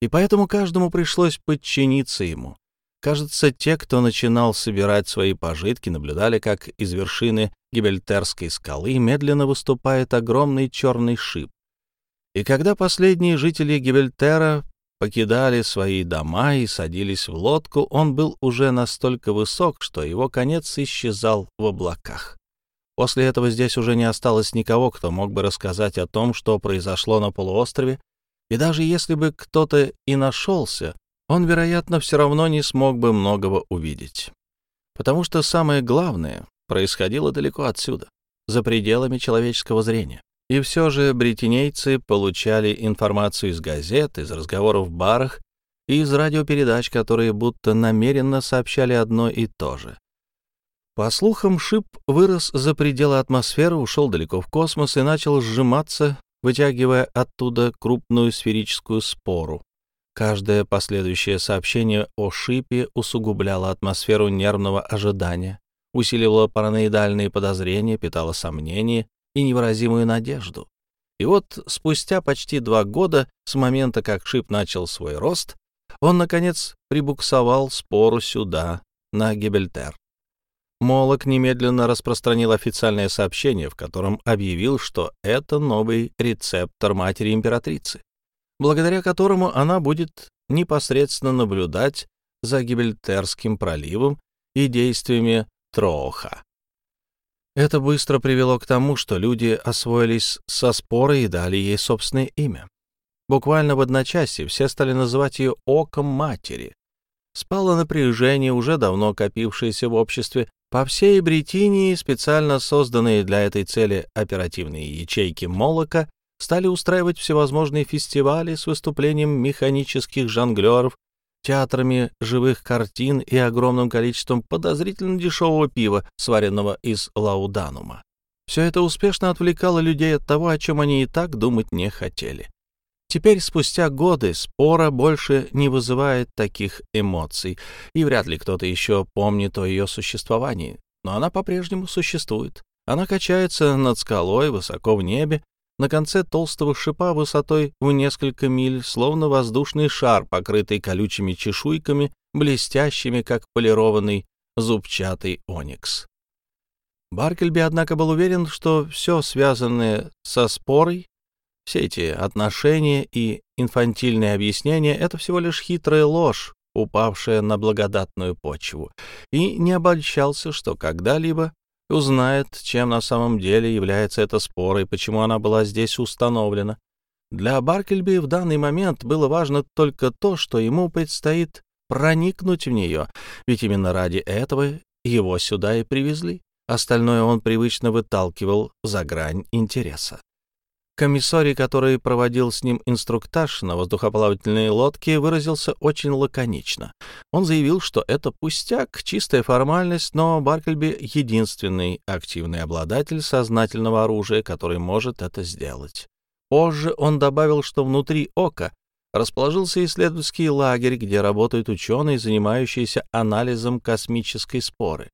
И поэтому каждому пришлось подчиниться ему. Кажется, те, кто начинал собирать свои пожитки, наблюдали, как из вершины Гибельтерской скалы медленно выступает огромный черный шип. И когда последние жители Гибельтера покидали свои дома и садились в лодку, он был уже настолько высок, что его конец исчезал в облаках. После этого здесь уже не осталось никого, кто мог бы рассказать о том, что произошло на полуострове, и даже если бы кто-то и нашелся, он, вероятно, все равно не смог бы многого увидеть. Потому что самое главное происходило далеко отсюда, за пределами человеческого зрения. И все же бретинейцы получали информацию из газет, из разговоров в барах и из радиопередач, которые будто намеренно сообщали одно и то же. По слухам, шип вырос за пределы атмосферы, ушел далеко в космос и начал сжиматься, вытягивая оттуда крупную сферическую спору, Каждое последующее сообщение о шипе усугубляло атмосферу нервного ожидания, усиливало параноидальные подозрения, питало сомнения и невыразимую надежду. И вот спустя почти два года с момента, как шип начал свой рост, он, наконец, прибуксовал спору сюда, на Гибельтер. Молок немедленно распространил официальное сообщение, в котором объявил, что это новый рецептор матери императрицы благодаря которому она будет непосредственно наблюдать за Гибельтерским проливом и действиями Троха. Это быстро привело к тому, что люди освоились со спорой и дали ей собственное имя. Буквально в одночасье все стали называть ее «оком матери». Спало напряжение, уже давно копившееся в обществе. По всей Бретинии специально созданные для этой цели оперативные ячейки Молока стали устраивать всевозможные фестивали с выступлением механических жонглеров, театрами живых картин и огромным количеством подозрительно дешевого пива, сваренного из лауданума. Все это успешно отвлекало людей от того, о чем они и так думать не хотели. Теперь, спустя годы, спора больше не вызывает таких эмоций, и вряд ли кто-то еще помнит о ее существовании, но она по-прежнему существует. Она качается над скалой высоко в небе, на конце толстого шипа высотой в несколько миль, словно воздушный шар, покрытый колючими чешуйками, блестящими, как полированный зубчатый оникс. Баркельби, однако, был уверен, что все связанное со спорой, все эти отношения и инфантильные объяснения — это всего лишь хитрая ложь, упавшая на благодатную почву, и не обольщался, что когда-либо узнает, чем на самом деле является эта спора и почему она была здесь установлена. Для Баркельби в данный момент было важно только то, что ему предстоит проникнуть в нее, ведь именно ради этого его сюда и привезли. Остальное он привычно выталкивал за грань интереса. Комиссарий, который проводил с ним инструктаж на воздухоплавательной лодке, выразился очень лаконично. Он заявил, что это пустяк, чистая формальность, но Баркельби — единственный активный обладатель сознательного оружия, который может это сделать. Позже он добавил, что внутри ока расположился исследовательский лагерь, где работают ученые, занимающиеся анализом космической споры.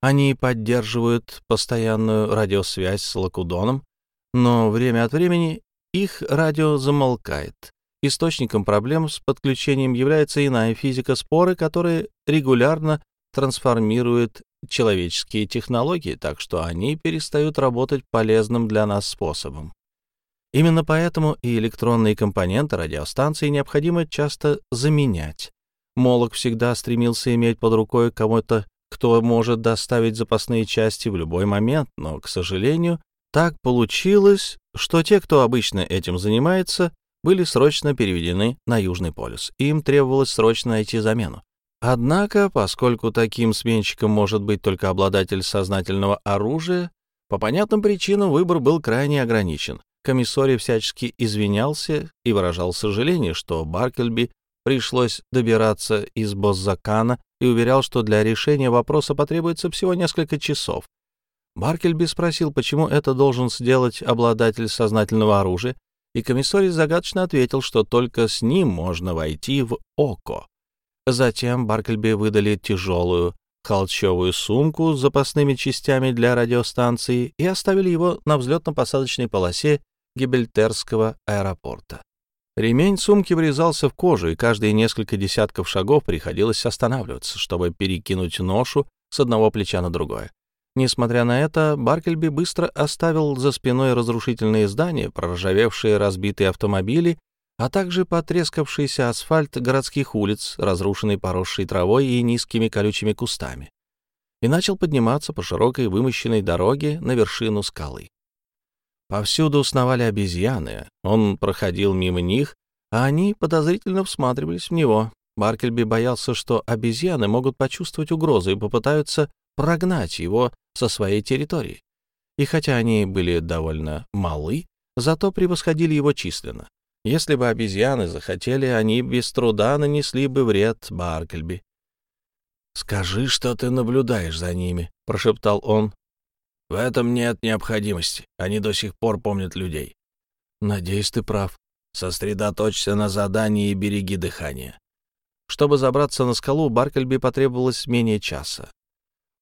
Они поддерживают постоянную радиосвязь с Лакудоном, но время от времени их радио замолкает. Источником проблем с подключением является иная физика споры, которая регулярно трансформирует человеческие технологии, так что они перестают работать полезным для нас способом. Именно поэтому и электронные компоненты радиостанции необходимо часто заменять. Молок всегда стремился иметь под рукой кого-то, кто может доставить запасные части в любой момент, но, к сожалению, так получилось, что те, кто обычно этим занимается, были срочно переведены на Южный полюс. Им требовалось срочно найти замену. Однако, поскольку таким сменщиком может быть только обладатель сознательного оружия, по понятным причинам выбор был крайне ограничен. комиссори всячески извинялся и выражал сожаление, что Баркельби пришлось добираться из Боззакана и уверял, что для решения вопроса потребуется всего несколько часов. Баркельби спросил, почему это должен сделать обладатель сознательного оружия, и комиссарий загадочно ответил, что только с ним можно войти в око. Затем Баркельби выдали тяжелую холщовую сумку с запасными частями для радиостанции и оставили его на взлетно-посадочной полосе Гибельтерского аэропорта. Ремень сумки врезался в кожу, и каждые несколько десятков шагов приходилось останавливаться, чтобы перекинуть ношу с одного плеча на другое. Несмотря на это, Баркельби быстро оставил за спиной разрушительные здания, проржавевшие разбитые автомобили, а также потрескавшийся асфальт городских улиц, разрушенный поросшей травой и низкими колючими кустами, и начал подниматься по широкой вымощенной дороге на вершину скалы. Повсюду сновали обезьяны. Он проходил мимо них, а они подозрительно всматривались в него. Баркельби боялся, что обезьяны могут почувствовать угрозу и попытаются прогнать его со своей территории. И хотя они были довольно малы, зато превосходили его численно. Если бы обезьяны захотели, они без труда нанесли бы вред Баркельби. «Скажи, что ты наблюдаешь за ними», — прошептал он. В этом нет необходимости. Они до сих пор помнят людей. Надеюсь, ты прав. Сосредоточься на задании и береги дыхание. Чтобы забраться на скалу, Баркельби потребовалось менее часа.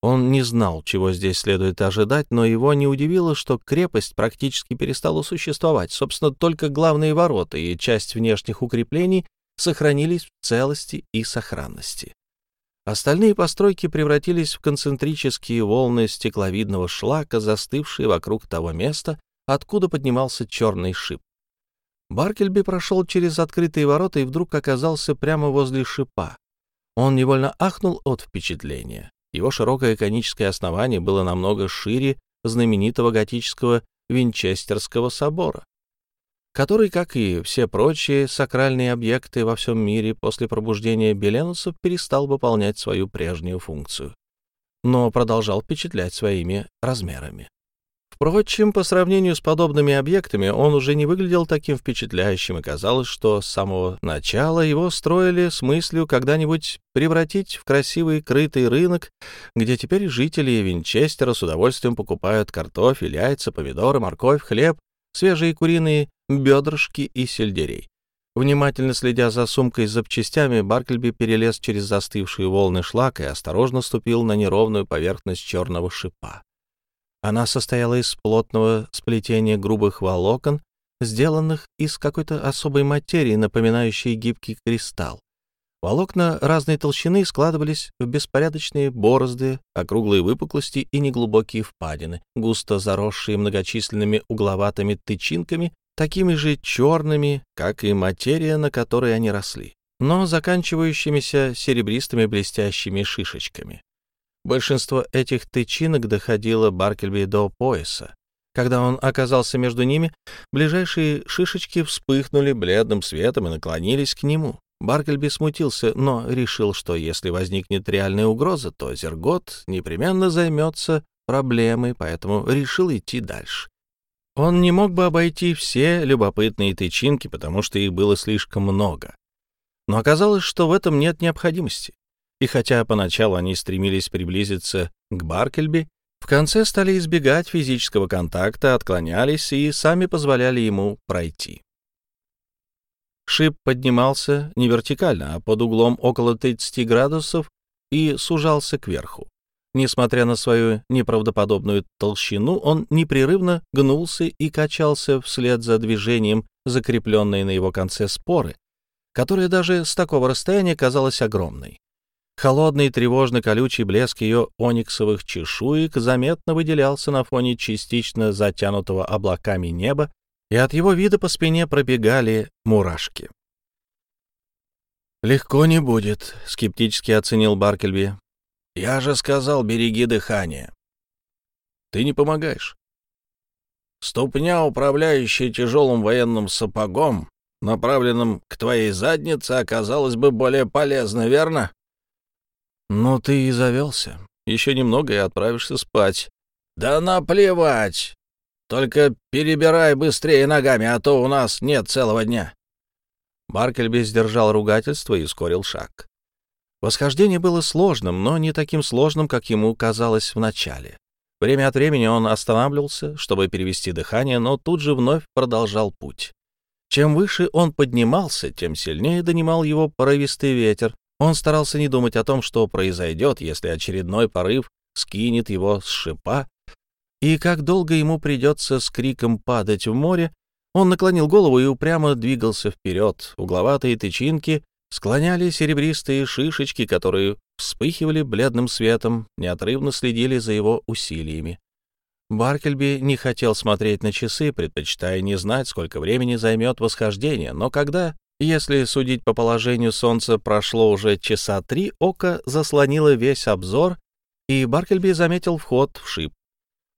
Он не знал, чего здесь следует ожидать, но его не удивило, что крепость практически перестала существовать. Собственно, только главные ворота и часть внешних укреплений сохранились в целости и сохранности. Остальные постройки превратились в концентрические волны стекловидного шлака, застывшие вокруг того места, откуда поднимался черный шип. Баркельби прошел через открытые ворота и вдруг оказался прямо возле шипа. Он невольно ахнул от впечатления. Его широкое коническое основание было намного шире знаменитого готического Винчестерского собора который, как и все прочие сакральные объекты во всем мире после пробуждения беленусов, перестал выполнять свою прежнюю функцию, но продолжал впечатлять своими размерами. Впрочем, по сравнению с подобными объектами, он уже не выглядел таким впечатляющим, и казалось, что с самого начала его строили с мыслью когда-нибудь превратить в красивый крытый рынок, где теперь жители Винчестера с удовольствием покупают картофель, яйца, помидоры, морковь, хлеб, свежие куриные бедрышки и сельдерей. Внимательно следя за сумкой с запчастями, Баркельби перелез через застывшие волны шлака и осторожно ступил на неровную поверхность черного шипа. Она состояла из плотного сплетения грубых волокон, сделанных из какой-то особой материи, напоминающей гибкий кристалл. Волокна разной толщины складывались в беспорядочные борозды, округлые выпуклости и неглубокие впадины, густо заросшие многочисленными угловатыми тычинками такими же черными, как и материя, на которой они росли, но заканчивающимися серебристыми блестящими шишечками. Большинство этих тычинок доходило Баркельби до пояса. Когда он оказался между ними, ближайшие шишечки вспыхнули бледным светом и наклонились к нему. Баркельби смутился, но решил, что если возникнет реальная угроза, то Зергот непременно займется проблемой, поэтому решил идти дальше. Он не мог бы обойти все любопытные тычинки, потому что их было слишком много. Но оказалось, что в этом нет необходимости. И хотя поначалу они стремились приблизиться к Баркельби, в конце стали избегать физического контакта, отклонялись и сами позволяли ему пройти. Шип поднимался не вертикально, а под углом около 30 градусов и сужался кверху. Несмотря на свою неправдоподобную толщину, он непрерывно гнулся и качался вслед за движением, закрепленной на его конце споры, которая даже с такого расстояния казалась огромной. Холодный, тревожно-колючий блеск ее ониксовых чешуек заметно выделялся на фоне частично затянутого облаками неба, и от его вида по спине пробегали мурашки. «Легко не будет», — скептически оценил Баркельби. Я же сказал, береги дыхание. Ты не помогаешь. Ступня, управляющая тяжелым военным сапогом, направленным к твоей заднице, оказалась бы более полезна, верно? Ну, ты и завелся. Еще немного и отправишься спать. Да наплевать. Только перебирай быстрее ногами, а то у нас нет целого дня». Баркельби сдержал ругательство и ускорил шаг. Восхождение было сложным, но не таким сложным, как ему казалось вначале. Время от времени он останавливался, чтобы перевести дыхание, но тут же вновь продолжал путь. Чем выше он поднимался, тем сильнее донимал его порывистый ветер. Он старался не думать о том, что произойдет, если очередной порыв скинет его с шипа, и как долго ему придется с криком падать в море. Он наклонил голову и упрямо двигался вперед. Угловатые тычинки склоняли серебристые шишечки, которые вспыхивали бледным светом, неотрывно следили за его усилиями. Баркельби не хотел смотреть на часы, предпочитая не знать, сколько времени займет восхождение, но когда, если судить по положению солнца, прошло уже часа три, око заслонило весь обзор, и Баркельби заметил вход в шип.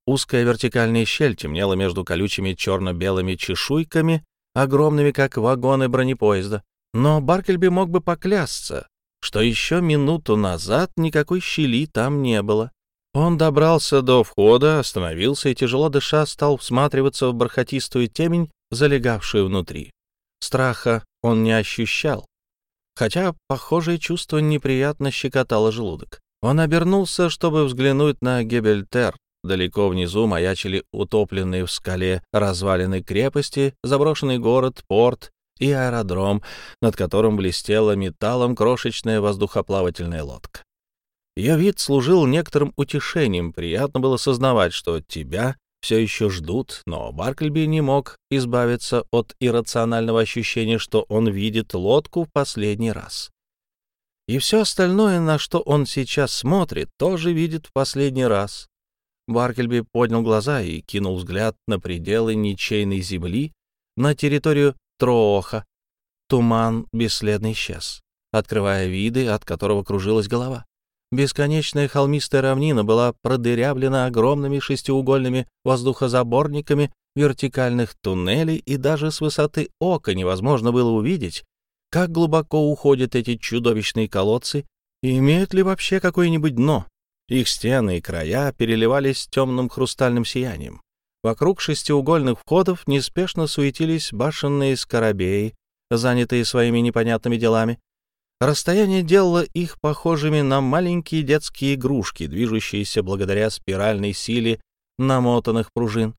Узкая вертикальная щель темнела между колючими черно-белыми чешуйками, огромными, как вагоны бронепоезда. Но Баркельби мог бы поклясться, что еще минуту назад никакой щели там не было. Он добрался до входа, остановился и, тяжело дыша, стал всматриваться в бархатистую темень, залегавшую внутри. Страха он не ощущал, хотя похожее чувство неприятно щекотало желудок. Он обернулся, чтобы взглянуть на Гебельтер. Далеко внизу маячили утопленные в скале развалины крепости, заброшенный город, порт и аэродром, над которым блестела металлом крошечная воздухоплавательная лодка. Ее вид служил некоторым утешением. Приятно было сознавать, что тебя все еще ждут, но Баркльби не мог избавиться от иррационального ощущения, что он видит лодку в последний раз. И все остальное, на что он сейчас смотрит, тоже видит в последний раз. Баркельби поднял глаза и кинул взгляд на пределы ничейной земли, на территорию Трооха. Туман бесследно исчез, открывая виды, от которого кружилась голова. Бесконечная холмистая равнина была продырявлена огромными шестиугольными воздухозаборниками вертикальных туннелей, и даже с высоты ока невозможно было увидеть, как глубоко уходят эти чудовищные колодцы и имеют ли вообще какое-нибудь дно. Их стены и края переливались темным хрустальным сиянием. Вокруг шестиугольных входов неспешно суетились башенные скоробеи, занятые своими непонятными делами. Расстояние делало их похожими на маленькие детские игрушки, движущиеся благодаря спиральной силе намотанных пружин.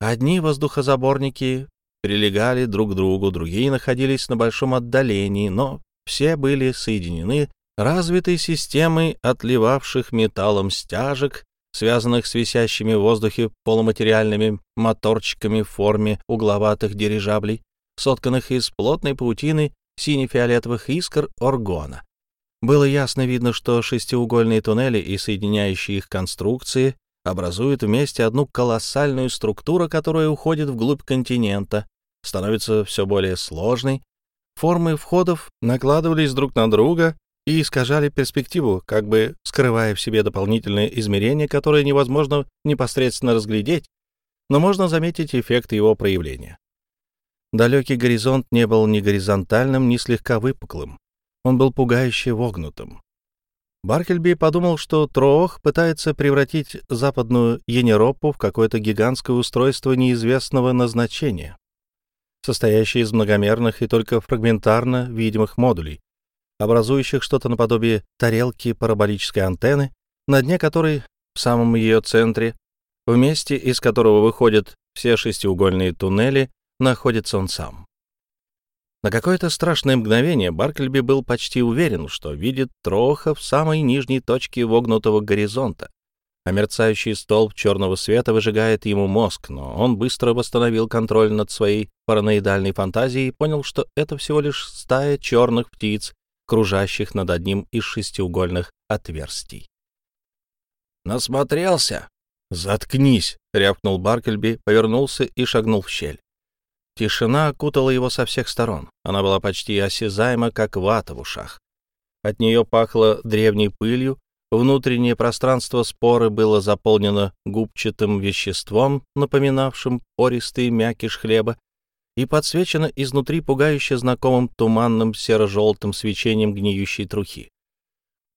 Одни воздухозаборники прилегали друг к другу, другие находились на большом отдалении, но все были соединены развитой системой отливавших металлом стяжек, связанных с висящими в воздухе полуматериальными моторчиками в форме угловатых дирижаблей, сотканных из плотной паутины сине-фиолетовых искр оргона. Было ясно видно, что шестиугольные туннели и соединяющие их конструкции образуют вместе одну колоссальную структуру, которая уходит вглубь континента, становится все более сложной. Формы входов накладывались друг на друга и искажали перспективу, как бы скрывая в себе дополнительные измерения, которые невозможно непосредственно разглядеть, но можно заметить эффект его проявления. Далекий горизонт не был ни горизонтальным, ни слегка выпуклым. Он был пугающе вогнутым. Баркельби подумал, что Троох пытается превратить западную Енеропу в какое-то гигантское устройство неизвестного назначения, состоящее из многомерных и только фрагментарно видимых модулей, образующих что-то наподобие тарелки параболической антенны, на дне которой, в самом ее центре, в месте, из которого выходят все шестиугольные туннели, находится он сам. На какое-то страшное мгновение Баркльби был почти уверен, что видит Троха в самой нижней точке вогнутого горизонта, а мерцающий столб черного света выжигает ему мозг, но он быстро восстановил контроль над своей параноидальной фантазией и понял, что это всего лишь стая черных птиц, кружащих над одним из шестиугольных отверстий. «Насмотрелся?» «Заткнись!» — рявкнул Баркельби, повернулся и шагнул в щель. Тишина окутала его со всех сторон. Она была почти осязаема, как вата в ушах. От нее пахло древней пылью, внутреннее пространство споры было заполнено губчатым веществом, напоминавшим пористый мякиш хлеба, и подсвечено изнутри пугающе знакомым туманным серо-желтым свечением гниющей трухи.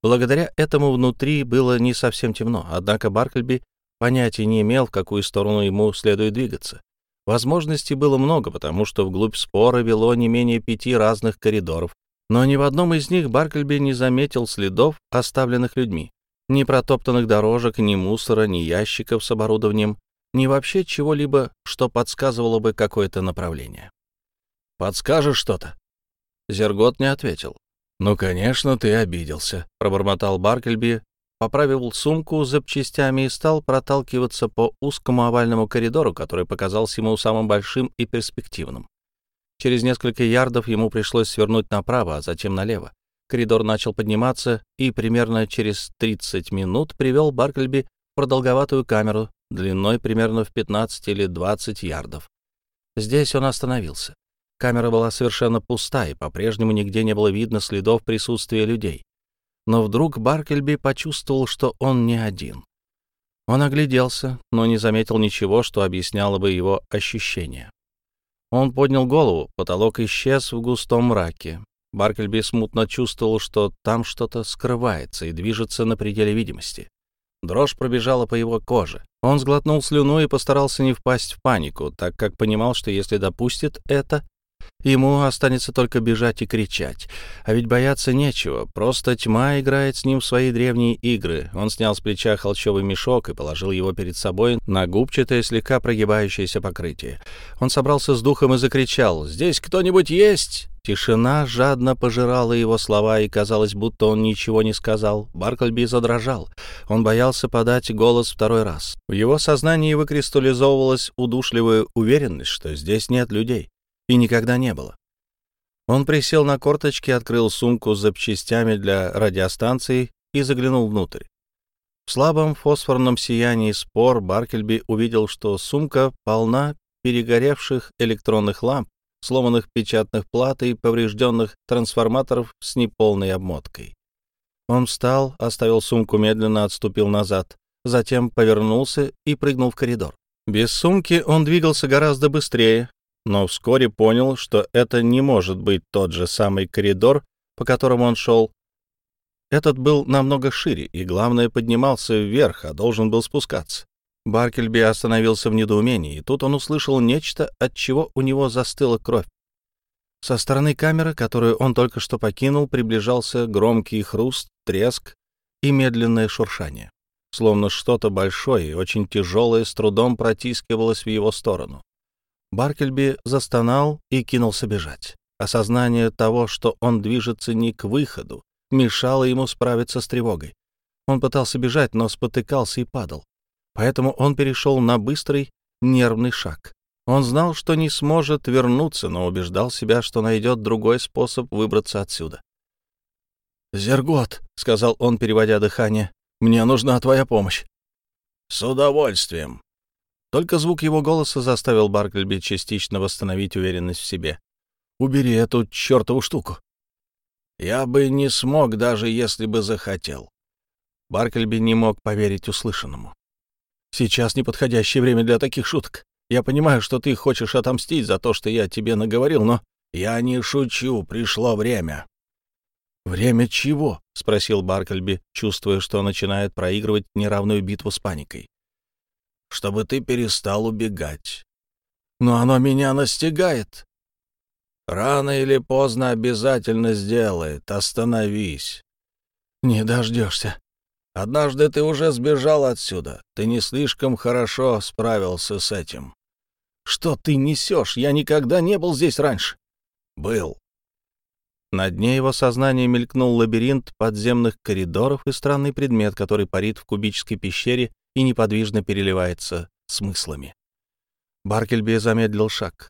Благодаря этому внутри было не совсем темно, однако Баркельби понятия не имел, в какую сторону ему следует двигаться. Возможностей было много, потому что вглубь спора вело не менее пяти разных коридоров, но ни в одном из них Баркельби не заметил следов, оставленных людьми. Ни протоптанных дорожек, ни мусора, ни ящиков с оборудованием, ни вообще чего-либо, что подсказывало бы какое-то направление. «Подскажешь что-то?» Зергот не ответил. «Ну, конечно, ты обиделся», — пробормотал Баркельби, поправил сумку с запчастями и стал проталкиваться по узкому овальному коридору, который показался ему самым большим и перспективным. Через несколько ярдов ему пришлось свернуть направо, а затем налево. Коридор начал подниматься и примерно через 30 минут привел Баркельби в продолговатую камеру длиной примерно в 15 или 20 ярдов. Здесь он остановился. Камера была совершенно пуста, и по-прежнему нигде не было видно следов присутствия людей. Но вдруг Баркельби почувствовал, что он не один. Он огляделся, но не заметил ничего, что объясняло бы его ощущения. Он поднял голову, потолок исчез в густом мраке. Баркельби смутно чувствовал, что там что-то скрывается и движется на пределе видимости. Дрожь пробежала по его коже. Он сглотнул слюну и постарался не впасть в панику, так как понимал, что если допустит это, Ему останется только бежать и кричать. А ведь бояться нечего, просто тьма играет с ним в свои древние игры. Он снял с плеча холщовый мешок и положил его перед собой на губчатое, слегка прогибающееся покрытие. Он собрался с духом и закричал «Здесь кто-нибудь есть?» Тишина жадно пожирала его слова, и казалось, будто он ничего не сказал. Барклби задрожал. Он боялся подать голос второй раз. В его сознании выкристаллизовывалась удушливая уверенность, что здесь нет людей и никогда не было. Он присел на корточки, открыл сумку с запчастями для радиостанции и заглянул внутрь. В слабом фосфорном сиянии спор Баркельби увидел, что сумка полна перегоревших электронных ламп, сломанных печатных плат и поврежденных трансформаторов с неполной обмоткой. Он встал, оставил сумку, медленно отступил назад, затем повернулся и прыгнул в коридор. Без сумки он двигался гораздо быстрее, но вскоре понял, что это не может быть тот же самый коридор, по которому он шел. Этот был намного шире и, главное, поднимался вверх, а должен был спускаться. Баркельби остановился в недоумении, и тут он услышал нечто, от чего у него застыла кровь. Со стороны камеры, которую он только что покинул, приближался громкий хруст, треск и медленное шуршание. Словно что-то большое и очень тяжелое с трудом протискивалось в его сторону. Баркельби застонал и кинулся бежать. Осознание того, что он движется не к выходу, мешало ему справиться с тревогой. Он пытался бежать, но спотыкался и падал. Поэтому он перешел на быстрый, нервный шаг. Он знал, что не сможет вернуться, но убеждал себя, что найдет другой способ выбраться отсюда. «Зергот», — сказал он, переводя дыхание, — «мне нужна твоя помощь». «С удовольствием», только звук его голоса заставил Баркльби частично восстановить уверенность в себе. «Убери эту чертову штуку!» «Я бы не смог, даже если бы захотел». Баркльби не мог поверить услышанному. «Сейчас неподходящее время для таких шуток. Я понимаю, что ты хочешь отомстить за то, что я тебе наговорил, но...» «Я не шучу, пришло время». «Время чего?» — спросил Баркельби, чувствуя, что начинает проигрывать неравную битву с паникой чтобы ты перестал убегать. Но оно меня настигает. Рано или поздно обязательно сделает. Остановись. Не дождешься. Однажды ты уже сбежал отсюда. Ты не слишком хорошо справился с этим. Что ты несешь? Я никогда не был здесь раньше. Был. На дне его сознания мелькнул лабиринт подземных коридоров и странный предмет, который парит в кубической пещере и неподвижно переливается смыслами. Баркельби замедлил шаг.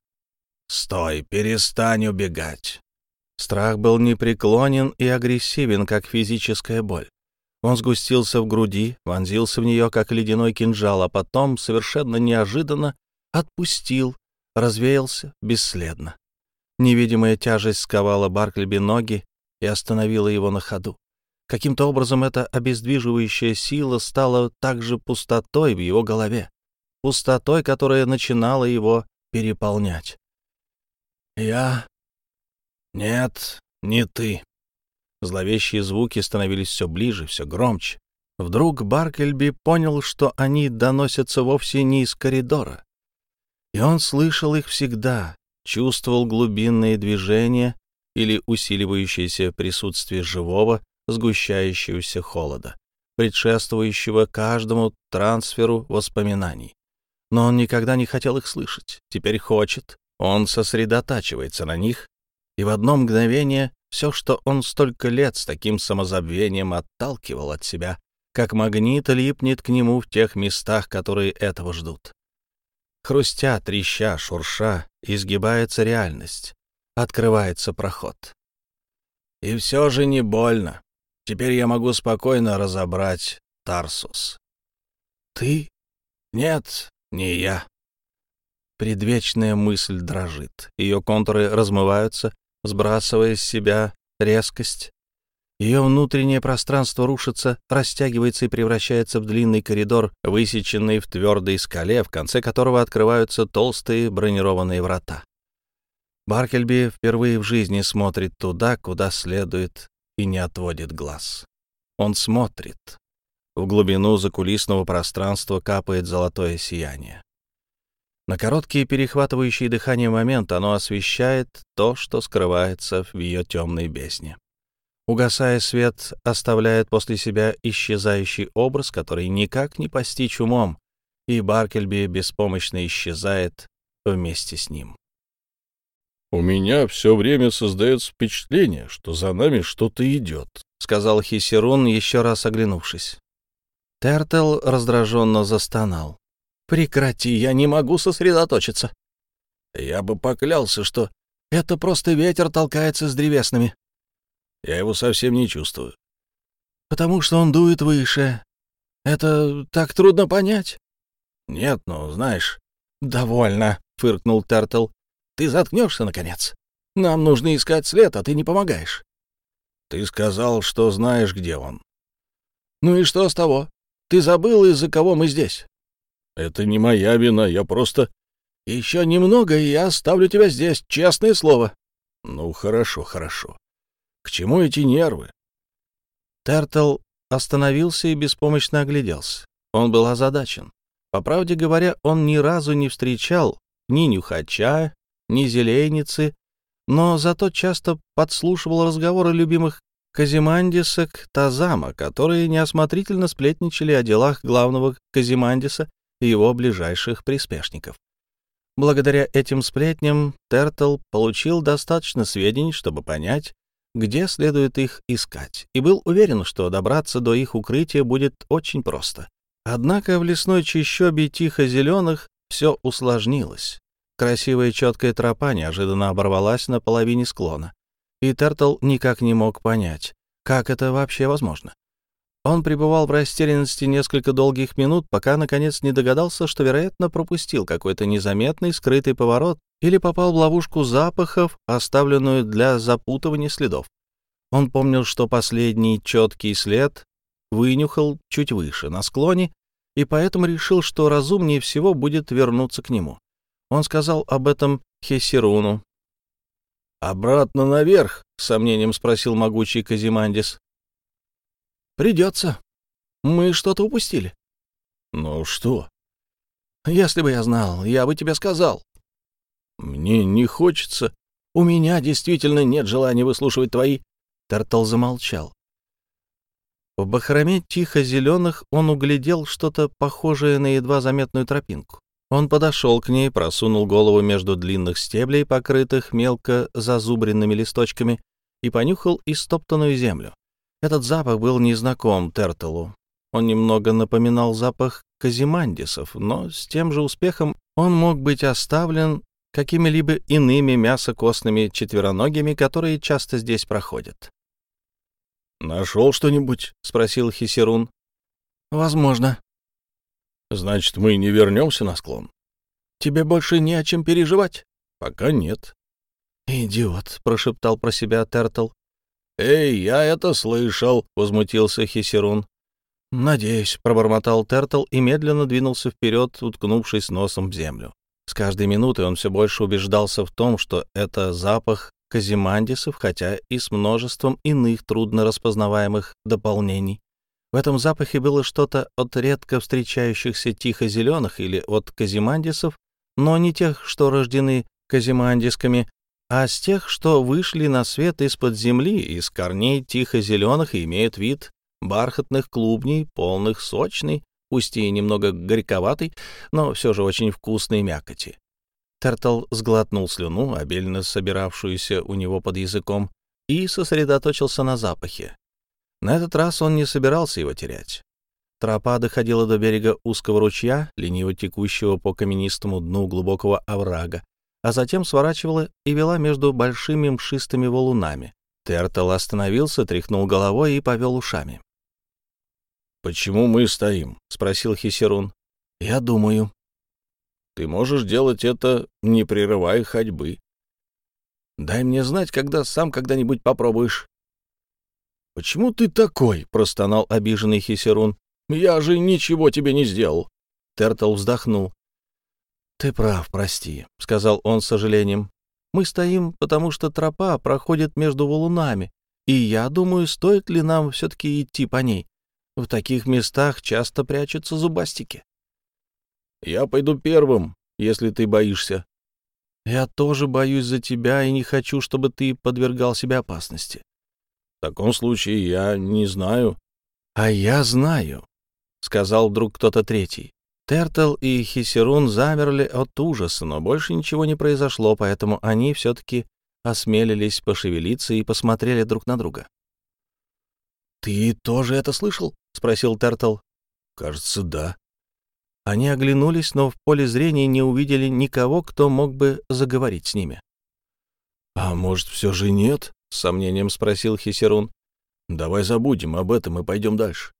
«Стой, перестань убегать!» Страх был непреклонен и агрессивен, как физическая боль. Он сгустился в груди, вонзился в нее, как ледяной кинжал, а потом, совершенно неожиданно, отпустил, развеялся бесследно. Невидимая тяжесть сковала Баркльби ноги и остановила его на ходу. Каким-то образом эта обездвиживающая сила стала также пустотой в его голове, пустотой, которая начинала его переполнять. «Я... Нет, не ты». Зловещие звуки становились все ближе, все громче. Вдруг Баркельби понял, что они доносятся вовсе не из коридора. И он слышал их всегда, чувствовал глубинные движения или усиливающееся присутствие живого, сгущающегося холода, предшествующего каждому трансферу воспоминаний. Но он никогда не хотел их слышать, теперь хочет, он сосредотачивается на них, и в одно мгновение все, что он столько лет с таким самозабвением отталкивал от себя, как магнит липнет к нему в тех местах, которые этого ждут. Хрустя, треща, шурша, изгибается реальность, открывается проход. И все же не больно. Теперь я могу спокойно разобрать Тарсус. Ты? Нет, не я. Предвечная мысль дрожит. Ее контуры размываются, сбрасывая с себя резкость, ее внутреннее пространство рушится, растягивается и превращается в длинный коридор, высеченный в твердой скале, в конце которого открываются толстые бронированные врата. Баркельби впервые в жизни смотрит туда, куда следует, и не отводит глаз. Он смотрит. В глубину закулисного пространства капает золотое сияние. На короткие перехватывающие дыхание момент оно освещает то, что скрывается в ее темной бездне. Угасая свет, оставляет после себя исчезающий образ, который никак не постичь умом, и Баркельби беспомощно исчезает вместе с ним. «У меня все время создается впечатление, что за нами что-то идет», — сказал Хисерун, еще раз оглянувшись. Тертел раздраженно застонал. «Прекрати, я не могу сосредоточиться. Я бы поклялся, что это просто ветер толкается с древесными. Я его совсем не чувствую. Потому что он дует выше. Это так трудно понять. Нет, ну, знаешь... Довольно, фыркнул Тертл. Ты заткнешься, наконец. Нам нужно искать след, а ты не помогаешь. Ты сказал, что знаешь, где он. Ну и что с того? Ты забыл, из-за кого мы здесь? Это не моя вина, я просто... Еще немного, и я оставлю тебя здесь, честное слово. Ну, хорошо, хорошо. К чему эти нервы? Тертл остановился и беспомощно огляделся. Он был озадачен. По правде говоря, он ни разу не встречал ни нюхача, ни зеленицы, но зато часто подслушивал разговоры любимых Казимандиса Тазама, которые неосмотрительно сплетничали о делах главного Казимандиса и его ближайших приспешников. Благодаря этим сплетням Тертл получил достаточно сведений, чтобы понять, где следует их искать, и был уверен, что добраться до их укрытия будет очень просто. Однако в лесной чащобе тихо-зеленых все усложнилось. Красивая четкая тропа неожиданно оборвалась на половине склона, и Тертл никак не мог понять, как это вообще возможно. Он пребывал в растерянности несколько долгих минут, пока, наконец, не догадался, что, вероятно, пропустил какой-то незаметный скрытый поворот или попал в ловушку запахов, оставленную для запутывания следов. Он помнил, что последний четкий след вынюхал чуть выше, на склоне, и поэтому решил, что разумнее всего будет вернуться к нему. Он сказал об этом Хессеруну. «Обратно наверх?» — с сомнением спросил могучий Казимандис. Придется. Мы что-то упустили. Ну что? Если бы я знал, я бы тебе сказал. Мне не хочется. У меня действительно нет желания выслушивать твои... Тартл замолчал. В бахроме тихо-зеленых он углядел что-то похожее на едва заметную тропинку. Он подошел к ней, просунул голову между длинных стеблей, покрытых мелко зазубренными листочками, и понюхал истоптанную землю. Этот запах был незнаком Тертелу. Он немного напоминал запах казимандисов, но с тем же успехом он мог быть оставлен какими-либо иными мясокостными четвероногими, которые часто здесь проходят. «Нашел что-нибудь?» — спросил Хисерун. «Возможно». «Значит, мы не вернемся на склон?» «Тебе больше не о чем переживать?» «Пока нет». «Идиот», — прошептал про себя Тертл. «Эй, я это слышал!» — возмутился Хисерун. «Надеюсь», — пробормотал Тертл и медленно двинулся вперед, уткнувшись носом в землю. С каждой минутой он все больше убеждался в том, что это запах казимандисов, хотя и с множеством иных трудно распознаваемых дополнений. В этом запахе было что-то от редко встречающихся тихо-зеленых или от казимандисов, но не тех, что рождены казимандисками, а с тех, что вышли на свет из-под земли, из корней тихо-зеленых и имеют вид бархатных клубней, полных сочной, пусть и немного горьковатой, но все же очень вкусной мякоти. Тертл сглотнул слюну, обильно собиравшуюся у него под языком, и сосредоточился на запахе. На этот раз он не собирался его терять. Тропа доходила до берега узкого ручья, лениво текущего по каменистому дну глубокого оврага, а затем сворачивала и вела между большими мшистыми валунами. Тертл остановился, тряхнул головой и повел ушами. «Почему мы стоим?» — спросил Хисерун. «Я думаю». «Ты можешь делать это, не прерывая ходьбы». «Дай мне знать, когда сам когда-нибудь попробуешь». «Почему ты такой?» — простонал обиженный Хисерун. «Я же ничего тебе не сделал». Тертл вздохнул. «Ты прав, прости», — сказал он с сожалением. «Мы стоим, потому что тропа проходит между валунами, и я думаю, стоит ли нам все-таки идти по ней. В таких местах часто прячутся зубастики. Я пойду первым, если ты боишься. Я тоже боюсь за тебя и не хочу, чтобы ты подвергал себя опасности. В таком случае я не знаю. А я знаю, сказал вдруг кто-то третий. Тертл и Хисерун замерли от ужаса, но больше ничего не произошло, поэтому они все-таки осмелились пошевелиться и посмотрели друг на друга. «Ты тоже это слышал?» — спросил Тертл. «Кажется, да». Они оглянулись, но в поле зрения не увидели никого, кто мог бы заговорить с ними. «А может, все же нет?» — с сомнением спросил Хисерун. «Давай забудем об этом и пойдем дальше».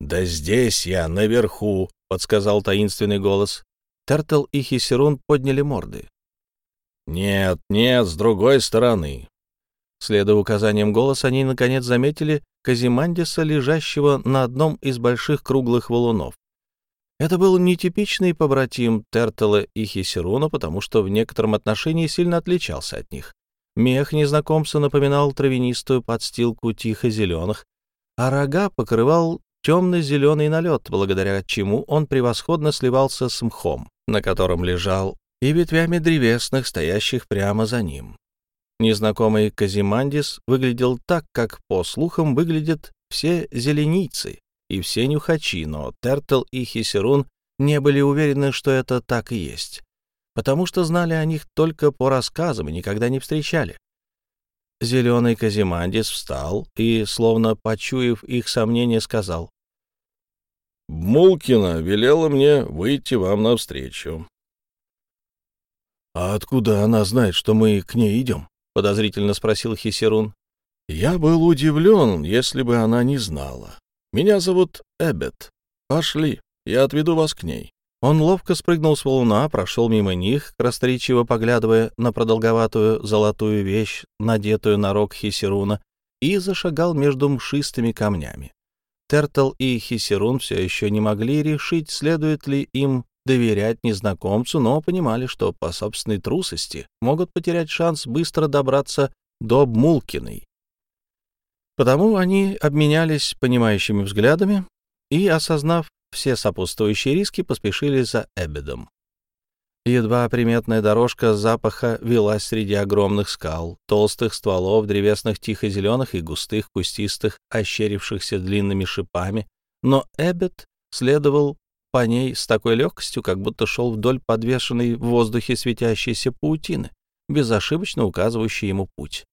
«Да здесь я, наверху», — подсказал таинственный голос. Тертл и Хисерун подняли морды. «Нет, нет, с другой стороны». Следуя указаниям голоса, они, наконец, заметили Казимандиса, лежащего на одном из больших круглых валунов. Это был нетипичный побратим Тертела и Хисеруна, потому что в некотором отношении сильно отличался от них. Мех незнакомца напоминал травянистую подстилку тихо-зеленых, а рога покрывал темно-зеленый налет, благодаря чему он превосходно сливался с мхом, на котором лежал, и ветвями древесных, стоящих прямо за ним. Незнакомый Казимандис выглядел так, как, по слухам, выглядят все зеленийцы и все нюхачи, но Тертл и Хисерун не были уверены, что это так и есть, потому что знали о них только по рассказам и никогда не встречали. Зеленый Казимандис встал и, словно почуяв их сомнения, сказал. «Мулкина велела мне выйти вам навстречу». «А откуда она знает, что мы к ней идем?» подозрительно спросил Хисерун. Я был удивлен, если бы она не знала. Меня зовут Эббет. Пошли, я отведу вас к ней. Он ловко спрыгнул с валуна, прошел мимо них, красноречиво поглядывая на продолговатую золотую вещь, надетую на рог Хисеруна, и зашагал между мшистыми камнями. Тертл и Хисерун все еще не могли решить, следует ли им доверять незнакомцу, но понимали, что по собственной трусости могут потерять шанс быстро добраться до Мулкиной. Потому они обменялись понимающими взглядами и, осознав все сопутствующие риски, поспешили за Эбедом. Едва приметная дорожка запаха велась среди огромных скал, толстых стволов, древесных тихо-зеленых и густых, кустистых, ощерившихся длинными шипами, но Эббет следовал по ней с такой легкостью, как будто шел вдоль подвешенной в воздухе светящейся паутины, безошибочно указывающей ему путь.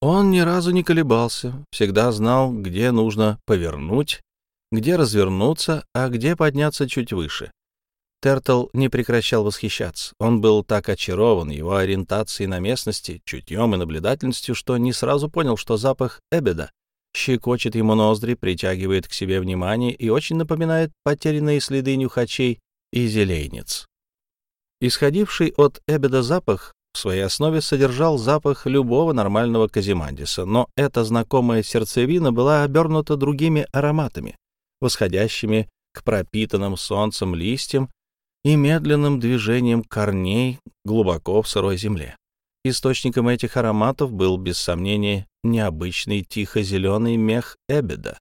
Он ни разу не колебался, всегда знал, где нужно повернуть, где развернуться, а где подняться чуть выше. Тертл не прекращал восхищаться. Он был так очарован его ориентацией на местности, чутьем и наблюдательностью, что не сразу понял, что запах Эбеда щекочет ему ноздри, притягивает к себе внимание и очень напоминает потерянные следы нюхачей и зелейниц. Исходивший от Эбеда запах в своей основе содержал запах любого нормального казимандиса, но эта знакомая сердцевина была обернута другими ароматами, восходящими к пропитанным солнцем листьям и медленным движением корней глубоко в сырой земле. Источником этих ароматов был, без сомнения, необычный тихо-зеленый мех эбеда.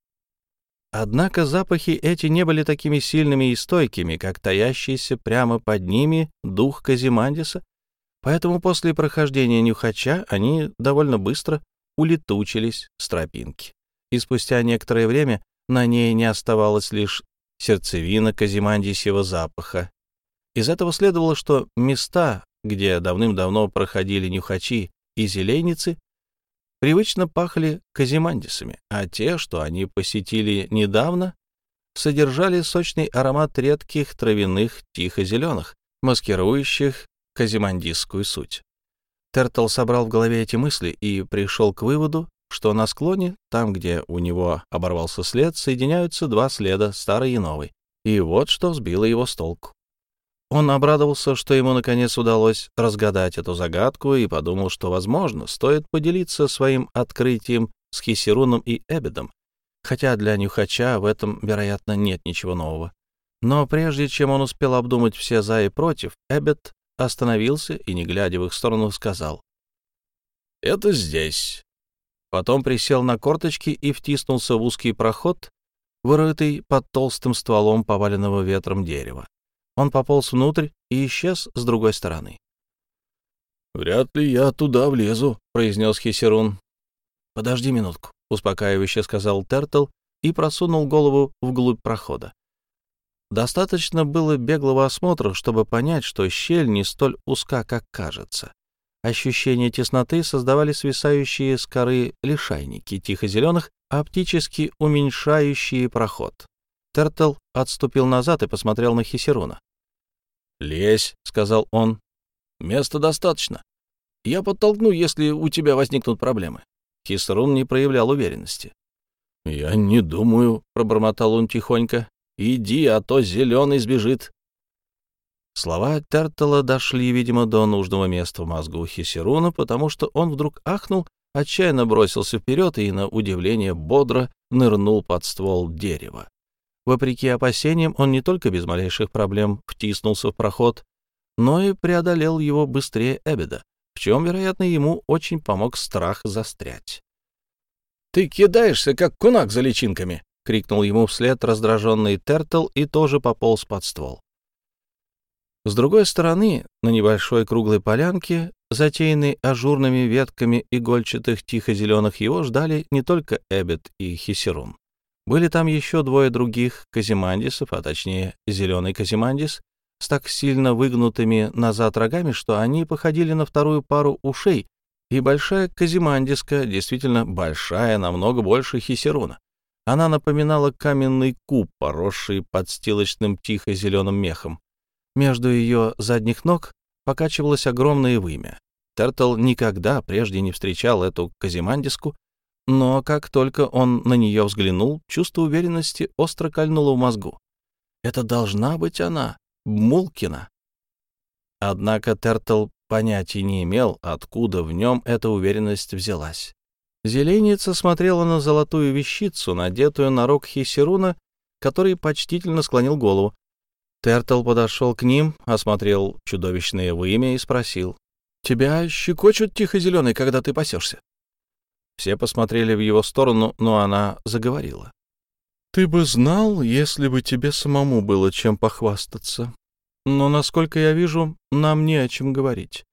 Однако запахи эти не были такими сильными и стойкими, как таящийся прямо под ними дух Казимандиса, поэтому после прохождения нюхача они довольно быстро улетучились с тропинки, и спустя некоторое время на ней не оставалось лишь сердцевина Казимандисьего запаха. Из этого следовало, что места, где давным-давно проходили нюхачи и зеленицы, привычно пахли казимандисами, а те, что они посетили недавно, содержали сочный аромат редких травяных тихо-зеленых, маскирующих казимандистскую суть. Тертл собрал в голове эти мысли и пришел к выводу, что на склоне, там, где у него оборвался след, соединяются два следа, старый и новый. И вот что сбило его с толку. Он обрадовался, что ему наконец удалось разгадать эту загадку и подумал, что, возможно, стоит поделиться своим открытием с Хисеруном и Эбедом, хотя для Нюхача в этом, вероятно, нет ничего нового. Но прежде чем он успел обдумать все «за» и «против», Эббет остановился и, не глядя в их сторону, сказал «Это здесь». Потом присел на корточки и втиснулся в узкий проход, вырытый под толстым стволом поваленного ветром дерева. Он пополз внутрь и исчез с другой стороны. «Вряд ли я туда влезу», — произнес Хисерун. «Подожди минутку», — успокаивающе сказал Тертл и просунул голову вглубь прохода. Достаточно было беглого осмотра, чтобы понять, что щель не столь узка, как кажется. Ощущение тесноты создавали свисающие с коры лишайники тихо-зеленых, оптически уменьшающие проход. Тертл отступил назад и посмотрел на Хисеруна. «Лезь», — сказал он. «Места достаточно. Я подтолкну, если у тебя возникнут проблемы». Хисрун не проявлял уверенности. «Я не думаю», — пробормотал он тихонько. «Иди, а то зеленый сбежит». Слова Тертела дошли, видимо, до нужного места в мозгу Хисеруна, потому что он вдруг ахнул, отчаянно бросился вперед и, на удивление, бодро нырнул под ствол дерева. Вопреки опасениям, он не только без малейших проблем втиснулся в проход, но и преодолел его быстрее Эбеда, в чем, вероятно, ему очень помог страх застрять. «Ты кидаешься, как кунак за личинками!» — крикнул ему вслед раздраженный Тертл и тоже пополз под ствол. С другой стороны, на небольшой круглой полянке, затеянной ажурными ветками игольчатых тихо-зеленых, его ждали не только Эбет и Хисерун. Были там еще двое других казимандисов, а точнее зеленый казимандис, с так сильно выгнутыми назад рогами, что они походили на вторую пару ушей, и большая казимандиска, действительно большая, намного больше хисеруна. Она напоминала каменный куб, поросший подстилочным тихо-зеленым мехом. Между ее задних ног покачивалось огромное вымя. Тертл никогда прежде не встречал эту казимандиску, но как только он на нее взглянул, чувство уверенности остро кольнуло в мозгу. Это должна быть она, Мулкина. Однако Тертл понятия не имел, откуда в нем эта уверенность взялась. Зеленица смотрела на золотую вещицу, надетую на рог Хисеруна, который почтительно склонил голову. Тертл подошел к ним, осмотрел чудовищное вымя и спросил. — Тебя щекочут тихо-зеленый, когда ты пасешься? Все посмотрели в его сторону, но она заговорила. «Ты бы знал, если бы тебе самому было чем похвастаться. Но, насколько я вижу, нам не о чем говорить».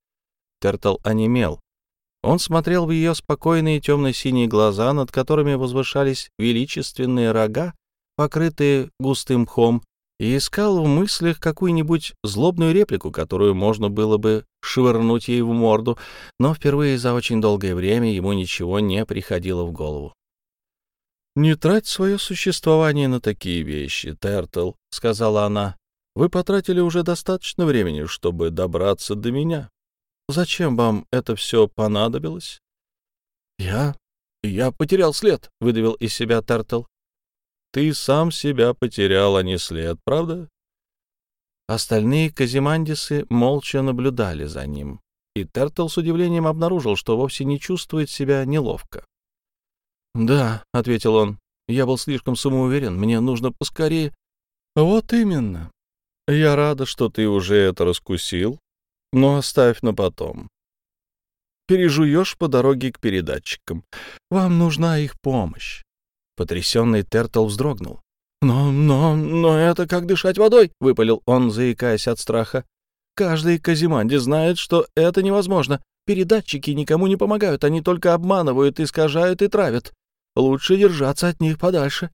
Тертл онемел. Он смотрел в ее спокойные темно-синие глаза, над которыми возвышались величественные рога, покрытые густым мхом, и искал в мыслях какую-нибудь злобную реплику, которую можно было бы швырнуть ей в морду, но впервые за очень долгое время ему ничего не приходило в голову. «Не трать свое существование на такие вещи, Тертл», — сказала она. «Вы потратили уже достаточно времени, чтобы добраться до меня. Зачем вам это все понадобилось?» «Я... я потерял след», — выдавил из себя Тертл. Ты сам себя потерял, а не след, правда? Остальные казимандисы молча наблюдали за ним, и Тертл с удивлением обнаружил, что вовсе не чувствует себя неловко. «Да», — ответил он, — «я был слишком самоуверен, мне нужно поскорее...» «Вот именно. Я рада, что ты уже это раскусил, но оставь на потом. Пережуешь по дороге к передатчикам. Вам нужна их помощь. Потрясенный Тертл вздрогнул. «Но, но, но это как дышать водой!» — выпалил он, заикаясь от страха. «Каждый Казиманди знает, что это невозможно. Передатчики никому не помогают, они только обманывают, искажают и травят. Лучше держаться от них подальше».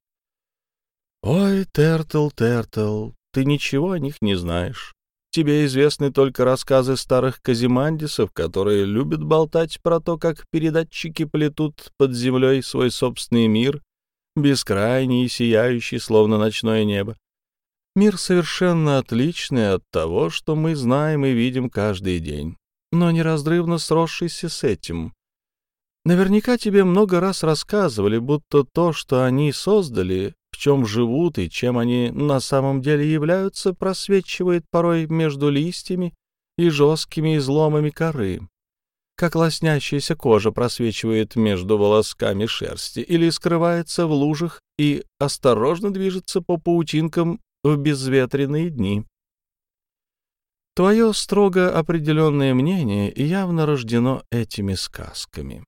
«Ой, Тертл, Тертл, ты ничего о них не знаешь. Тебе известны только рассказы старых казимандисов, которые любят болтать про то, как передатчики плетут под землей свой собственный мир, бескрайний и сияющий, словно ночное небо. Мир совершенно отличный от того, что мы знаем и видим каждый день, но неразрывно сросшийся с этим. Наверняка тебе много раз рассказывали, будто то, что они создали, в чем живут и чем они на самом деле являются, просвечивает порой между листьями и жесткими изломами коры, как лоснящаяся кожа просвечивает между волосками шерсти или скрывается в лужах и осторожно движется по паутинкам в безветренные дни. Твое строго определенное мнение явно рождено этими сказками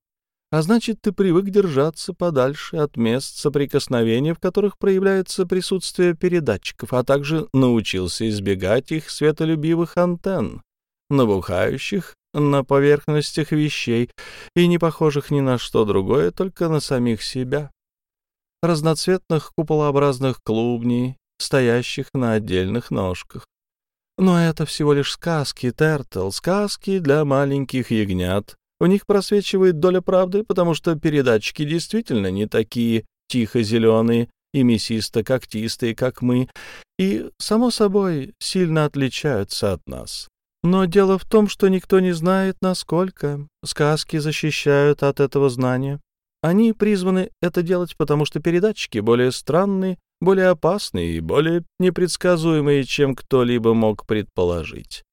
а значит, ты привык держаться подальше от мест соприкосновения, в которых проявляется присутствие передатчиков, а также научился избегать их светолюбивых антенн, набухающих на поверхностях вещей и не похожих ни на что другое, только на самих себя. Разноцветных куполообразных клубней, стоящих на отдельных ножках. Но это всего лишь сказки, Тертл, сказки для маленьких ягнят, в них просвечивает доля правды, потому что передатчики действительно не такие тихо-зеленые и мясисто-когтистые, как мы, и, само собой, сильно отличаются от нас. Но дело в том, что никто не знает, насколько сказки защищают от этого знания. Они призваны это делать, потому что передатчики более странные, более опасные и более непредсказуемые, чем кто-либо мог предположить.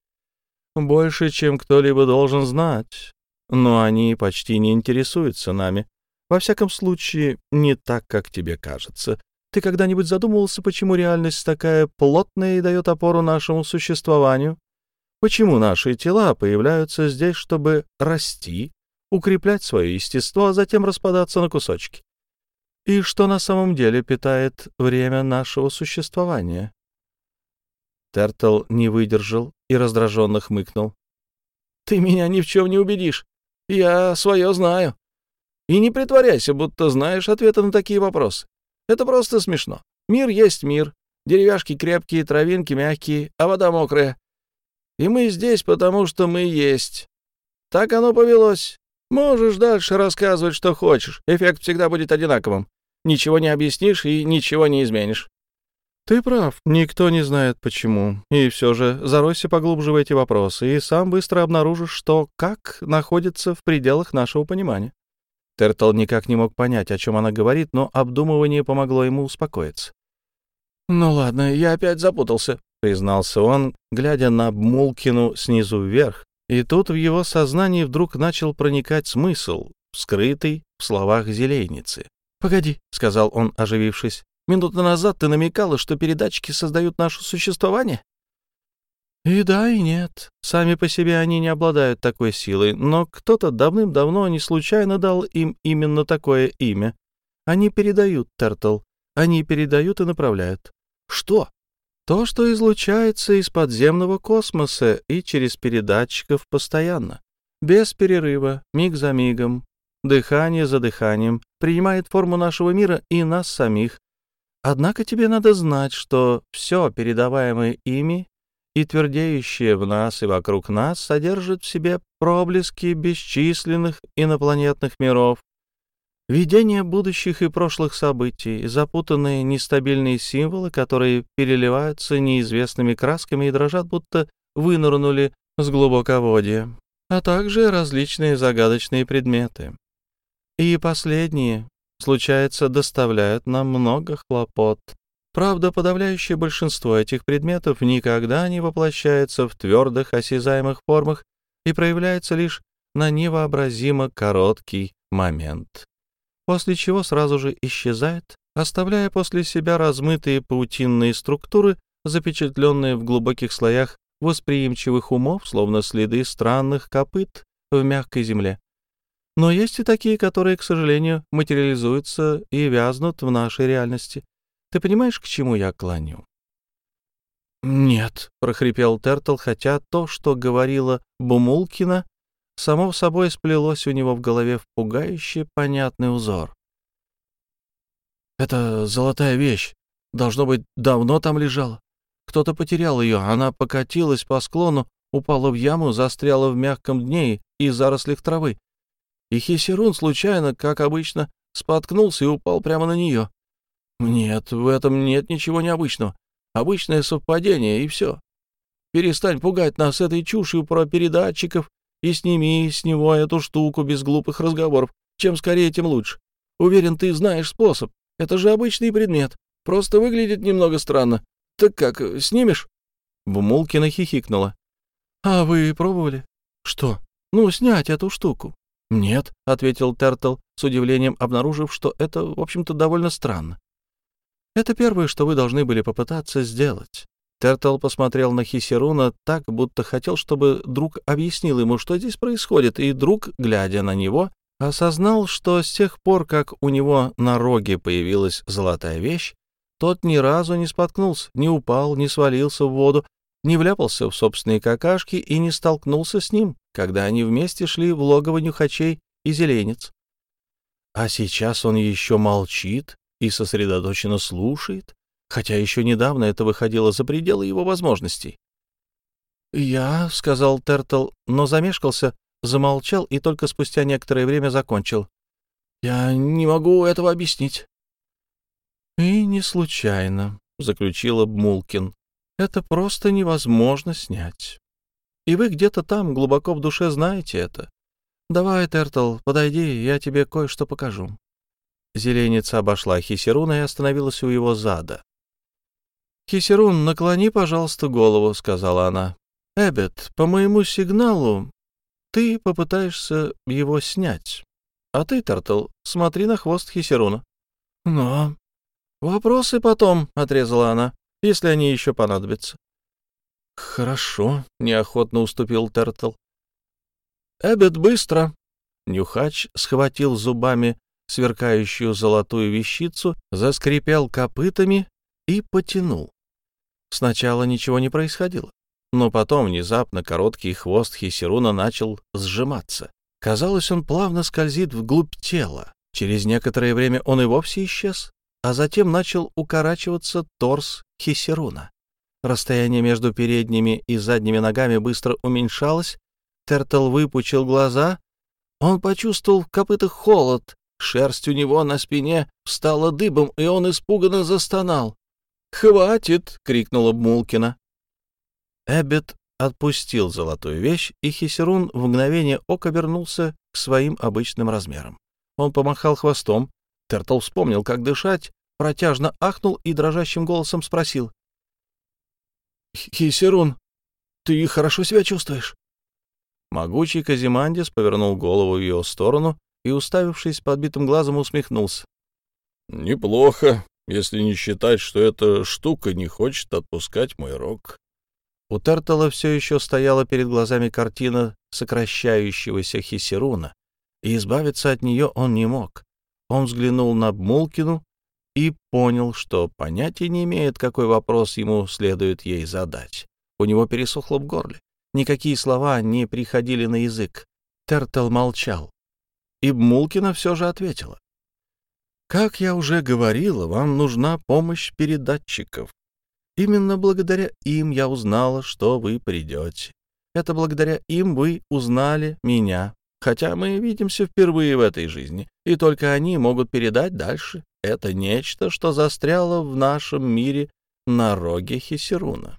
Больше, чем кто-либо должен знать но они почти не интересуются нами. Во всяком случае, не так, как тебе кажется. Ты когда-нибудь задумывался, почему реальность такая плотная и дает опору нашему существованию? Почему наши тела появляются здесь, чтобы расти, укреплять свое естество, а затем распадаться на кусочки? И что на самом деле питает время нашего существования? Тертл не выдержал и раздраженно хмыкнул. — Ты меня ни в чем не убедишь. Я свое знаю. И не притворяйся, будто знаешь ответы на такие вопросы. Это просто смешно. Мир есть мир. Деревяшки крепкие, травинки мягкие, а вода мокрая. И мы здесь, потому что мы есть. Так оно повелось. Можешь дальше рассказывать, что хочешь. Эффект всегда будет одинаковым. Ничего не объяснишь и ничего не изменишь. Ты прав, никто не знает почему. И все же заройся поглубже в эти вопросы, и сам быстро обнаружишь, что как находится в пределах нашего понимания. Тертл никак не мог понять, о чем она говорит, но обдумывание помогло ему успокоиться. «Ну ладно, я опять запутался», — признался он, глядя на Бмулкину снизу вверх, и тут в его сознании вдруг начал проникать смысл, скрытый в словах зелейницы. «Погоди», — сказал он, оживившись, Минуту назад ты намекала, что передатчики создают наше существование? И да, и нет. Сами по себе они не обладают такой силой, но кто-то давным-давно не случайно дал им именно такое имя. Они передают, Тертл. Они передают и направляют. Что? То, что излучается из подземного космоса и через передатчиков постоянно. Без перерыва, миг за мигом, дыхание за дыханием, принимает форму нашего мира и нас самих, Однако тебе надо знать, что все, передаваемое ими и твердеющее в нас и вокруг нас, содержит в себе проблески бесчисленных инопланетных миров, видение будущих и прошлых событий, запутанные нестабильные символы, которые переливаются неизвестными красками и дрожат, будто вынырнули с глубоководья, а также различные загадочные предметы. И последние случается, доставляют нам много хлопот. Правда, подавляющее большинство этих предметов никогда не воплощается в твердых осязаемых формах и проявляется лишь на невообразимо короткий момент, после чего сразу же исчезает, оставляя после себя размытые паутинные структуры, запечатленные в глубоких слоях восприимчивых умов, словно следы странных копыт в мягкой земле. Но есть и такие, которые, к сожалению, материализуются и вязнут в нашей реальности. Ты понимаешь, к чему я клоню?» «Нет», — прохрипел Тертл, хотя то, что говорила Бумулкина, само собой сплелось у него в голове в пугающе понятный узор. «Это золотая вещь. Должно быть, давно там лежала. Кто-то потерял ее, она покатилась по склону, упала в яму, застряла в мягком дне и зарослях травы. И Хисерун случайно, как обычно, споткнулся и упал прямо на нее. Нет, в этом нет ничего необычного. Обычное совпадение, и все. Перестань пугать нас этой чушью про передатчиков и сними с него эту штуку без глупых разговоров. Чем скорее, тем лучше. Уверен, ты знаешь способ. Это же обычный предмет. Просто выглядит немного странно. Так как, снимешь?» Бумулкина хихикнула. «А вы пробовали?» «Что?» «Ну, снять эту штуку». «Нет», — ответил Тертл, с удивлением обнаружив, что это, в общем-то, довольно странно. «Это первое, что вы должны были попытаться сделать». Тертл посмотрел на Хисеруна так, будто хотел, чтобы друг объяснил ему, что здесь происходит, и друг, глядя на него, осознал, что с тех пор, как у него на роге появилась золотая вещь, тот ни разу не споткнулся, не упал, не свалился в воду, не вляпался в собственные какашки и не столкнулся с ним, когда они вместе шли в логово нюхачей и зеленец. А сейчас он еще молчит и сосредоточенно слушает, хотя еще недавно это выходило за пределы его возможностей. «Я», — сказал Тертл, но замешкался, замолчал и только спустя некоторое время закончил. «Я не могу этого объяснить». «И не случайно», — заключила Бмулкин. «Это просто невозможно снять. И вы где-то там, глубоко в душе, знаете это. Давай, Тертл, подойди, я тебе кое-что покажу». Зеленица обошла Хисеруна и остановилась у его зада. «Хисерун, наклони, пожалуйста, голову», — сказала она. «Эббет, по моему сигналу ты попытаешься его снять. А ты, Тертл, смотри на хвост Хисеруна». «Но...» «Вопросы потом», — отрезала она, — «если они еще понадобятся». «Хорошо», — неохотно уступил Тертл. «Эббет, быстро!» Нюхач схватил зубами сверкающую золотую вещицу, заскрипел копытами и потянул. Сначала ничего не происходило, но потом внезапно короткий хвост Хисеруна начал сжиматься. Казалось, он плавно скользит вглубь тела. Через некоторое время он и вовсе исчез а затем начал укорачиваться торс Хисеруна. Расстояние между передними и задними ногами быстро уменьшалось. Тертл выпучил глаза. Он почувствовал в копытах холод. Шерсть у него на спине встала дыбом, и он испуганно застонал. «Хватит!» — крикнула Мулкина. Эббет отпустил золотую вещь, и Хисерун в мгновение ока вернулся к своим обычным размерам. Он помахал хвостом, Тертл вспомнил, как дышать, протяжно ахнул и дрожащим голосом спросил. «Хисерун, ты хорошо себя чувствуешь?» Могучий Казимандис повернул голову в ее сторону и, уставившись подбитым глазом, усмехнулся. «Неплохо, если не считать, что эта штука не хочет отпускать мой рог». У Тертала все еще стояла перед глазами картина сокращающегося Хисеруна, и избавиться от нее он не мог. Он взглянул на Бмулкину и понял, что понятия не имеет, какой вопрос ему следует ей задать. У него пересохло в горле. Никакие слова не приходили на язык. Тертел молчал. И Бмулкина все же ответила. «Как я уже говорила, вам нужна помощь передатчиков. Именно благодаря им я узнала, что вы придете. Это благодаря им вы узнали меня хотя мы видимся впервые в этой жизни, и только они могут передать дальше это нечто, что застряло в нашем мире на роге Хисеруна.